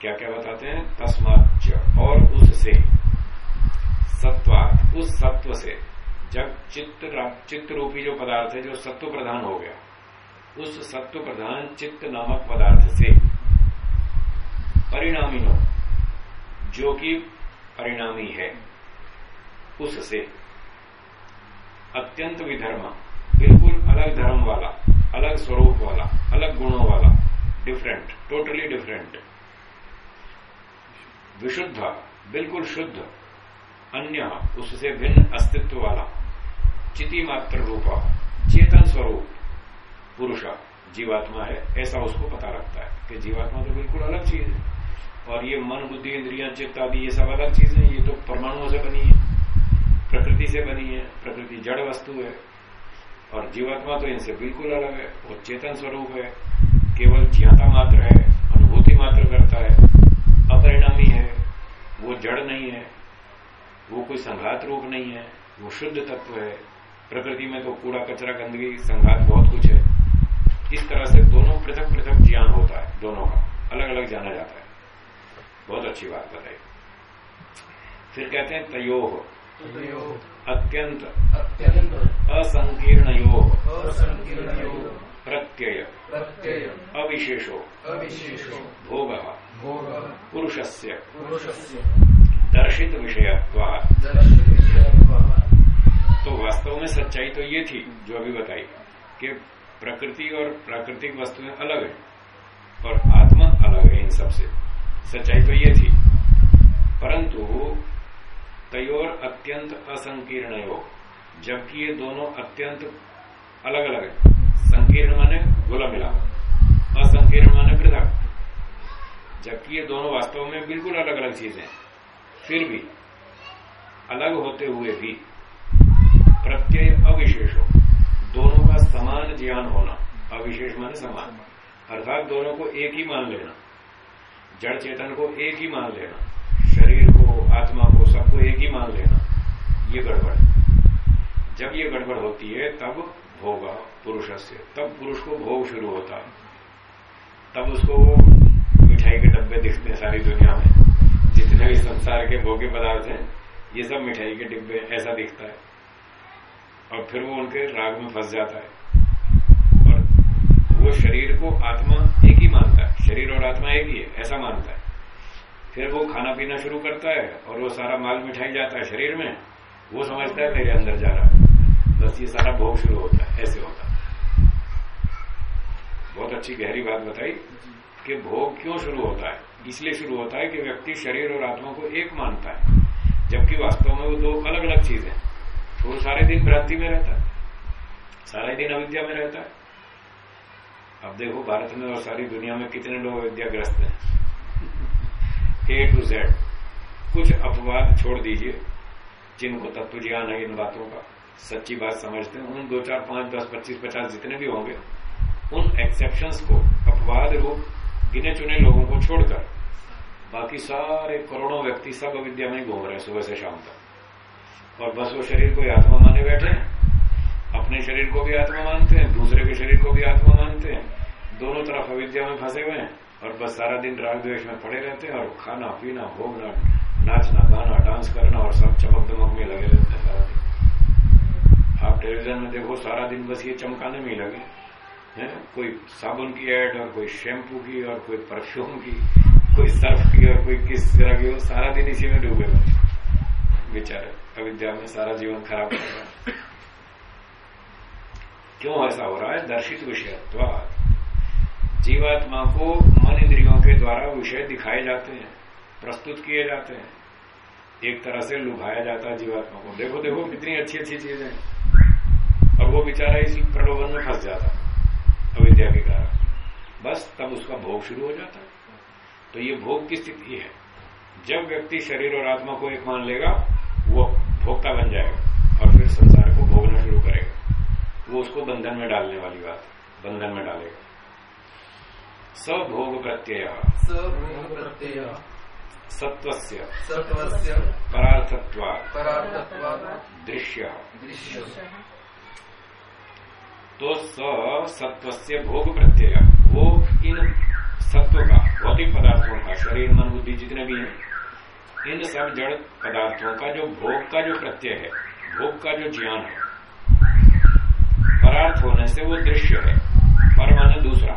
क्या क्या बताते हैं? तस्माच और उससे, सत्वात, उस सत्व से, जब चित्त चित्त रूपी जो पदार्थ है, जो सत्व प्रधान हो गया, उस सत्व प्रधान चित्त नामक पदार्थ से परिणामिनो जो कि परिणामी है, उससे, अत्यंत विधर्म, बिल्कुल अलग धर्म वाला, अलग स्वरूप वाला, अलग गुणों वाला डिफरेंट टोटली डिफरेंट विशुद्ध, बिल्कुल शुद्ध, अन्य, उससे भिन्न अस्तित्व वाला, चिति मात्र रूप, चेतन स्वरूप, पुरुष, जीवात्मा है, ऐसा उसको पता लगता है कि जीवात्मा तो बिल्कुल अलग चीज़ है। और ये मन, बुद्धि, इंद्रिया, चित्त आदि, ये सब अलग चीज़ है, ये तो परमाणुओं से बनी है, प्रकृति से बनी है, प्रकृति जड़ वस्तु है, और जीवात्मा तो इनसे बिल्कुल अलग है, वो चेतन स्वरूप है, केवल ज्ञाता मात्र है, अनुभूति मात्र करता है अपरिणामी है वो जड़ नहीं है वो कोई संघात रूप नहीं है वो शुद्ध तत्व है। प्रकृति में तो कूड़ा कचरा गंदगी संघात बहुत कुछ है। इस तरह से दोनों पृथक पृथक ज्ञान होता है दोनों का। अलग अलग जाना जाता है। बहुत अच्छी बात बताई। फिर कहते हैं तयो। अत्यंत। अत्यंत असंकीर्ण असंकीर्णयो। प्रत्यय। प्रत्यय। अविशेषो। अविशेषो। भोग। पुरुषस्य। पुरुषस्य। दर्शित विषयत्वात् तो वास्तव में सच्चाई तो ये थी जो अभी बताई कि प्रकृति और प्राकृतिक वस्तुएँ अलग है और आत्मा अलग है इन सबसे। सच्चाई तो ये थी। परंतु तयोर अत्यंत असंकीर्ण हो जबकि ये दोनों अत्यंत अलग अलग है। संकीर्ण माने गोला मिला असंकीर्ण माने पृथक। जबकि ये दोनों वास्तव में बिल्कुल अलग अलग चीज़ें हैं। फिर भी, अलग होते हुए भी, प्रत्यय अविशेष हो। दोनों का समान ज्ञान होना, अविशेष माने समान। अर्थात दोनों को एक ही मान लेना, जड़ चेतन को एक ही मान लेना, शरीर को, आत्मा को सबको एक ही मान लेना, ये गड़बड़ जब ये गड़बड़ होती है, तब होगा पुरुष से तब पुरुष को भोग शुरू होता है। तब उसको मिठाई के डब्बे दिखते हैं सारी दुनिया में। जितने भी संसार के भोग्य पदार्थ हैं, ये सब मिठाई के डिब्बे ऐसा दिखता है। और फिर वो उनके राग में फंस जाता है। और वो शरीर को आत्मा एक ही मानता है। शरीर और आत्मा एक ही है, ऐसा मानता है। फिर वो खाना पीना शुरू करता है और वो सारा माल मिठाई जाता है शरीर में। वो समझता है, मेरे अंदर जा रहा बस ये सारा भोग शुरू होता है, ऐसे होता है। बहुत अच्छी गहरी बात बताई। कि भोग क्यों शुरू होता है? इसलिए शुरू होता है कि व्यक्ति शरीर और आत्मा को एक मानता है। जबकि वास्तव में वो दो अलग अलग चीज़ें तो वो सारे दिन भ्रांति में रहता है। सारा दिन अविद्या में रहता है। अब देखो, भारत में और सारी दुनिया में कितने लोग विद्याग्रस्त हैं? ए टू जेड कुछ अपवाद छोड़ दीजिए, जिनको तत्व ज्ञान है इन बातों का। सच्ची बात समझते हैं। उन दो, चार, पाँच, दस, पच्चीस, पचास जितने भी होंगे, उन एक्सेप्शंस को अपवाद रूप गिने चुने लोगों को छोड़कर। बाकी सारे करोड़ों व्यक्ति सब अविद्या में घूम रहे हैं, सुबह से शाम तक। और बस वो शरीर को आत्मा माने बैठे हैं। अपने शरीर को भी आत्मा मानते हैं, दूसरे के शरीर को भी आत्मा मानते हैं। दोनों तरफ़ अविद्या में फंसे हुए हैं और बस सारा दिन राग द्वेश में पड़े रहते हैं और खाना, पीना भोगना नाचना, गाना, डांस करना और सब चमक दमक में लगे रहते हैं सारा दिन। आप टेलीविज़न में देखो, सारा दिन बस ये चमकाने में ही लगे हैं? कोई साबुन की एड और कोई शैम्पू की और कोई परफ्यूम की, कोई सर्फ की और कोई किस तरह की हो सारा दिन इसी में डूबे हुए बेचारे, अविद्या में सारा जीवन खराब हो रहा है। क्यों ऐसा हो रहा है? दर्शित विषयत्वाद। जीवात्मा को मन इंद्रियों के द्वारा विषय दिखाए जाते हैं, प्रस्तुत किए जाते हैं। एक तरह से लुभाया जाता है जीवात्मा को। देखो देखो, कितनी अच्छी अच्छी चीज़ें और वो बेचारा इसी प्रलोभन में फंस जाता अविद्या के कारण बस तब उसका भोग शुरू हो जाता है। तो ये भोग की स्थिति है। जब व्यक्ति शरीर और आत्मा को एक मान लेगा वो भोक्ता बन जाएगा और फिर संसार को भोगना शुरू करेगा। वो उसको बंधन में डालने वाली बात है। बंधन में डालेगा। सभोग प्रत्यय। सभोग प्रत्यय। सत्वस्य सत्वस्य परार्थत्वा परार्थत्वात्। दृश्य। दृश्य। तो स से भोग प्रत्यय वो इन सत्व का भौतिक पदार्थों का शरीर, मन, बुद्धि, जितने भी हैं। इन सब जड़ पदार्थों का जो भोग का जो प्रत्यय है, भोग का जो ज्ञान है, परार्थ होने से वो दृश्य है, पर माने दूसरा।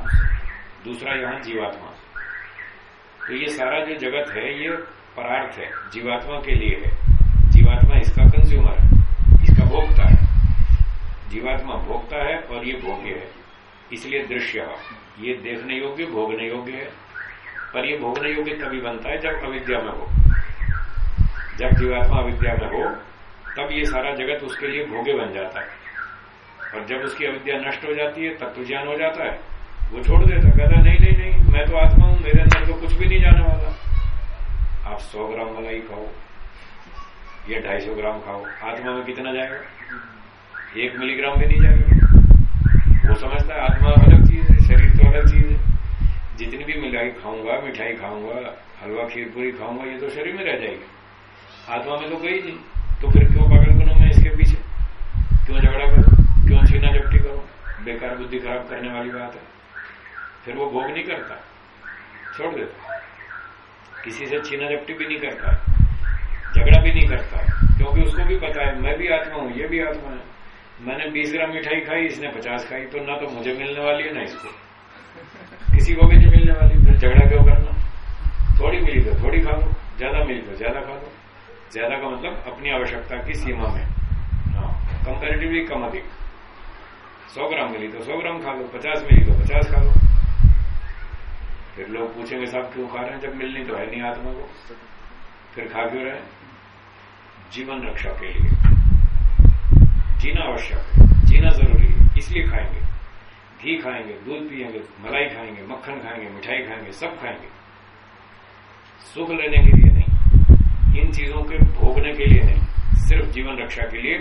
दूसरा यहाँ जीवात्मा। तो ये सारा जो जगत है, ये परार्थ है, जीवात्मा के लिए है। जीवात्मा इसका कंज्यूमर है, इसका भोक्ता है। जीवात्मा भोगता है और ये भोग्य है। इसलिए दृश्य, ये देखने योग्य, भोगने योग्य है। पर ये भोगने योग्य तभी बनता है जब अविद्या में हो। जब जीवात्मा अविद्या में हो, तब ये सारा जगत उसके लिए भोगे बन जाता है। और जब उसकी अविद्या नष्ट हो जाती है तत्व ज्ञान हो जाता है। वो छोड़ देता कहता नहीं नहीं नहीं, मैं तो आत्मा हूँ, मेरे अंदर तो कुछ भी नहीं जाने वाला। आप सौ ग्राम मलाई खाओ, या ढाई सौ ग्राम खाओ, आत्मा में कितना जाएगा? एक मिलीग्राम भी नहीं जाएगा। वो समझता है आत्मा अलग चीज़ है, शरीर तो अलग चीज़ है। जितनी भी मिलाई खाऊँगा, मिठाई खाऊँगा, हलवा, खीर पूरी खाऊँगा, ये तो शरीर में रह जाएगी। आत्मा में तो गई नहीं तो फिर क्यों पागल बनू मैं इसके पीछे? क्यों झगड़ा करूँ? क्यों छीना झपटी करूँ? बेकार बुद्धि खराब करने वाली बात है। फिर वो भोग नहीं करता, छोड़ देता किसी से छीना झपटी भी नहीं करता, झगड़ा भी नहीं करता, क्योंकि उसको भी पता है, मैं भी आत्मा हूँ, ये भी आत्मा है। मैंने 20 ग्राम मिठाई खाई, इसने 50 खाई तो ना तो मुझे मिलने वाली है, ना इसको। किसी को भी नहीं मिलने वाली, फिर झगड़ा क्यों करना? थोड़ी मिली तो थोड़ी खा लो, ज़्यादा मिली तो ज़्यादा खा लो। ज़्यादा का मतलब अपनी आवश्यकता की सीमा में। हाँ कंपेरेटिवली कम अधिक। सौ ग्राम मिली तो सौ ग्राम खा लो, पचास मिली तो पचास खा लो। फिर लोग पूछेंगे, साहब, क्यों खा रहे हैं? जब मिलनी तो है नहीं आत्मा को फिर खा क्यों रहे जीवन रक्षा के लिए। जीना आवश्यक है। जीना ज़रूरी है। इसलिए खाएँगे। घी खाएँगे, दूध पिएँगे मलाई खाएँगे, मक्खन खाएँगे, मिठाई खाएँगे, सब खाएँगे। सुख लेने के लिए नहीं, इन चीज़ों के भोगने के लिए नहीं, सिर्फ़ जीवन रक्षा के लिए,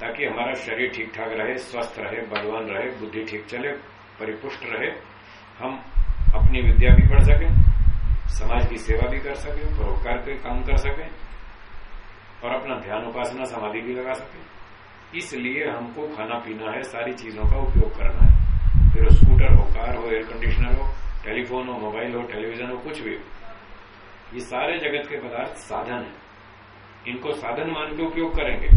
ताकि हमारा शरीर ठीक ठाक रहे, स्वस्थ रहे, बलवान रहे, बुद्धि ठीक चले, परिपुष्ट रहे। हम अपनी विद्या भी पढ़ सकें, समाज की सेवा भी कर सकें, परोपकार के काम कर सकें, और अपना ध्यान उपासना समाधि भी लगा सकें। इसलिए हमको खाना पीना है, सारी चीज़ों का उपयोग करना है। फिर स्कूटर हो, कार हो एयर कंडीशनर हो टेलीफोन हो मोबाइल हो टेलीविज़न हो, कुछ भी हो। ये सारे जगत के पदार्थ साधन है। इनको साधन मान के उपयोग करेंगे,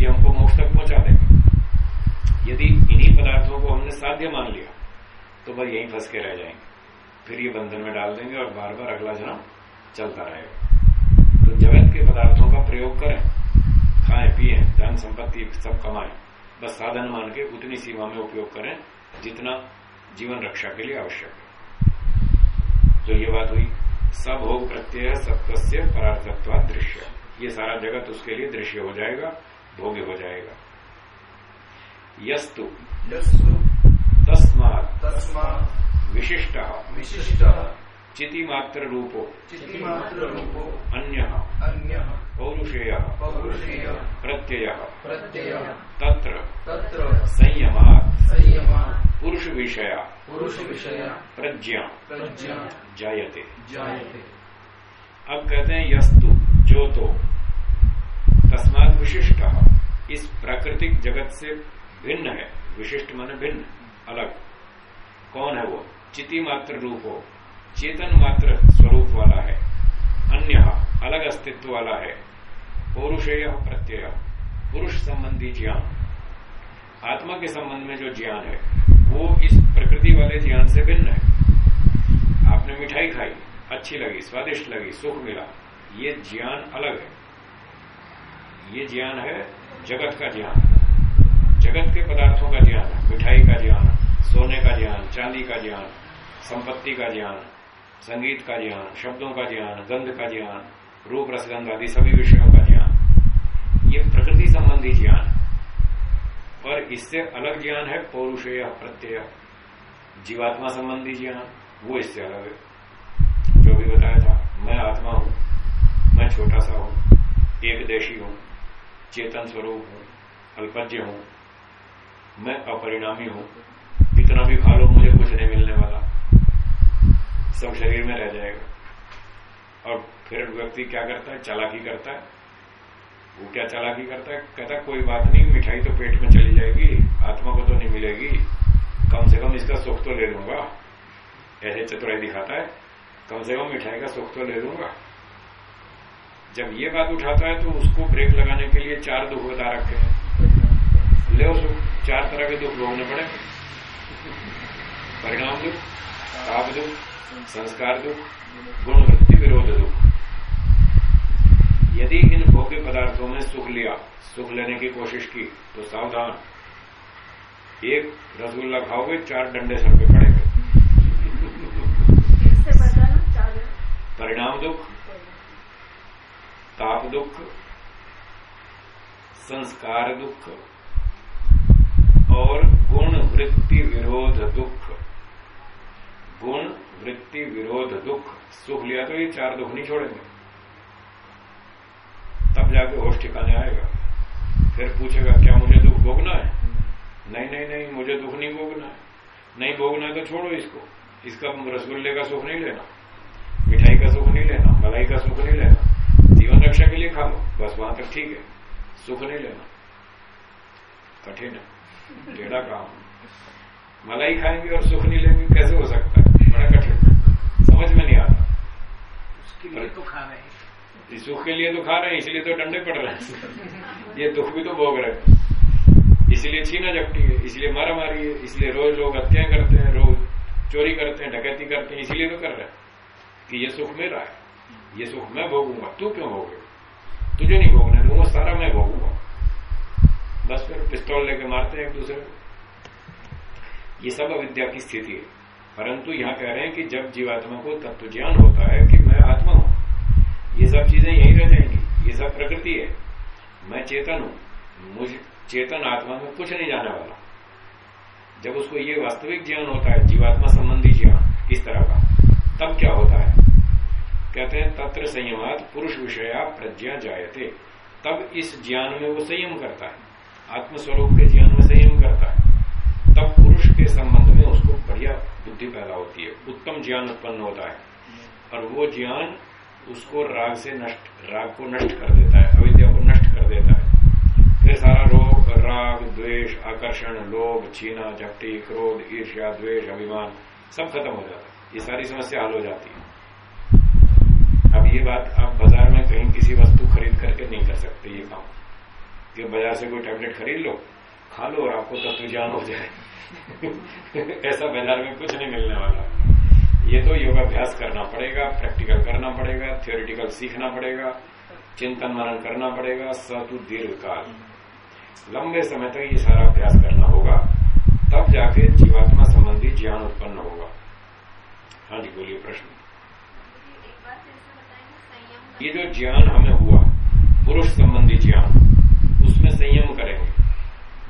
ये हमको मोक्ष तक पहुँचा देंगे। यदि इन्हीं पदार्थों को हमने साध्य मान लिया तो बस यहीं फंस के रह जाएँगे। फिर ये बंधन में डाल देंगे और बार बार अगला जन्म चलता रहेगा। तो जगत के पदार्थों का प्रयोग करें। खाएँ पिए धन संपत्ति सब कमाएँ। बस साधन मान के उतनी सीमा में उपयोग करें जितना जीवन रक्षा के लिए आवश्यक है। तो ये बात हुई सब भोग प्रत्यय सत्य परार्थत्व दृश्य। ये सारा जगत उसके लिए दृश्य हो जाएगा भोग्य हो जाएगा। यस्तु। यस्तु। तस्मात। तस्मात्। विशिष्ट। विशिष्टः। चिति मात्र रूपो चितिमात्ररूपो। अन्य। अन्यः। पौरुषेय। पौरुषेयः। प्रत्यय। प्रत्ययः। तत्र। तत्र। संयमात् संयमात् पुरुष विषय पुरुषविषया। प्रज्ञा। प्रज्ञा। जायते। जायते। अब कहते हैं यस्तु जो तो तस्मात विशिष्ट। इस प्राकृतिक जगत से भिन्न है। विशिष्ट माने भिन्न। अलग। कौन है वो? चिति मात्र रूप हो चेतन मात्र स्वरूप वाला है, अन्य अलग अस्तित्व वाला है, पौरुषेय प्रत्यय, पुरुष संबंधी ज्ञान। आत्मा के संबंध में जो ज्ञान है, वो इस प्रकृति वाले ज्ञान से भिन्न है। आपने मिठाई खाई, अच्छी लगी, स्वादिष्ट लगी, सुख मिला, ये ज्ञान अलग है। ये ज्ञान है जगत का ज्ञान। जगत के पदार्थों का ज्ञान है मिठाई का ज्ञान, सोने का ज्ञान, चांदी का ज्ञान, संपत्ति का ज्ञान संगीत का ज्ञान, शब्दों का ज्ञान, गंध का ज्ञान, रूप रसगंध आदि सभी विषयों का ज्ञान। ये प्रकृति संबंधी ज्ञान। पर इससे अलग ज्ञान है पौरुषेय प्रत्यय जीवात्मा संबंधी ज्ञान, वो इससे अलग है। जो भी बताया था, मैं आत्मा हूँ, मैं छोटा सा हूँ एक देशी हूँ, चेतन स्वरूप हूँ अल्पज्य हूँ, मैं अपरिणामी हूँ, इतना भी खा लो, मुझे कुछ नहीं मिलने वाला। सब शरीर में रह जाएगा। और फिर व्यक्ति क्या करता है? चालाकी करता है। वो क्या चालाकी करता है? कहता कोई बात नहीं, मिठाई तो पेट में चली जाएगी, आत्मा को तो नहीं मिलेगी। कम से कम इसका सुख तो ले लूँगा। ऐसे चतुराई दिखाता है। कम से कम मिठाई का सुख तो ले लूँगा। जब ये बात उठाता है तो उसको ब्रेक लगाने के लिए चार दुख बता रखे हैं। ले सुख चार तरह के दुख भोगने पड़े। परिणाम दुख ताप दुख संस्कार दुख गुण वृत्ति विरोध दुख यदि इन भोग्य पदार्थों में सुख लिया सुख लेने की कोशिश की तो सावधान। एक रसगुल्ला खाओगे चार डंडे सर पे पड़ेंगे। परिणाम दुख ताप दुख संस्कार दुख और गुण वृत्ति विरोध दुख। गुण वृत्ति, विरोध, दुख, सुख लिया तो ये चार दुख नहीं छोड़ेंगे। तब जाके होश ठिकाने आएगा। फिर पूछेगा, क्या मुझे दुख भोगना है? नहीं नहीं नहीं, मुझे दुख नहीं भोगना है। नहीं भोगना है तो छोड़ो इसको। इसका रसगुल्ले का सुख नहीं लेना, मिठाई का सुख नहीं लेना, मलाई का सुख नहीं लेना। जीवन रक्षा के लिए खा लो, बस वहाँ तक ठीक है, सुख नहीं लेना। कठिन है, टेढ़ा काम मलाई खाएँगे और सुख नहीं लेंगे, कैसे हो सकता है? बड़ा कठिन समझ में नहीं आता उसके लिए तो खा रहे हैं। सुख के लिए तो खा रहे हैं इसलिए तो डंडे पड़ रहे हैं। ये दुख भी तो भोग रहे हैं। इसलिए छीना झपटी है इसलिए मारा मारी है इसलिए रोज लोग हत्याएँ करते हैं रोज चोरी करते हैं डकैती करते हैं इसीलिए तो कर रहे हैं। कि ये सुख मेरा है ये सुख मैं भोगूँगा। तू क्यों भोगे? तुझे नहीं भोगने दूँगा सारा मैं भोगूँगा। बस फिर पिस्तौल लेके मारते हैं एक दूसरे को। ये सब अविद्या की स्थिति है। परंतु यहाँ कह रहे हैं कि जब जीवात्मा को तत्व ज्ञान होता है कि मैं आत्मा हूँ, ये सब चीज़ें यही रह जाएँगी, ये सब प्रकृति है। मैं चेतन हूँ, मुझ, चेतन आत्मा में कुछ नहीं जाने वाला। जब उसको ये वास्तविक ज्ञान होता है, जीवात्मा संबंधी ज्ञान, इस तरह का, तब क्या होता है? कहते हैं, तत्र संयमात पुरुष विषया प्रज्ञा जायते। तब इस ज्ञान में वो संयम करता है। आत्मस्वरूप के ज्ञान में संयम करता है। तब पुरुष के संबंध में उसको बढ़िया बुद्धि पैदा होती है। उत्तम ज्ञान उत्पन्न होता है। और वो ज्ञान उसको राग से नष्ट राग को नष्ट कर देता है अविद्या को नष्ट कर देता है। फिर सारा रोग राग द्वेष आकर्षण लोभ छीना झपटी क्रोध ईर्ष्या द्वेष अभिमान सब खत्म हो जाता है। ये सारी समस्या हल हो जाती है। अब ये बात आप बाज़ार में कहीं किसी वस्तु खरीद करके नहीं कर सकते ये काम। कि बाज़ार से कोई टैबलेट खरीद लो खा लो और आपको तत्व ज्ञान हो जाए। ऐसा बाज़ार में कुछ नहीं मिलने वाला। ये तो योगाभ्यास करना पड़ेगा प्रैक्टिकल करना पड़ेगा थियोरिटिकल सीखना पड़ेगा, चिंतन मनन करना पड़ेगा, सतु दीर्घ काल लंबे समय तक ये सारा अभ्यास करना होगा, तब जाके जीवात्मा संबंधी ज्ञान उत्पन्न होगा। हाँ जी, बोलिए प्रश्न। ये जो ज्ञान हमें हुआ, पुरुष संबंधी ज्ञान, उसमें संयम करेंगे।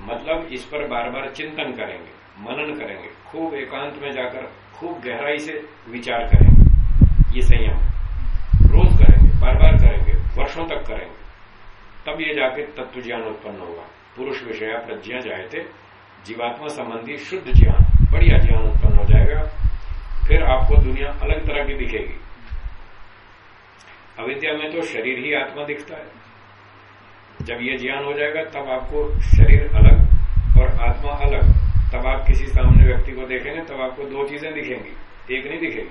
मतलब इस पर बार बार चिंतन करेंगे, मनन करेंगे, खूब एकांत में जाकर, खूब गहराई से विचार करेंगे। ये संयम। रोज करेंगे बार बार करेंगे, वर्षों तक करेंगे। तब ये जाके तत्व ज्ञान उत्पन्न होगा। पुरुष विषया प्रज्ञा जाए थे जीवात्मा संबंधी शुद्ध ज्ञान, बढ़िया ज्ञान उत्पन्न हो जाएगा। फिर आपको दुनिया अलग तरह की दिखेगी। अविद्या में तो शरीर ही आत्मा दिखता है। जब ये ज्ञान हो जाएगा, तब आपको शरीर अलग और आत्मा अलग। तब आप किसी सामने व्यक्ति को देखेंगे, तब आपको दो चीज़ें दिखेंगी। एक नहीं दिखेगी।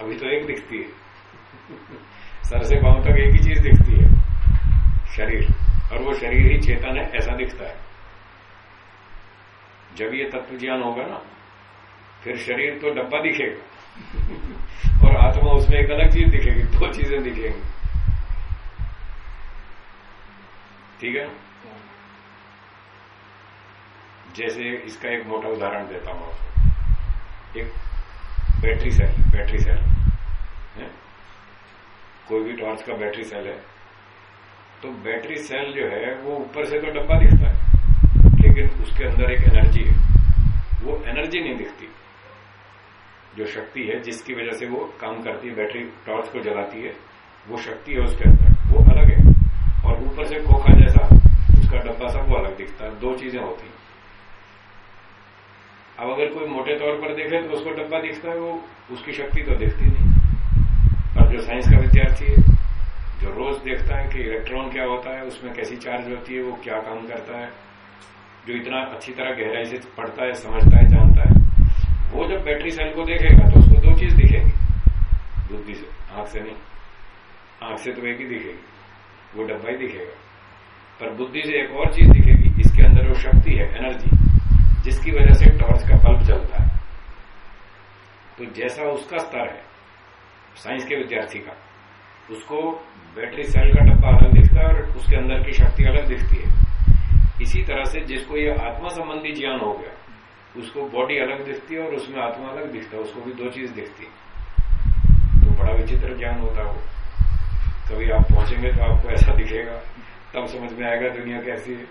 अभी तो एक दिखती है। सर से पाँव तक एक ही चीज़ दिखती है। शरीर। और वो शरीर ही चेतन है, ऐसा दिखता है। जब ये तत्व ज्ञान होगा ना, फिर शरीर तो डब्बा दिखेगा। और आत्मा उसमें एक अलग चीज़ दिखेगी, दो चीज़ें दिखेंगी। ठीक है? जैसे इसका एक मोटा उदाहरण देता हूँ आपको। एक बैटरी सेल बैटरी सेल है? कोई भी टॉर्च का बैटरी सेल है। तो बैटरी सेल जो है, वो ऊपर से तो डब्बा दिखता है, लेकिन उसके अंदर एक एनर्जी है। वो एनर्जी नहीं दिखती। जो शक्ति है, जिसकी वजह से वो काम करती है, बैटरी टॉर्च को जलाती है, वो शक्ति है उसके अंदर। और ऊपर से खोखा जैसा उसका डब्बा सब वो अलग दिखता है, दो चीज़ें होती अब अगर कोई मोटे तौर पर देखे तो उसको डब्बा दिखता है, वो उसकी शक्ति तो दिखती नहीं। और जो साइंस का विद्यार्थी है, जो रोज देखता है कि इलेक्ट्रॉन क्या होता है, उसमें कैसी चार्ज होती है, वो क्या काम करता है, जो इतना अच्छी तरह गहराई से पढ़ता है, समझता है, जानता है, वो जब बैटरी सेल को देखेगा तो उसको दो चीज़ दिखेगी। बुद्धि से, आँख से नहीं, आँख से तो एक ही दिखेगी। वो डब्बा ही दिखेगा। पर बुद्धि से एक और चीज़ दिखेगी, इसके अंदर वो शक्ति है एनर्जी जिसकी वजह से टॉर्च का बल्ब जलता है। तो जैसा उसका स्तर है साइंस के विद्यार्थी का, उसको बैटरी सेल का डब्बा अलग दिखता है और उसके अंदर की शक्ति अलग दिखती है। इसी तरह से जिसको ये आत्मा संबंधी ज्ञान हो गया, उसको बॉडी अलग दिखती है और उसमें आत्मा अलग दिखता है, उसको भी दो चीज़ दिखती है। तो बड़ा विचित्र ज्ञान होता है वो। कभी आप पहुँचेंगे तो आपको ऐसा दिखेगा। तब समझ में आएगा दुनिया कैसी है।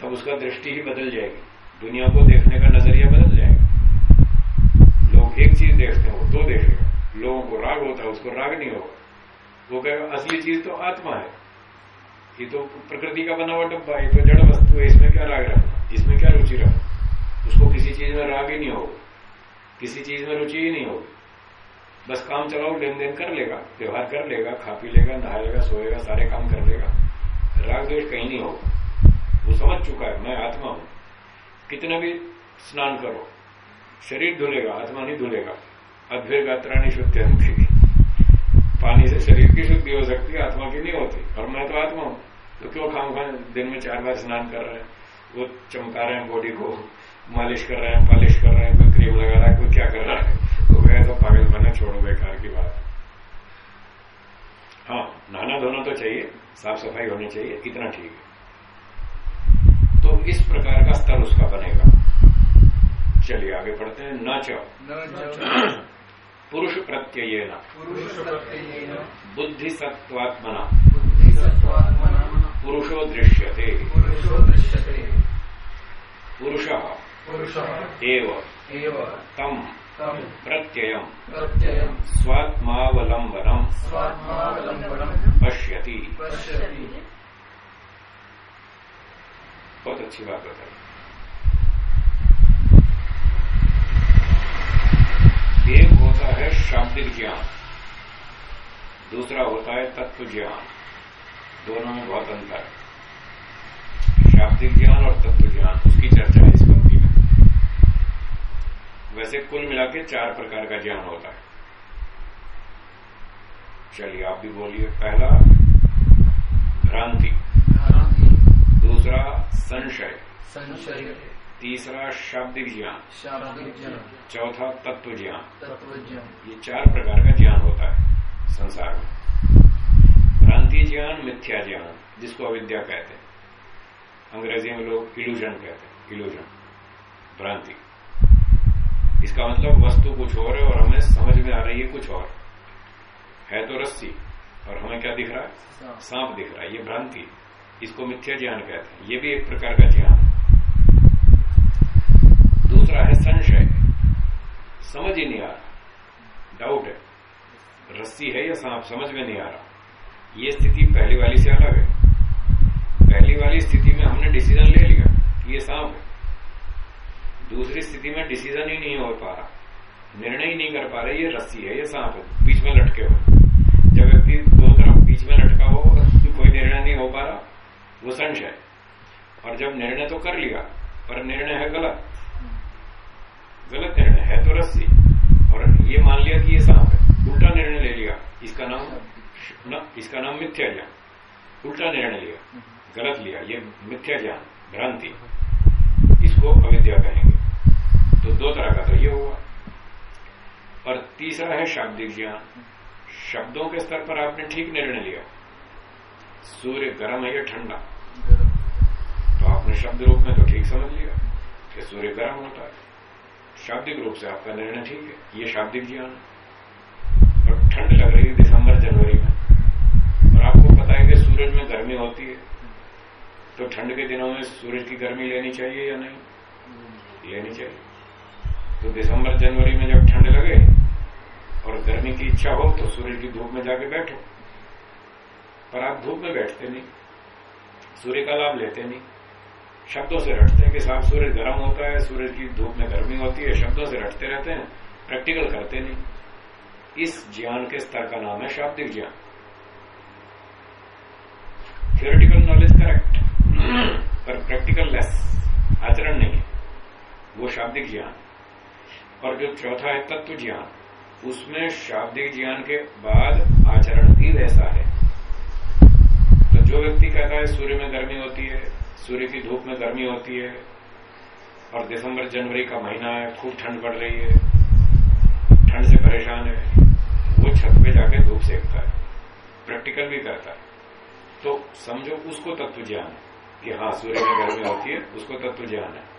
तब उसका दृष्टि ही बदल जाएगी। दुनिया को देखने का नज़रिया बदल जाएगा। लोग एक चीज़ देखते हैं दो देखेगा। लोगों को राग होता है, उसको राग नहीं होगा। वो कहेगा, असली चीज़ तो आत्मा है। ये तो प्रकृति का बना हुआ डब्बा है तो जड़ वस्तु है, इसमें क्या राग रखना? इसमें क्या रुचि रखना? उसको किसी चीज़ में राग ही नहीं होगा। किसी चीज़ में रुचि ही नहीं होगी। बस काम चलाओ लेन देन कर लेगा व्यवहार कर लेगा, खा पी लेगा नहा लेगा सोएगा, सारे काम कर लेगा। राग द्वेष कहीं नहीं होगा। वो समझ चुका है, मैं आत्मा हूँ। कितने भी स्नान करो, शरीर धुलेगा, आत्मा नहीं धुलेगा। अद्भुत गात्राणी शुद्धि पानी से शरीर की शुद्धि हो सकती है, आत्मा की नहीं होती और मैं तो आत्मा हूँ। तो क्यों खाम खान दिन में चार बार स्नान कर रहे हैं? वो चमका रहे हैं बॉडी को। मालिश कर रहे हैं पॉलिश कर रहे हैं कोई क्रीम लगा रहा है कोई क्या कर रहा है? तो वह तो पागल बने छोड़ो बेकार की बात। हाँ नहाना धोना तो चाहिए साफ़ सफ़ाई होनी चाहिए इतना ठीक है। तो इस प्रकार का स्तर उसका बनेगा। चलिए आगे पढ़ते हैं न च पुरुष प्रत्यय न बुद्धि सत्वात्मना पुरुषो दृश्यते। पुरुष। एव। तम। प्रत्ययम। प्रत्ययम। स्वात्मावलंबनम स्वात्मावलंबनम पश्यति। पश्यति। बहुत अच्छी बात बताई। एक होता है शाब्दिक ज्ञान। दूसरा होता है तत्व ज्ञान। दोनों में बहुत अंतर है। शाब्दिक ज्ञान और तत्व ज्ञान उसकी चर्चा है। वैसे कुल मिला के चार प्रकार का ज्ञान होता है। चलिए आप भी बोलिए। पहला भ्रांति। दूसरा संशय। संशय। तीसरा शाब्दिक ज्ञान। शाब्दिक ज्ञान। चौथा तत्व ज्ञान तत्व ज्ञान ये चार प्रकार का ज्ञान होता है संसार में। भ्रांति ज्ञान मिथ्या ज्ञान जिसको अविद्या कहते हैं। अंग्रेज़ी में लोग इल्यूजन कहते हैं इल्यूजन। भ्रांति। इसका मतलब वस्तु कुछ और है और हमें समझ में आ रही है कुछ और। है तो रस्सी और हमें क्या दिख रहा है? सांप। दिख रहा है ये भ्रांति। इसको मिथ्या ज्ञान कहते हैं। ये भी एक प्रकार का ज्ञान। दूसरा है संशय। समझ ही नहीं आ रहा। डाउट है। रस्सी है या सांप समझ में नहीं आ रहा। ये स्थिति पहली वाली से अलग है। पहली वाली स्थिति में हमने डिसीज़न ले लिया कि ये सांप है। दूसरी स्थिति में डिसीज़न ही नहीं हो पा रहा। निर्णय ही नहीं कर पा रहे ये रस्सी है ये सांप है बीच में लटके हो जब व्यक्ति दो तरफ़ बीच में लटका हो तो कोई निर्णय नहीं हो पा रहा वो संशय और जब निर्णय तो कर लिया पर निर्णय है गलत। गलत निर्णय है तो रस्सी। और ये मान लिया कि ये सांप है उल्टा निर्णय ले लिया इसका नाम न, इसका नाम मिथ्या ज्ञान उल्टा निर्णय लिया गलत लिया ये मिथ्या ज्ञान भ्रांति। इसको अविद्या कहेंगे। तो दो तरह का तो ये हुआ। और तीसरा है शाब्दिक ज्ञान। शब्दों के स्तर पर आपने ठीक निर्णय लिया। सूर्य गर्म है या ठंडा? तो आपने शब्द रूप में तो ठीक समझ लिया कि सूर्य गर्म होता है। शाब्दिक रूप से आपका निर्णय ठीक है। ये शाब्दिक ज्ञान और ठंड लग रही है दिसंबर, जनवरी में। और आपको पता है कि सूरज में गर्मी होती है। तो ठंड के दिनों में सूरज की गर्मी लेनी चाहिए या नहीं? लेनी चाहिए तो दिसंबर, जनवरी में जब ठंड लगे और गर्मी की इच्छा हो तो सूर्य की धूप में जाके बैठो। पर आप धूप में बैठते नहीं। सूर्य का लाभ लेते नहीं। शब्दों से रटते हैं कि साहब, सूर्य गर्म होता है, सूर्य की धूप में गर्मी होती है। शब्दों से रटते रहते हैं, प्रैक्टिकल करते नहीं। इस ज्ञान के स्तर का नाम है शाब्दिक ज्ञान। थियोरिटिकल नॉलेज करेक्ट पर प्रैक्टिकल लेस आचरण नहीं है। वो शाब्दिक ज्ञान। और जो चौथा है, तत्व ज्ञान। उसमें शाब्दिक ज्ञान के बाद आचरण भी वैसा है। तो जो व्यक्ति कहता है, सूर्य में गर्मी होती है, सूर्य की धूप में गर्मी होती है, और दिसंबर, जनवरी का महीना है, खूब ठंड पड़ रही है, ठंड से परेशान है, वो छत पे जाके धूप सेकता है, प्रैक्टिकल भी करता है। तो समझो, उसको तत्व ज्ञान है कि हाँ सूर्य में गर्मी होती है, उसको तत्व ज्ञान है।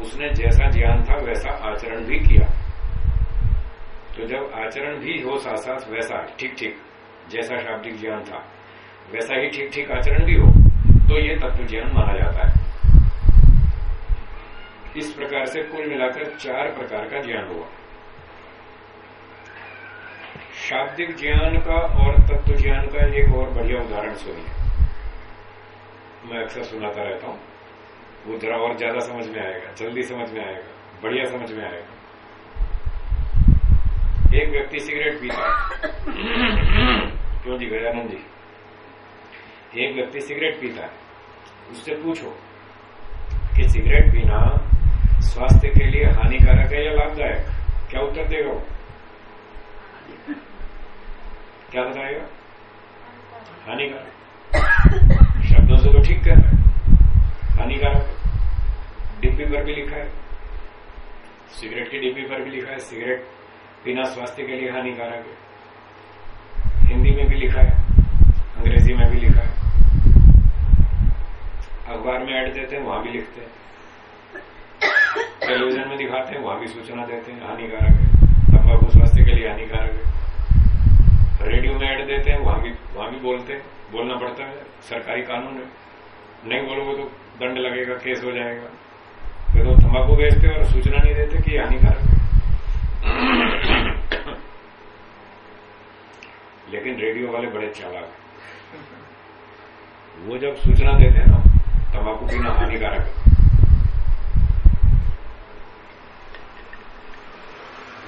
उसने जैसा ज्ञान था, वैसा आचरण भी किया। तो जब आचरण भी हो साथ साथ वैसा ठीक ठीक जैसा शाब्दिक ज्ञान था, वैसा ही ठीक ठीक आचरण भी हो तो ये तत्व ज्ञान माना जाता है। इस प्रकार से कुल मिलाकर चार प्रकार का ज्ञान हुआ। शाब्दिक ज्ञान का और तत्व ज्ञान का एक और बढ़िया उदाहरण सुनिए। मैं अक्सर सुनाता रहता हूँ। वो जरा और ज़्यादा समझ में आएगा, जल्दी समझ में आएगा, बढ़िया समझ में आएगा। एक व्यक्ति सिगरेट पीता क्यों जी गजानंद जी? एक व्यक्ति सिगरेट पीता है, उससे पूछो कि सिगरेट पीना स्वास्थ्य के लिए हानिकारक है या लाभदायक? क्या उत्तर देगा वो? क्या बताएगा? हानिकारक। शब्दों से तो ठीक कह रहा हानिकारक डिब्बी पर भी लिखा है। सिगरेट की डिब्बी पर भी लिखा है। सिगरेट पीना स्वास्थ्य के लिए हानिकारक है। हिंदी में भी लिखा है। अंग्रेज़ी में भी लिखा है। अखबार में ऐड देते हैं, वहाँ भी लिखते हैं। टेलीविज़न में दिखाते हैं, वहाँ भी सूचना देते हैं, हानिकारक है। तंबाकू स्वास्थ्य के लिए हानिकारक है। रेडियो में ऐड देते हैं, वहाँ भी वहाँ भी बोलते हैं। बोलना पड़ता है। सरकारी कानून है। नहीं बोलोगे तो दंड लगेगा, केस हो जाएगा। फिर वो तंबाकू बेचते और सूचना नहीं देते कि हानिकारक है। लेकिन रेडियो वाले बड़े चालाक वो जब सूचना देते हैं ना, तंबाकू पीना हानिकारक है।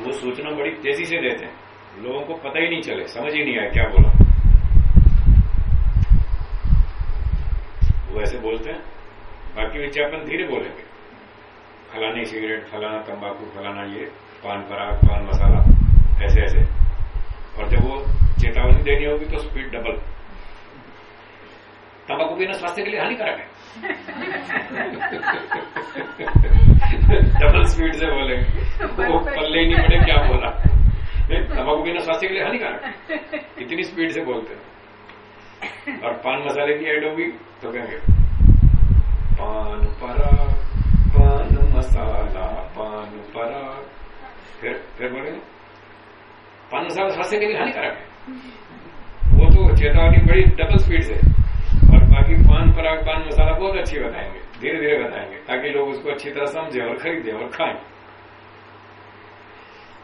वो सूचना बड़ी तेज़ी से देते हैं। लोगों को पता ही नहीं चले, समझ ही नहीं आया क्या बोला। वो ऐसे बोलते हैं बाकी विज्ञापन धीरे बोलेंगे। फलानी सिगरेट फलाना तंबाकू फलाना ये पान पराग पान मसाला ऐसे ऐसे। और जब वो चेतावनी देनी होगी तो स्पीड डबल तंबाकू पीना स्वास्थ्य के लिए हानिकारक है। डबल स्पीड से बोलेंगे। वो पल्ले ही नहीं पड़े क्या बोला? तंबाकू पीना स्वास्थ्य के लिए हानिकारक है। इतनी स्पीड से बोलते हैं। और पान मसाले की एड होगी तो कहेंगे पान पराग पान मसाला पान पराग फिर फिर बोलेंगे पान मसाला स्वास्थ्य के लिए हानिकारक है वो तो चेतावनी बड़ी डबल स्पीड से। और बाकी पान पराग पान मसाला बहुत अच्छी बताएँगे धीरे धीरे बताएँगे ताकि लोग उसको अच्छी तरह समझे और खरीदे और खाएँ।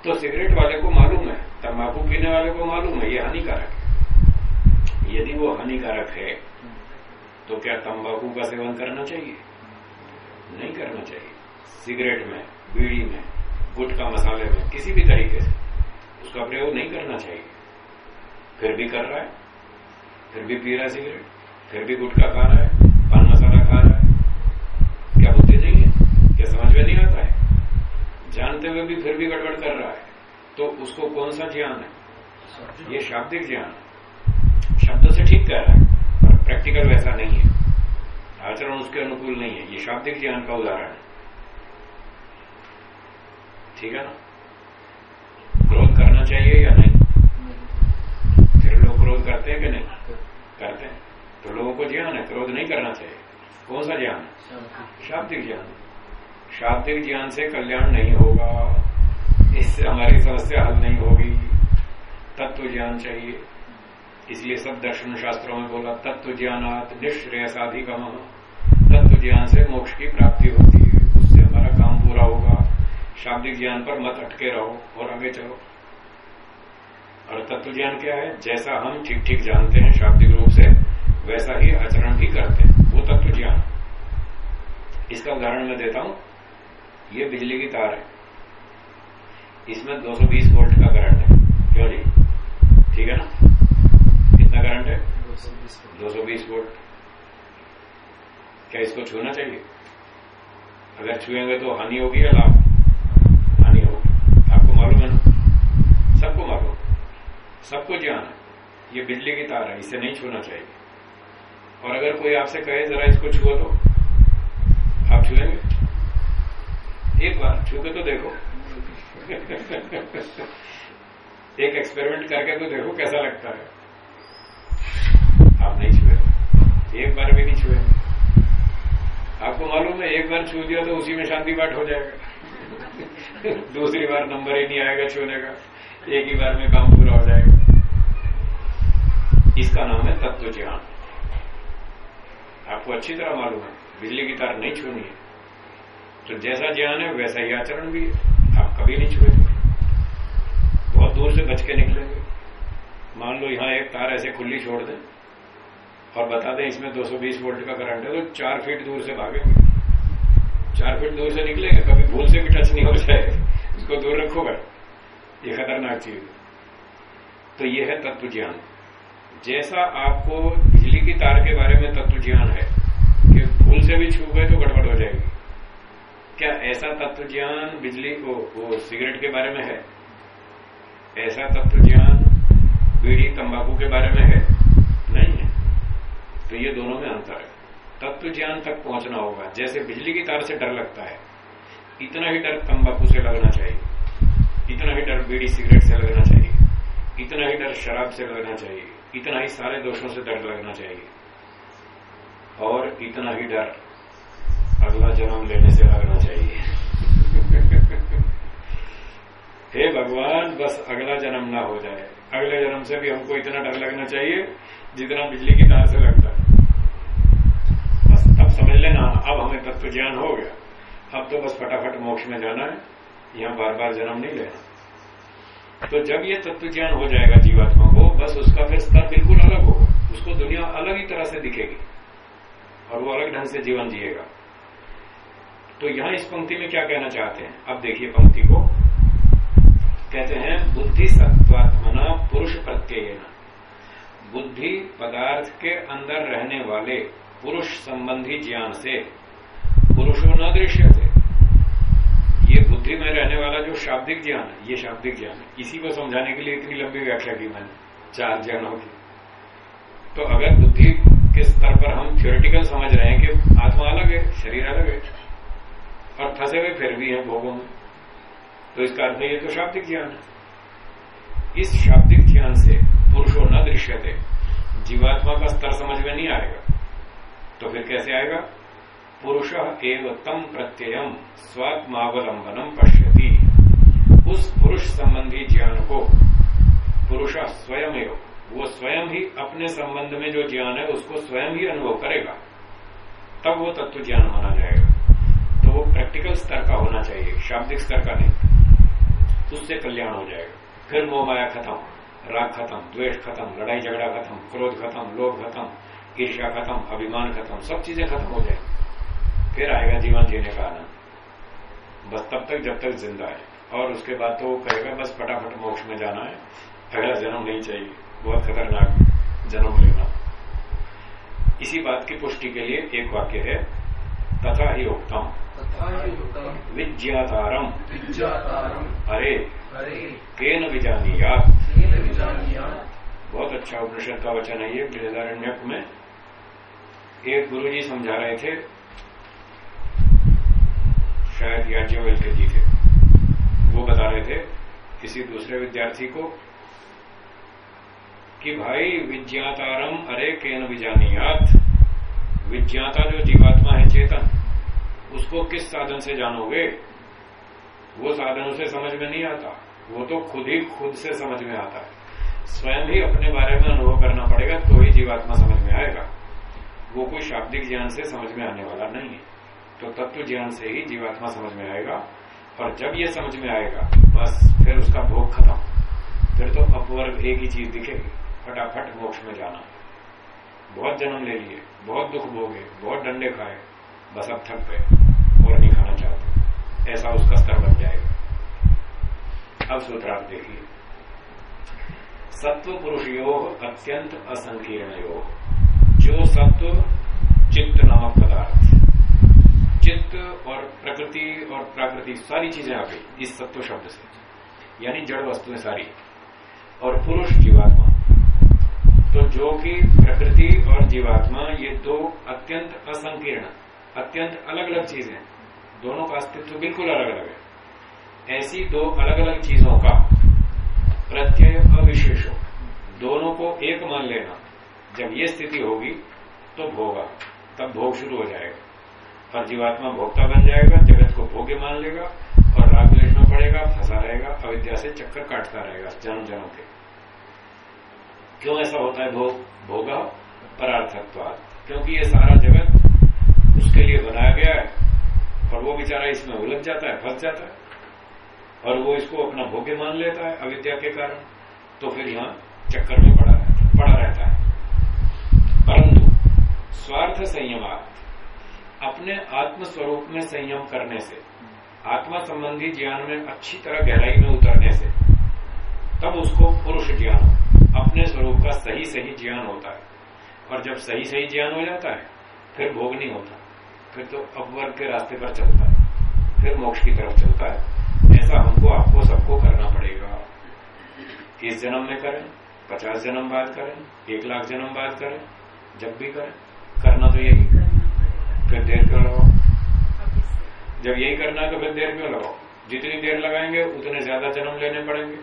तो सिगरेट वाले को मालूम है, तंबाकू पीने वाले को मालूम है, ये हानिकारक है। यदि वो हानिकारक है तो क्या तंबाकू का सेवन करना चाहिए? नहीं करना चाहिए। सिगरेट में, बीड़ी में, गुटखा मसाले में, किसी भी तरीके से, उसका प्रयोग नहीं करना चाहिए। फिर भी कर रहा है, फिर भी पी रहा है सिगरेट, फिर भी गुटखा खा रहा है, पान मसाला खा रहा है। क्या बुद्धि नहीं है? क्या समझ में नहीं आता है? जानते हुए भी फिर भी गड़बड़ कर रहा है। तो उसको कौन सा ज्ञान है? ये शाब्दिक ज्ञान। है शब्द से ठीक कह रहा है। प्रैक्टिकल वैसा नहीं है। आचरण उसके अनुकूल नहीं है। ये शाब्दिक ज्ञान का उदाहरण है। ठीक है ना? क्रोध करना चाहिए या नहीं? फिर लोग क्रोध करते हैं कि नहीं? करते हैं। तो लोगों को ज्ञान है। क्रोध नहीं करना चाहिए। कौन सा ज्ञान शाब्दिक ज्ञान। शाब्दिक ज्ञान से कल्याण नहीं होगा। इससे हमारी समस्या हल नहीं होगी। तत्व ज्ञान चाहिए। इसलिए सब दर्शन शास्त्रों में बोला तत्व ज्ञानात निश्रेयसाधिगम। तत्व ज्ञान से मोक्ष की प्राप्ति होती है। उससे हमारा काम पूरा होगा। शाब्दिक ज्ञान पर मत अटके रहो और आगे चलो। और तत्व ज्ञान क्या है? जैसा हम ठीक ठीक जानते हैं शाब्दिक रूप से, वैसा ही आचरण भी करते हैं। वो तत्व ज्ञान इसका उदाहरण मैं देता हूँ। ये बिजली की तार है। इसमें 220 वोल्ट का करंट है। क्यों जी? ठीक है ना? कितना करंट है? 220 वोल्ट। क्या इसको छूना चाहिए? अगर छुएँगे तो हानि होगी या लाभ? हानि होगी। आपको मालूम है ना? सबको मालूम। सबको ज्ञान है। ये बिजली की तार है, इसे नहीं छूना चाहिए। और अगर कोई आपसे कहे, जरा इसको छुओ तो आप छुएँगे? एक बार छू के तो देखो। एक एक्सपेरिमेंट करके तो देखो कैसा लगता है। आप नहीं छुए। एक बार भी नहीं छुए। आपको मालूम है, एक बार छू दिया तो उसी में शांति पाठ हो जाएगा। दूसरी बार नंबर ही नहीं आएगा छूने का। एक ही बार में काम पूरा हो जाएगा। इसका नाम है तत्व ज्ञान आपको अच्छी तरह मालूम है, बिजली की तार नहीं छूनी है। तो जैसा ज्ञान है, वैसा ही आचरण भी है। आप कभी नहीं छुए। बहुत दूर से बच के निकलेंगे। मान लो यहाँ एक तार ऐसे खुली छोड़ दें और बता दें, इसमें 220 वोल्ट का करंट है तो चार फीट दूर से भागेंगे। चार फीट दूर से निकलेगा, कभी भूल से भी टच नहीं हो जाए इसको दूर रखोगा ये खतरनाक चीज़ तो ये है तत्व ज्ञान जैसा आपको बिजली की तार के बारे में तत्व ज्ञान है, कि भूल से भी छू गए तो गड़बड़ हो जाएगी। क्या ऐसा तत्व ज्ञान बिजली को, वो सिगरेट के बारे में है? ऐसा तत्व ज्ञान बीड़ी तंबाकू के बारे में है? तो ये दोनों में अंतर है। तत्व ज्ञान तक पहुँचना होगा। जैसे बिजली की तार से डर लगता है, इतना ही डर तंबाकू से लगना चाहिए। इतना ही डर बीड़ी सिगरेट से लगना चाहिए। इतना ही डर शराब से लगना चाहिए। इतना ही सारे दोषों से डर लगना चाहिए। और इतना ही डर अगला जन्म लेने से लगना चाहिए। हे भगवान, बस अगला जन्म ना हो जाए। अगले जन्म से भी हमको इतना डर लगना चाहिए जितना बिजली की तार से लगता है। बस तब समझ लेना, अब हमें तत्व ज्ञान हो गया। अब तो बस फटाफट मोक्ष में जाना है। यहाँ बार बार जन्म नहीं लेना। तो जब ये तत्व ज्ञान हो जाएगा जीवात्मा को, बस उसका फिर स्तर बिल्कुल अलग होगा। उसको दुनिया अलग ही तरह से दिखेगी। और वो अलग ढंग से जीवन जिएगा। तो यहाँ इस पंक्ति में क्या कहना चाहते हैं? अब देखिए पंक्ति को। कहते हैं, बुद्धि सत्वात्मना पुरुष प्रत्यय बुद्धि पदार्थ के अंदर रहने वाले पुरुष संबंधी ज्ञान से। पुरुषो न दृश्य थे। ये बुद्धि में रहने वाला जो शाब्दिक ज्ञान है, ये शाब्दिक ज्ञान है। इसी को समझाने के लिए इतनी लंबी व्याख्या की मैंने, चार ज्ञानों की। तो अगर बुद्धि के स्तर पर हम थियोरिटिकल समझ रहे हैं कि आत्मा अलग है, शरीर अलग है, और फंसे हुए फिर भी हैं भोगों में तो इसका अर्थ ये तो शाब्दिक ज्ञान है। इस शाब्दिक ज्ञान से पुरुषो न दृश्यते। जीवात्मा का स्तर समझ में नहीं आएगा। तो फिर कैसे आएगा? पुरुष एव तम प्रत्ययम स्वात्मावलंबनम पश्यति। उस पुरुष संबंधी ज्ञान को, पुरुष स्वयं वो स्वयं ही अपने संबंध में जो ज्ञान है, उसको स्वयं ही अनुभव करेगा। तब वो तत्व ज्ञान माना जाएगा। तो वो प्रैक्टिकल स्तर का होना चाहिए, शाब्दिक स्तर का नहीं। उससे कल्याण हो जाएगा। फिर मोह माया खत्म। राग खत्म द्वेष खत्म लड़ाई झगड़ा खत्म क्रोध खत्म लोभ खत्म ईर्षा खत्म अभिमान खत्म सब चीज़ें खत्म हो जाएँगी। फिर आएगा जीवन जीने का आनंद। बस तब तक जब तक ज़िंदा है। और उसके बाद तो वो कहेगा बस फटाफट मोक्ष में जाना है। अगला जन्म नहीं चाहिए। बहुत खतरनाक जन्म लेना। इसी बात की पुष्टि के लिए एक वाक्य है तथा ही युक्तम विज्ञातारम। अरे केन नील बहुत अच्छा उपनिषद का वचन है ये बृहदारण्यक में। एक गुरु जी समझा रहे थे शायद याज्ञवल्क्य जी थे। वो बता रहे थे किसी दूसरे विद्यार्थी को कि भाई विज्ञातारम अरे केन विजानियात। विज्ञाता जो जीवात्मा है चेतन उसको किस साधन से जानोगे? वो साधन उसे समझ में नहीं आता। वो तो खुद ही खुद से समझ में आता है। स्वयं ही अपने बारे में अनुभव करना पड़ेगा तो ही जीवात्मा समझ में आएगा। वो कोई शाब्दिक ज्ञान से समझ में आने वाला नहीं है। तो तत्व ज्ञान से ही जीवात्मा समझ में आएगा, और जब ये समझ में आएगा, बस फिर उसका भोग खत्म। फिर तो अपवर्ग एक ही चीज़ दिखेगी, फटाफट मोक्ष में जाना। बहुत जन्म ले लिए, बहुत दुख भोगे, बहुत डंडे खाए, बस अब थक गए, और नहीं खाना चाहते। ऐसा उसका स्तर बन जाएगा। अब सूत्र आप देखिए सत्व पुरुष योग अत्यंत असंकीर्ण योग जो सत्व चित्त नामक पदार्थ। चित्त और प्रकृति और प्राकृति सारी चीज़ें आ गई, इस सत्व शब्द से। यानी जड़ वस्तुएँ सारी। और पुरुष जीवात्मा। तो जो कि प्रकृति और जीवात्मा, ये दो अत्यंत असंकीर्ण, अत्यंत अलग अलग चीज़ें दोनों का अस्तित्व बिल्कुल अलग अलग है। ऐसी दो अलग अलग चीज़ों का प्रत्यय अविशेष दोनों को एक मान लेना। जब ये स्थिति होगी तो भोगा तब भोग शुरू हो जाएगा। और जीवात्मा भोक्ता बन जाएगा, जगत को भोग्य मान लेगा, और राग में पड़ेगा, फंसा रहेगा, अविद्या से चक्कर काटता रहेगा, जन्म जन्म के। क्यों ऐसा होता है भोग? भोगा परार्थत्वाद क्योंकि ये सारा जगत उसके लिए बनाया गया है, और वो बेचारा इसमें उलझ जाता है, फंस जाता है। और वो इसको अपना भोग्य मान लेता है, अविद्या के कारण तो फिर यहाँ चक्कर में पड़ा रहता है पड़ा रहता है। परंतु स्वार्थ संयमार्थ अपने आत्म स्वरूप में संयम करने से, आत्मा संबंधी ज्ञान में अच्छी तरह गहराई में उतरने से, तब उसको पुरुष ज्ञान, अपने स्वरूप का सही सही ज्ञान होता है। और जब सही सही ज्ञान हो जाता है, फिर भोग नहीं होता, फिर तो अपवर्ग के रास्ते पर चलता है, फिर मोक्ष की तरफ़ चलता है। ऐसा हमको आपको सबको करना पड़ेगा। इस जन्म में करें, पचास जन्म बाद करें, एक लाख जन्म बाद करें, जब भी करें। करना तो यही। फिर देर क्यों लगाओ? जब यही करना है तो फिर देर क्यों लगाओ? जितनी देर लगाएँगे, उतने ज़्यादा जन्म लेने पड़ेंगे।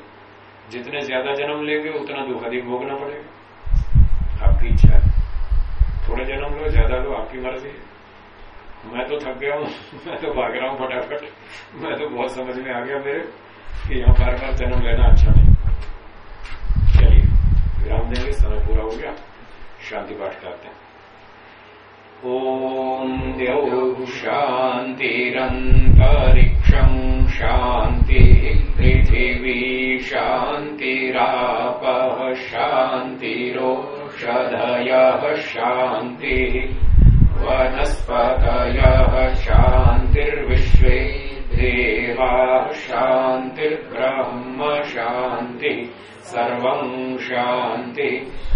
जितने ज़्यादा जन्म लेंगे, उतना दुख अधिक भोगना पड़ेगा। आपकी इच्छा है। थोड़े जन्म लो, ज़्यादा लो, आपकी मर्ज़ी है। मैं तो थक गया हूँ, मैं तो भाग रहा हूँ फटाफट। मैं तो बहुत समझ में आ गया मेरे कि यहाँ बार बार जन्म लेना अच्छा नहीं। चलिए विराम देंगे समय पूरा हो गया। शांति पाठ करते हैं। ओम द्यौ शान्तिरन्तरिक्षम् शान्तिः पृथिवी शान्तिरापः, शान्तिरोषधयः, शान्तिः। वनस्पतयः शान्तिर्विश्वे देवाः शान्तिर्ब्रह्म शान्तिः सर्वम् शान्ति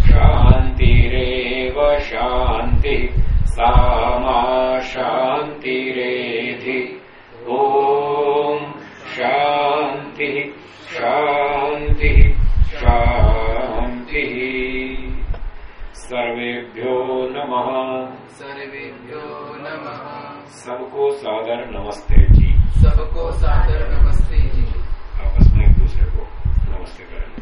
शान्तिरेव शान्तिः सा मा शान्तिरेधि। ॐ शान्तिः शान्तिः शान्तिः सर्वेभ्यो नमः। सर्वेभ्यो नमः। सबको सादर नमस्ते जी। सबको सादर नमस्ते जी। आपस में एक दूसरे को नमस्ते करें